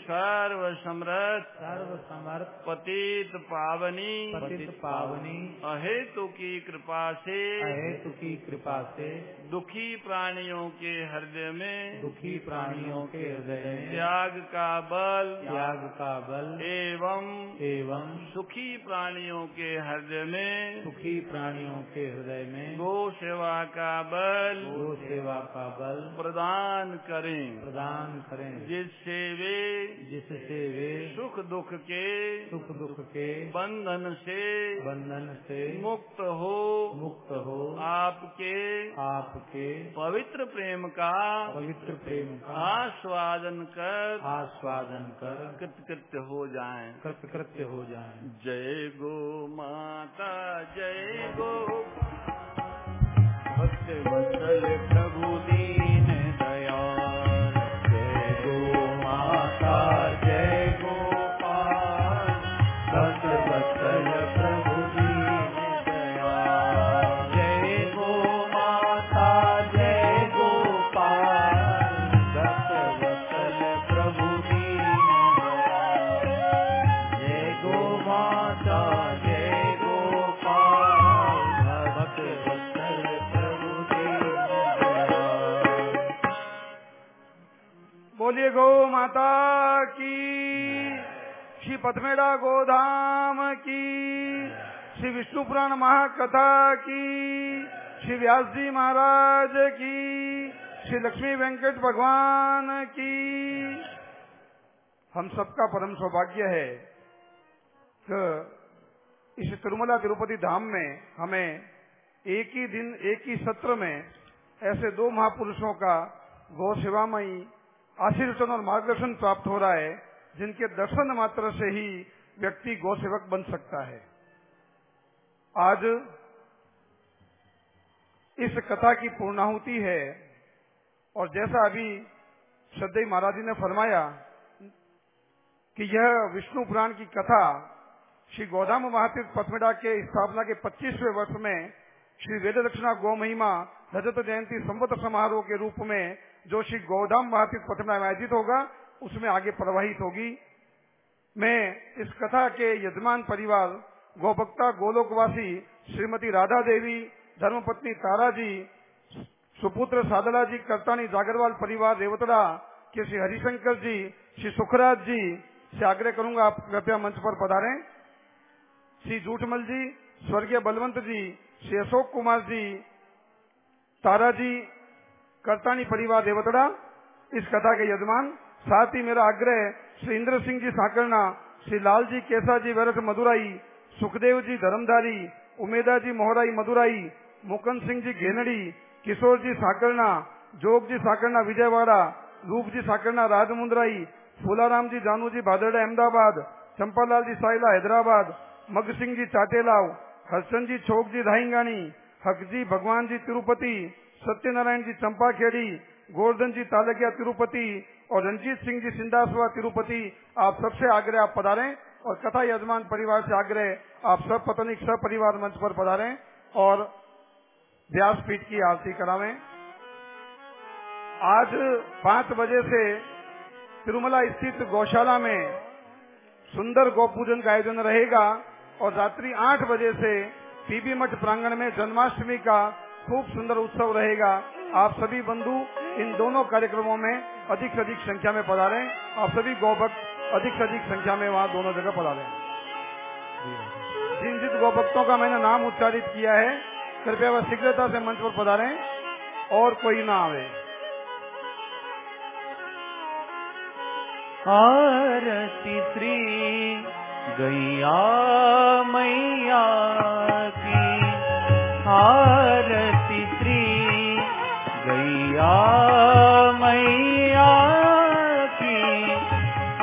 सर्व समृत सर्व समर्थ। पतित पावनी। पतित पावनी। अहेतु की कृपा से। अहेतु की कृपा से। दुखी प्राणियों के हृदय में। दुखी प्राणियों के हृदय में। त्याग का बल। त्याग का बल। एवं एवं सुखी प्राणियों के हृदय में। सुखी प्राणियों के हृदय में। गो सेवा का बल। गो सेवा का बल। प्रदान करें प्रदान करें। जिससे वे जिससे वे सुख दुख के सुख दुख के बंधन से बंधन से मुक्त हो। मुक्त हो। आपके आपके पवित्र प्रेम का पवित्र प्रेम का आस्वादन कर आस्वादन कर कृतकृत्य हो जाएँ। कृतकृत्य हो जाए। जय गो माता जय गो। भक्त वत्सल प्रभु दीन बोलिए गौ माता की। श्री पथमेड़ा गोधाम की। श्री विष्णु पुराण महाकथा की। श्री व्यास जी महाराज की। श्री लक्ष्मी वेंकट भगवान की। हम सबका परम सौभाग्य है कि इस तिरुमला तिरुपति धाम में हमें एक ही दिन, एक ही सत्र में ऐसे दो महापुरुषों का गौ सेवामयी आशीर्वचन और मार्गदर्शन प्राप्त हो रहा है, जिनके दर्शन मात्र से ही व्यक्ति गौ सेवक बन सकता है। आज इस कथा की पूर्णाहुति है, और जैसा अभी श्रद्धेय महाराज जी ने फरमाया कि यह विष्णु पुराण की कथा श्री गौधाम महातीर्थ पथमेड़ा के स्थापना के 25वें वर्ष में श्री वेद दक्षिणा गौ महिमा रजत जयंती संवत समारोह के रूप में जो श्री गौधाम महातीर्थ पथमेड़ा में आयोजित होगा, उसमें आगे प्रवाहित होगी। मैं इस कथा के यजमान परिवार, गौभक्ता गोलोकवासी श्रीमती राधा देवी धर्मपत्नी तारा जी सुपुत्र सादला जी करतानी जागरवाल परिवार, रेवतड़ा के श्री हरिशंकर जी, श्री सुखराज जी से आग्रह करूँगा आप कृपया मंच पर पधारें। श्री जूठमल जी, स्वर्गीय बलवंत जी श्री अशोक कुमार जी तारा जी करतानी परिवार देवतड़ा इस कथा के यजमान साथ ही मेरा आग्रह श्री इंद्र सिंह जी साकरना श्री लाल जी केसा जी वरस मदुराई सुखदेव जी धर्मधारी उमेदा जी मोहराई मदुराई मुकंद सिंह जी घेनड़ी किशोर जी साकरणा जोग जी साकरणा विजयवाड़ा रूप जी साकरना राजमुंदराई फूलाराम जी जानू जी भादड़ा अहमदाबाद चंपालाल जी साइला हैदराबाद मग सिंह जी चाटेलाव हर्षन जी छोक जी धाईंगानी हक जी, भगवान जी तिरुपति, सत्यनारायण जी चंपाखेड़ी, गोवर्धन जी तालकिया तिरुपति और रंजीत सिंह जी सिंधासवा तिरुपति, आप सबसे आग्रह आप पधारें और कथा यजमान परिवार से आग्रह आप सब पतनिक सब परिवार मंच पर पधारें और व्यासपीठ की आरती करावें। आज पाँच बजे से तिरुमला स्थित गौशाला में सुंदर गौपूजन का आयोजन रहेगा। और रात्रि आठ बजे से पीबी मठ प्रांगण में जन्माष्टमी का खूब सुंदर उत्सव रहेगा। आप सभी बंधु इन दोनों कार्यक्रमों में अधिक से अधिक संख्या में पधारें। आप सभी गौभक्त अधिक से अधिक संख्या में वहाँ दोनों जगह पधारें। जिन जिन गौभक्तों का मैंने नाम उच्चारित किया है, कृपया वह शीघ्रता से मंच पर पधारें और कोई ना आवे। आरती श्री गैया मैया की आरती श्री गैया मैया की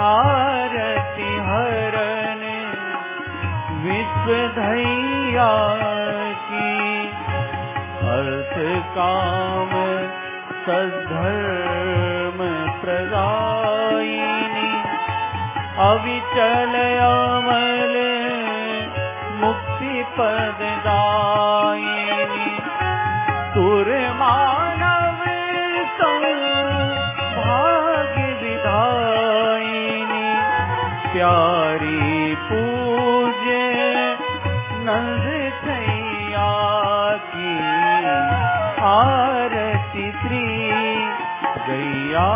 आरती हरण विश्व धैया की अर्थ काम सद्धर्म प्रदायिनी अविचल अमल मुक्ति पददायिनी तुर मानव भाग्य विधायिनी। प्यारी पूज्य नंद छैया की आरती श्री गैया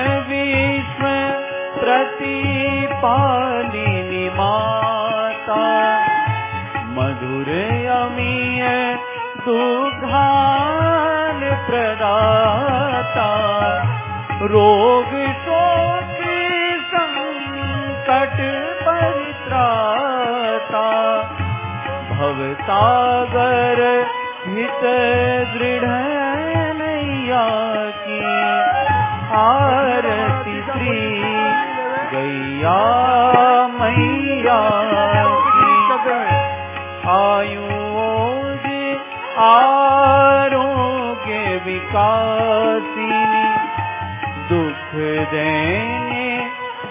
विश्व प्रतिपालिनी माता। मधुर अमीय दुधान प्रदाता। रोग शोक संकट परित्राता। भवसागर हित दृढ़ आरती श्री गैया मैया की आयुज आरोग्य विकासिनी, दुख देने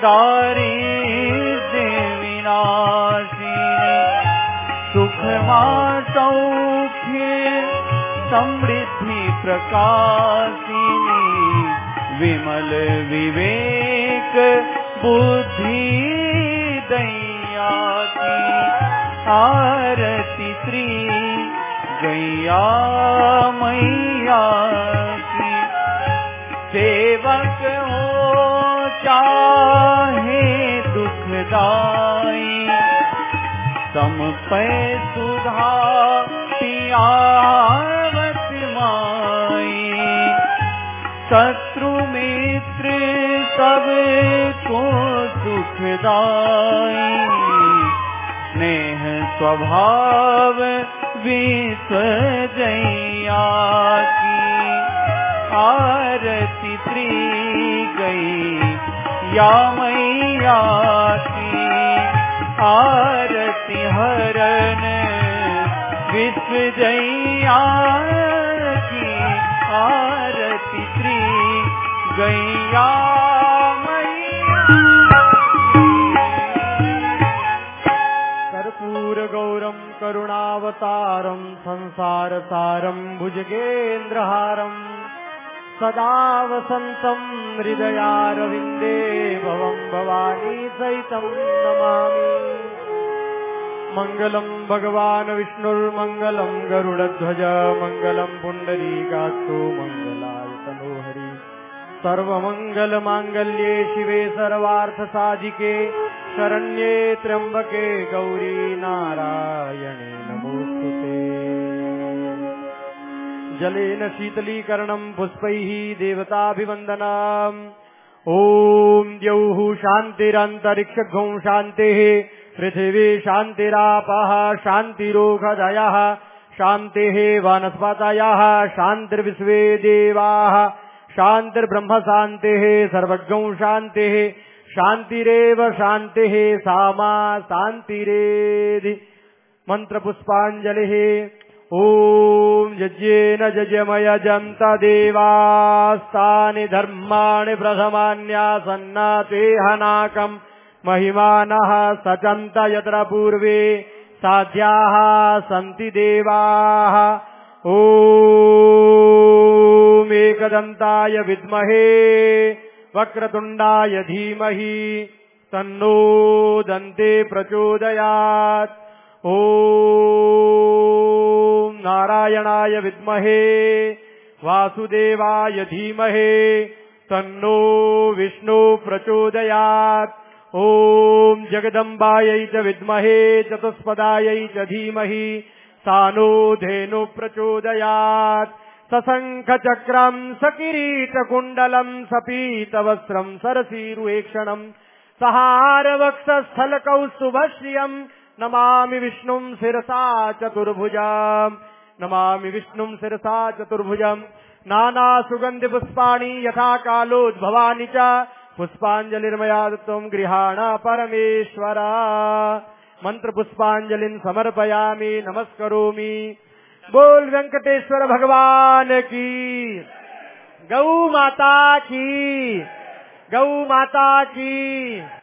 दारिद्र्य विनाशिनी। सुख सौख्य समृद्धि प्रकाशिनी विमल विवेक बुद्धि दैया की आरती श्री गैया मैया की। सेवक हो चाहे दुखदाई, सम पै सुधा पियावत सुखदाई स्नेह स्वभाव विश्व जैया की आरती श्री गई या मैया की आरती हरण विश्व जैया की आरती श्री गैया करुणावतारम संसार सारम भुजगेन्द्रहारम सदा वसंतम हृदयारविंदे भवम भवानी सहितम नमामि। मंगलम भगवान विष्णुर्मंगलम गरुड़ध्वज मंगलम पुंडरीकाक्षो मंगलाय तनोहरि सर्वमंगल मांगल्ये शिवे सर्वार्थ साधिके शरण्ये त्र्यंबके गौरी नारायणे। जलेन शीतलीकरणम् पुष्पैः देवताभिवन्दनाम्। ॐ द्यौः शान्तिरन्तरिक्षघौ शान्तिः, पृथिवी शान्तिरापः शान्तिरोगदयः, शान्तिः वनस्पतयः देवाः शान्तिर्ब्रह्म शान्तिः सर्वज्ञौ शान्तिः, शान्तिरेव शान्तिः, सामा शान्तिरेधि। मन्त्रपुष्पाञ्जलिः। ॐ यज्ञेन यजमयजन्त देवास्तानि धर्माणि प्रथमान्यासन्नाते हनाकम् महिमानः सचन्त यत्र पूर्वे साध्याः सन्ति देवाः। ॐ एकदन्ताय विद्महे वक्रतुण्डाय धीमहि तन्नो दन्ते प्रचोदयात् ॐ नारायणाय विद्महे, वासुदेवाय धीमहे, तन्नो विष्णु प्रचोदयात्। ॐ जगदम्बायै च विद्महे, चतुष्पदायै च धीमहि, सानो धेनु प्रचोदयात्। सशङ्खचक्रम् सकिरीटकुण्डलम् सपीतवस्त्रम् सरसीरुवेक्षणम् सहारवक्षस्थलकौस्तुभश्रियम् नमामि विष्णुम् शिरसा चतुर्भुजाम्। नमामि विष्णुम् शिरसा चतुर्भुजम्। नानासुगन्धिपुष्पाणि यथा कालोद्भवानि च। पुष्पाञ्जलिर्मया दत्तम् गृहाण परमेश्वरा। मन्त्रपुष्पाञ्जलिम् समर्पयामि, नमस्करोमि। बोल वेंकटेश्वर भगवान की। गौ माता की। गौ माता की।